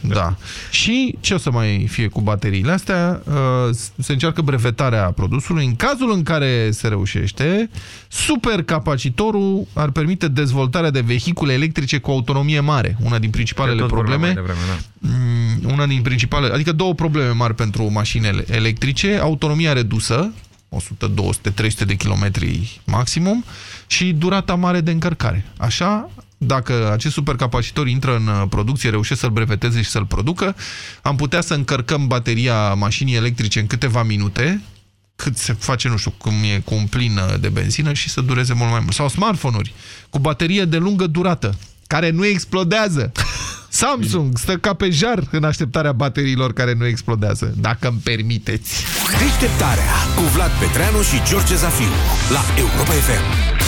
Da. Și ce o să mai fie cu bateriile astea? Uh, se încearcă brevetarea produsului. În cazul în care se reușește, supercapacitorul ar permite dezvoltarea de vehicule electrice cu autonomie mare. Una din principalele probleme. Devreme, da. Mm, una din principalele, adică două probleme mari pentru mașinile electrice, autonomia redusă, 100, 200, 300 de kilometri maximum și durata mare de încărcare. Așa, dacă acest supercapacitor intră în uh, producție, reușește să-l breveteze și să-l producă, am putea să încărcăm bateria mașinii electrice în câteva minute, cât se face, nu știu, cum e cu un plin uh, de benzină și să dureze mult mai mult. Sau smartphone-uri cu baterie de lungă durată, care nu explodează. *laughs* Samsung stă ca pe jar în așteptarea bateriilor care nu explodează, dacă îmi permiteți. Deșteptarea cu Vlad Petreanu și George Zafiu la Europa FM.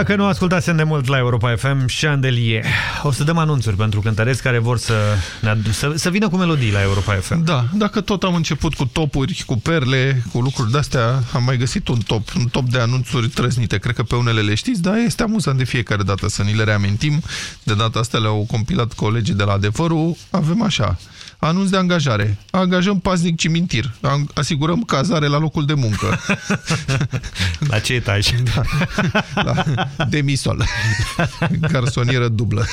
Sia, că nu ascultasem de mult la Europa FM, Chandelier. O să dăm anunțuri pentru cântăreți care vor să, ne adu- să, să vină cu melodii la Europa FM. Da, dacă tot am început cu topuri, cu perle, cu lucruri de-astea, am mai găsit un top, un top de anunțuri trăznite. Cred că pe unele le știți, dar este amuzant de fiecare dată să ni le reamintim. De data asta le-au compilat colegii de la Adevărul. Avem așa, anunț de angajare. Angajăm paznic cimintir. Ang- Asigurăm cazare la locul de muncă. *laughs* La ce etaj? *laughs* Da. La demisol. Garsonieră dublă.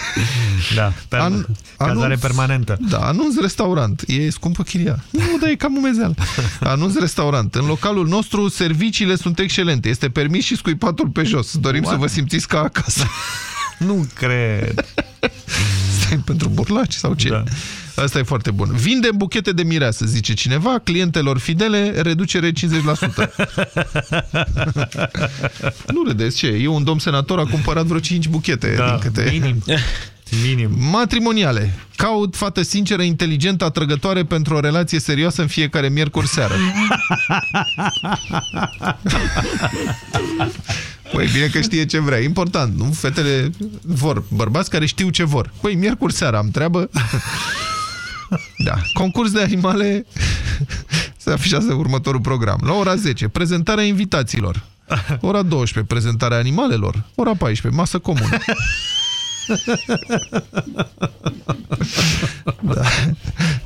Da, per... An- cazare anunț- permanentă. Da, anunț restaurant. E scumpă chiria. Nu, dar e cam umezeală. Anunț restaurant. În localul nostru, serviciile sunt excelente. Este permis și scuipatul pe jos. Dorim What? să vă simțiți ca acasă. Nu cred. Stai pentru burlaci sau ce? Da. Asta e foarte bun. Vindem buchete de mireasă, zice cineva, clientelor fidele, reducere 50%. *laughs* nu râdeți, ce? Eu, un domn senator, a cumpărat vreo 5 buchete. Da, din câte... minim. *laughs* Minim. Matrimoniale. Caut fată sinceră, inteligentă, atrăgătoare pentru o relație serioasă în fiecare miercuri seară. *laughs* Păi bine că știe ce vrea. Important, nu? Fetele vor. Bărbați care știu ce vor. Păi, miercuri seara am treabă. Da. Concurs de animale *laughs* se afișează următorul program. La ora 10, prezentarea invitațiilor. Ora 12, prezentarea animalelor. Ora 14, masă comună. *laughs* Da.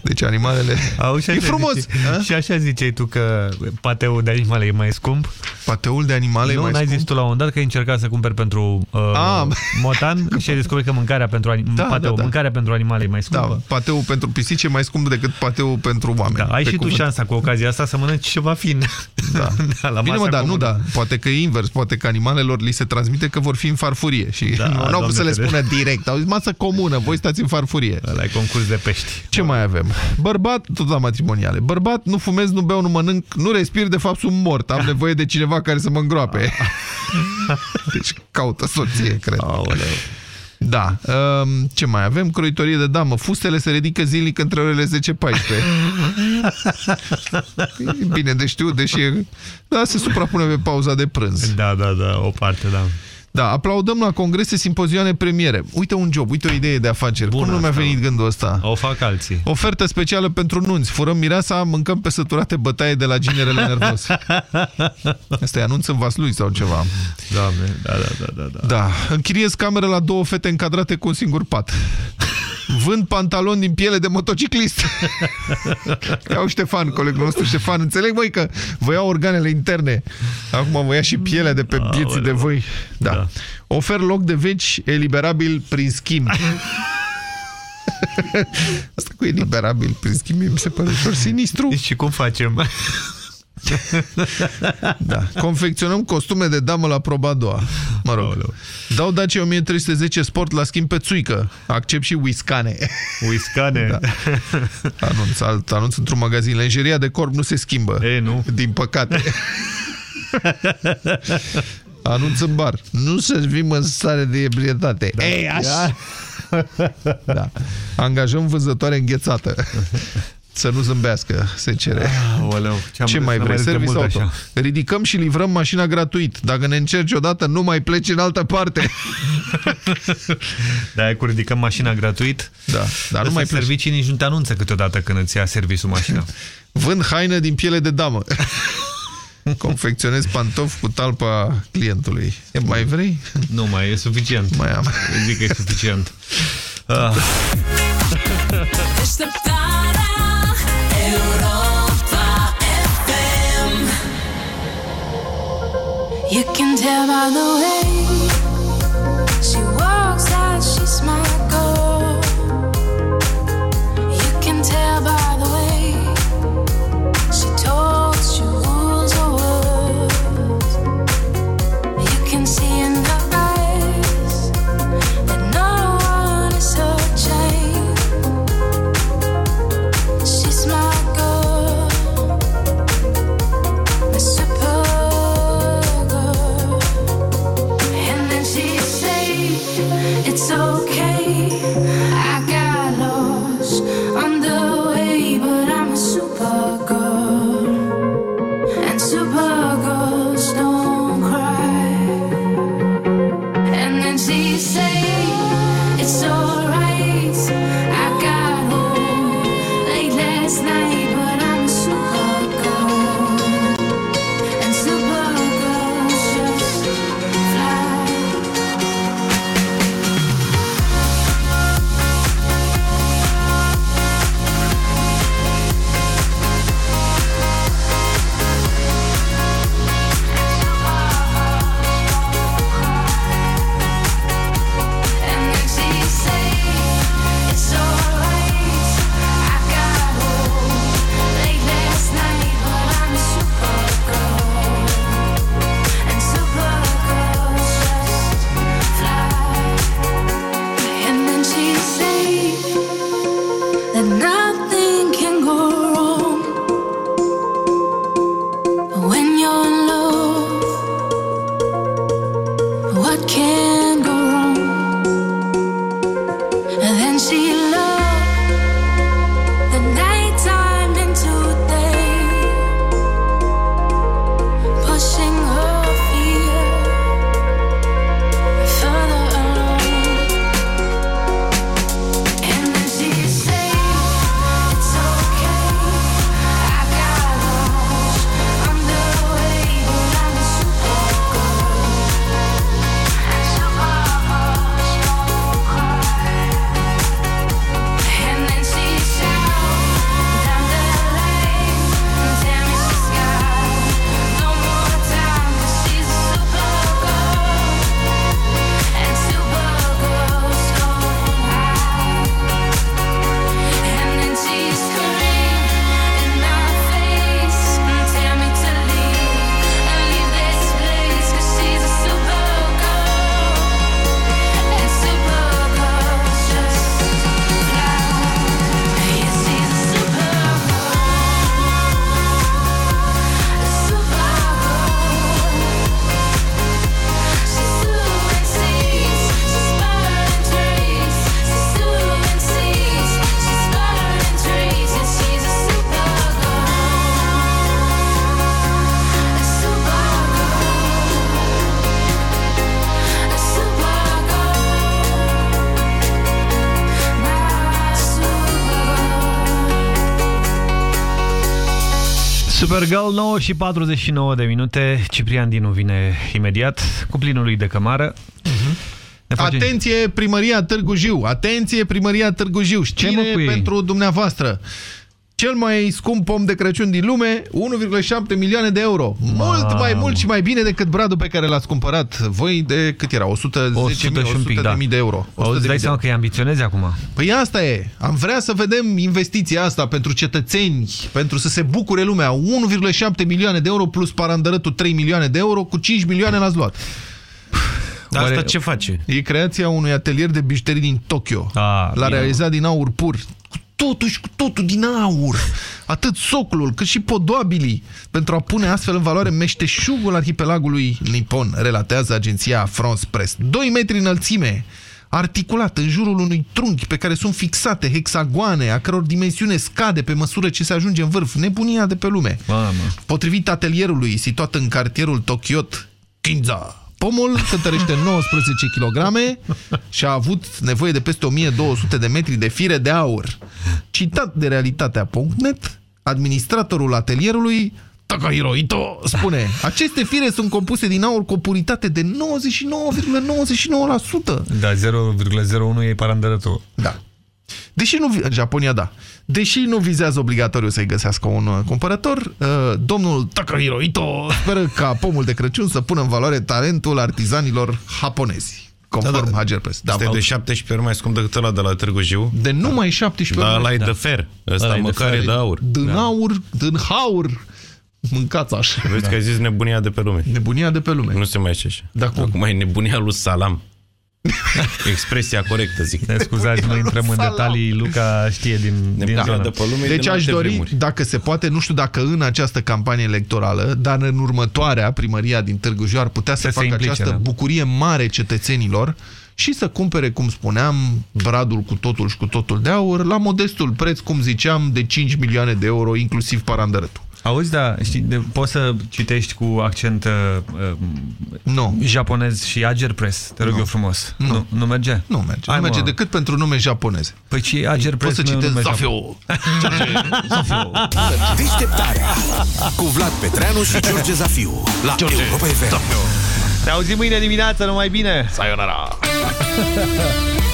Deci animalele... Au, și e așa frumos! Zice, și așa ziceai tu că pateul de animale e mai scump? Pateul de animale nu, e mai n-ai scump? zis tu la un dat că ai încercat să cumperi pentru uh, Ah. motan *laughs* și ai descoperit că mâncarea pentru, anim Da, pateu, da, da. mâncarea pentru animale e mai scumpă. Da, pateul pentru pisici e mai scump decât pateul pentru oameni. Da, ai Pe și cuvânt. tu șansa cu ocazia asta să mănânci ceva fin. Da. *laughs* la Bine masa mă, dar nu, comună. da. Poate că e invers. Poate că animalelor li se transmite că vor fi în farfurie. Și Da, *laughs* nu au Doamne putut să le ferește. Spună direct. Au zis masă comună, voi stați în farfurie. Ăla e concurs de pești. Ce mai avem? Bărbat, tot la matrimoniale. Bărbat, nu fumez, nu beau, nu mănânc, nu respir, de fapt sunt mort. Am *laughs* nevoie de cineva care să mă îngroape. *laughs* Deci caută soție, cred. Aoleu. Da. Um, ce mai avem? Croitorie de damă. Fustele se ridică zilnic între orele 10-14. E *laughs* Bine de știut, deși e... Da, se suprapune pe pauza de prânz. Da, da, da, o parte, da. Da, aplaudăm la congrese, simpozioane, premiere. Uite un job, uite o idee de afaceri. Bună Cum nu mi-a asta. venit gândul ăsta? O fac alții. Ofertă specială pentru nunți. Furăm mireasa, mâncăm pe săturate bătaie de la ginerele nervos. *laughs* Asta e anunț în Vaslui sau ceva. Doamne, da, da, da, da. da. Da. Închiriez cameră la două fete încadrate cu un singur pat. Vând pantaloni din piele de motociclist. *laughs* Iau Ștefan, colegul nostru Ștefan. Înțeleg, voi că vă iau organele interne. Acum vă ia și pielea de pe pieții de voi. Da. da. Ofer loc de veci eliberabil prin schimb. *laughs* Asta cu eliberabil prin schimb mi se pare ușor sinistru. Deci și cum facem? Da. Confecționăm costume de damă la proba a doua. Mă rog. Aoleu. Dau Dacia 1310 Sport la schimb pe țuică. Accept și whiscane. Uiscane. Da. Anunț, alt anunț într-un magazin. Lenjeria de corp nu se schimbă. E, nu. Din păcate. Anunț în bar. Nu servim în stare de ebrietate. Da. Ei, așa. Da. Angajăm vânzătoare înghețată. Să nu zâmbească, se cere. Aoleu, ce, Ce mai vrei? Service auto. Așa. Ridicăm și livrăm mașina gratuit. Dacă ne încerci odată, nu mai pleci în altă parte. *laughs* Da, e cu ridicăm mașina gratuit. Da, dar nu mai pleci. servicii nici nu te anunță câteodată când îți ia serviciul mașina. *laughs* Vând haină din piele de damă. *laughs* Confecționez pantofi cu talpa clientului. E, mai vrei? Nu mai e suficient. Mai am. Eu zic că e suficient. Ah. You can tell by the way she walks, how she smiles. Supergirl 9 și 49 de minute. Ciprian Dinu vine imediat cu plinul lui de cămară. Ne face- Atenție, primăria Târgu Jiu! Atenție, primăria Târgu Jiu! Ce mă Știre cu ei? pentru dumneavoastră! Cel mai scump pom de Crăciun din lume, 1,7 milioane de euro. Mult mai mult și mai bine decât bradul pe care l-ați cumpărat voi de cât era? 110 100 și un pic, 100 da. de mii de euro. 100 Auzi, de dai mii de seama că îi ambiționezi acum. Păi asta e. Am vrea să vedem investiția asta pentru cetățeni, pentru să se bucure lumea. 1,7 milioane de euro plus parandărătul 3 milioane de euro, cu 5 milioane l-ați luat. Dar asta ce face? E creația unui atelier de bijuterii din Tokyo. L-a bine. realizat din aur pur. Cu totul și cu totul din aur. Atât soclul, cât și podoabilii. Pentru a pune astfel în valoare meșteșugul arhipelagului Nippon, relatează agenția France Press. 2 metri înălțime, articulat în jurul unui trunchi pe care sunt fixate hexagoane, a căror dimensiune scade pe măsură ce se ajunge în vârf. Nebunia de pe lume. Mamă. Potrivit atelierului situat în cartierul Tokyot, Kinza, pomul cântărește *laughs* 19 kg și a avut nevoie de peste 1200 de metri de fire de aur. Citat de realitatea.net, administratorul atelierului Takahiro Ito spune Aceste fire sunt compuse din aur cu o puritate de 99,99%. Da, 0,01 e parandărătul. Da. Deși nu, vi- Japonia, da. Deși nu vizează obligatoriu să-i găsească un uh, cumpărător, uh, domnul Takahiro Ito speră ca pomul de Crăciun să pună în valoare talentul artizanilor japonezi. Conform da, da. Hager Press. Da, Este de 17 ori mai scump decât ăla de la Târgu Jiu. De numai 17 Da, ori. ăla e Da. de fer. Ăsta Ăla e de măcar e fer. de aur. Din Da. aur, din haur. Mâncați așa. Vezi că ai zis nebunia de pe lume. Nebunia de pe lume. Nu se mai zice așa. Da, cum? Acum e nebunia lui Salam. *laughs* Expresia corectă, zic. Ne scuzați, nu intrăm în Salam. detalii, Luca știe din, din Nebunia zonă. de pe lume e Deci din aș alte dori, vremuri. dacă se poate, nu știu dacă în această campanie electorală, dar în următoarea, primăria din Târgu Jiu ar putea să, Să se facă implice, această da. bucurie mare cetățenilor și să cumpere, cum spuneam, bradul cu totul și cu totul de aur, la modestul preț, cum ziceam, de 5 milioane de euro, inclusiv parandărătul. Auzi, da, știi, de, poți să citești cu accent uh, nu. japonez și Ager Press, te rog Nu. eu frumos. Nu. Nu, nu merge? Nu merge. Hai, nu merge mă. decât pentru nume japoneze. Păi ce Ager Press Poți să nu *laughs* e un citezi nume Zafio. Deșteptarea cu Vlad Petreanu și George Zafiu la Europa FM. Te auzim mâine dimineață, numai bine! Sayonara! *laughs*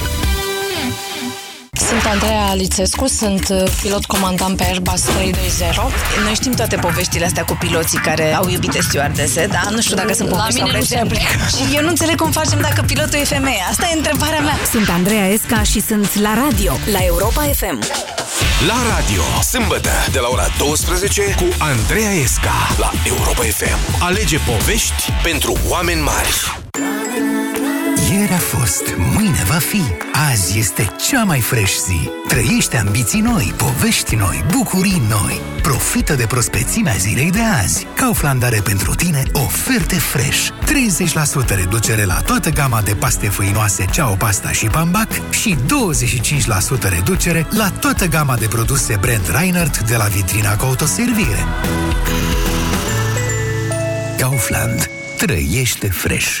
Sunt Andreea Lițescu, sunt uh, pilot comandant pe Airbus 320. Noi știm toate poveștile astea cu piloții care au iubite stewardese, dar nu știu dacă sunt La povești mine sau nu se exemple. aplică. Și eu nu înțeleg cum facem dacă pilotul e femeie. Asta e întrebarea mea. Sunt Andreea Esca și sunt la radio, la Europa FM. La radio, sâmbătă, de la ora 12 cu Andreea Esca la Europa FM. Alege povești pentru oameni mari. Ieri a fost fost, mâine va fi. Azi este cea mai fresh zi. Trăiește ambiții noi, povești noi, bucurii noi. Profită de prospețimea zilei de azi. Kaufland are pentru tine oferte fresh. 30% reducere la toată gama de paste făinoase Ceau Pasta și Pambac și 25% reducere la toată gama de produse brand Reinhardt de la vitrina cu autoservire. Kaufland. Trăiește fresh.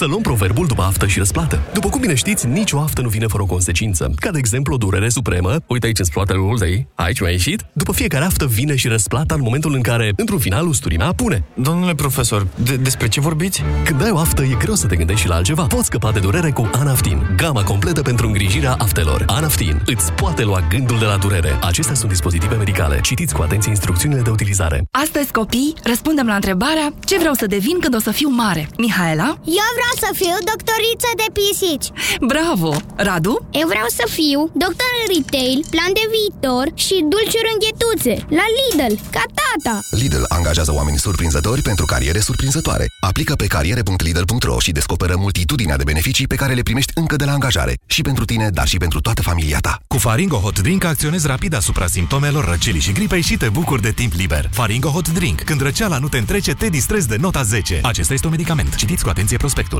Să luăm proverbul după aftă și răsplată. După cum bine știți, nicio aftă nu vine fără o consecință. Ca de exemplu o durere supremă, uite aici în spatele Oldei, aici mi-a ieșit. După fiecare aftă vine și răsplata în momentul în care, într-un final, usturimea pune. Domnule profesor, de despre ce vorbiți? Când ai o aftă, e greu să te gândești și la altceva. Poți scăpa de durere cu Anaftin, gama completă pentru îngrijirea aftelor. Anaftin îți poate lua gândul de la durere. Acestea sunt dispozitive medicale. Citiți cu atenție instrucțiunile de utilizare. Astăzi, copii, răspundem la întrebarea ce vreau să devin când o să fiu mare. Mihaela? Eu vreau să fiu doctoriță de pisici Bravo! Radu? Eu vreau să fiu doctor în retail, plan de viitor și dulciuri înghetuțe La Lidl, ca tata Lidl angajează oameni surprinzători pentru cariere surprinzătoare. Aplică pe cariere.lidl.ro și descoperă multitudinea de beneficii pe care le primești încă de la angajare. Și pentru tine, dar și pentru toată familia ta. Cu Faringo Hot Drink acționezi rapid asupra simptomelor răcelii și gripei și te bucuri de timp liber. Faringo Hot Drink. Când răceala nu te întrece, te distrezi de nota 10. Acesta este un medicament. Citiți cu atenție prospectul.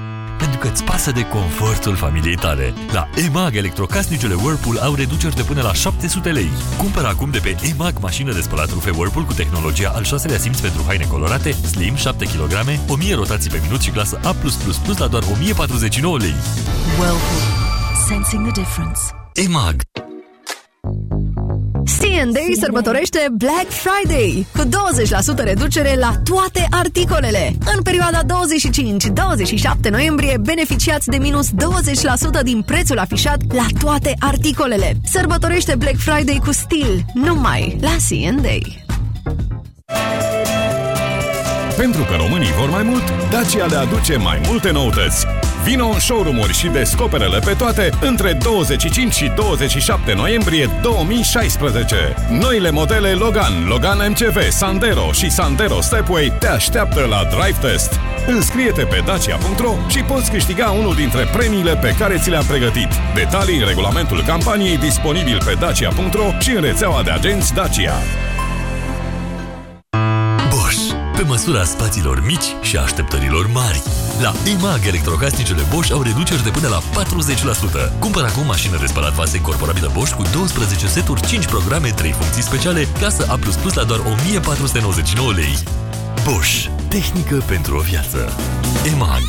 Pentru că îți pasă de confortul familiei tale. La EMAG, electrocasnicele Whirlpool au reduceri de până la 700 lei. Cumpără acum de pe EMAG mașină de spălat rufe Whirlpool cu tehnologia al șaselea simț pentru haine colorate, slim, 7 kg, 1000 rotații pe minut și clasă A+++ la doar 1049 lei. Whirlpool. Sensing the difference. EMAG C&A sărbătorește Black Friday cu 20% reducere la toate articolele. În perioada 25-27 noiembrie beneficiați de minus 20% din prețul afișat la toate articolele. Sărbătorește Black Friday cu stil numai la C&A. Pentru că românii vor mai mult, Dacia le aduce mai multe noutăți. Vino în showroom-uri și descoperele pe toate între 25 și 27 noiembrie 2016. Noile modele Logan, Logan MCV, Sandero și Sandero Stepway te așteaptă la Drive Test. Înscrie-te pe dacia.ro și poți câștiga unul dintre premiile pe care ți le-am pregătit. Detalii în regulamentul campaniei disponibil pe dacia.ro și în rețeaua de agenți Dacia. Bosch. Pe măsura spațiilor mici și a așteptărilor mari. La EMAG, electrocasnicele Bosch au reduceri de până la 40%. Cumpăr acum mașină de spălat vase incorporabilă Bosch cu 12 seturi, 5 programe, 3 funcții speciale, clasă A++ la doar 1499 lei. Bosch. Tehnică pentru o viață. EMAG.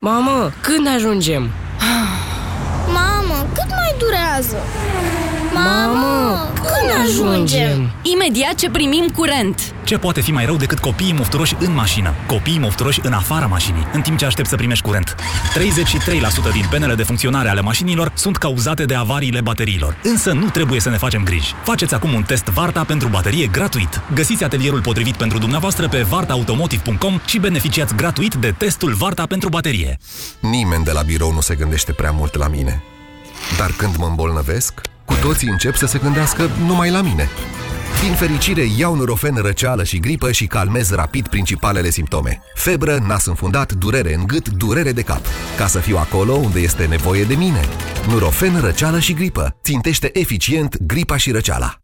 Mamă, când ajungem? Mamă, cât mai durează? Mamă, când ajungem? Imediat ce primim curent. Ce poate fi mai rău decât copiii mofturoși în mașină? Copiii mofturoși în afara mașinii, în timp ce aștept să primești curent. 33% din penele de funcționare ale mașinilor sunt cauzate de avariile bateriilor. Însă nu trebuie să ne facem griji. Faceți acum un test Varta pentru baterie gratuit. Găsiți atelierul potrivit pentru dumneavoastră pe vartaautomotive.com și beneficiați gratuit de testul Varta pentru baterie. Nimeni de la birou nu se gândește prea mult la mine. Dar când mă îmbolnăvesc, cu toții încep să se gândească numai la mine. Din fericire, iau Nurofen răceală și gripă și calmez rapid principalele simptome. Febră, nas înfundat, durere în gât, durere de cap. Ca să fiu acolo unde este nevoie de mine. Nurofen răceală și gripă. Țintește eficient gripa și răceala.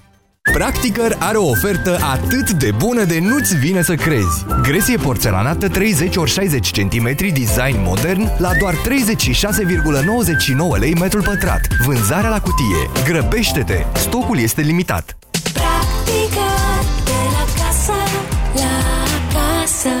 Practicăr are o ofertă atât de bună de nu-ți vine să crezi. Gresie porțelanată 30 x 60 cm design modern la doar 36,99 lei metrul pătrat. Vânzarea la cutie. Grăbește-te! Stocul este limitat. Practica de la casă, la casă.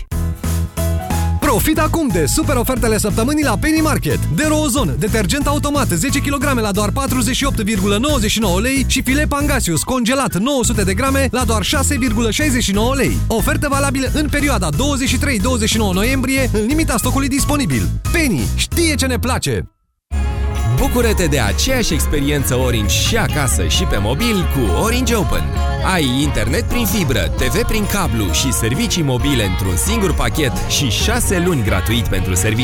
Profit acum de super ofertele săptămânii la Penny Market. De Rozon, detergent automat 10 kg la doar 48,99 lei și filet Pangasius congelat 900 de grame la doar 6,69 lei. Ofertă valabilă în perioada 23-29 noiembrie, în limita stocului disponibil. Penny știe ce ne place! Bucură-te de aceeași experiență Orange și acasă și pe mobil cu Orange Open. Ai internet prin fibră, TV prin cablu și servicii mobile într-un singur pachet și 6 luni gratuit pentru servicii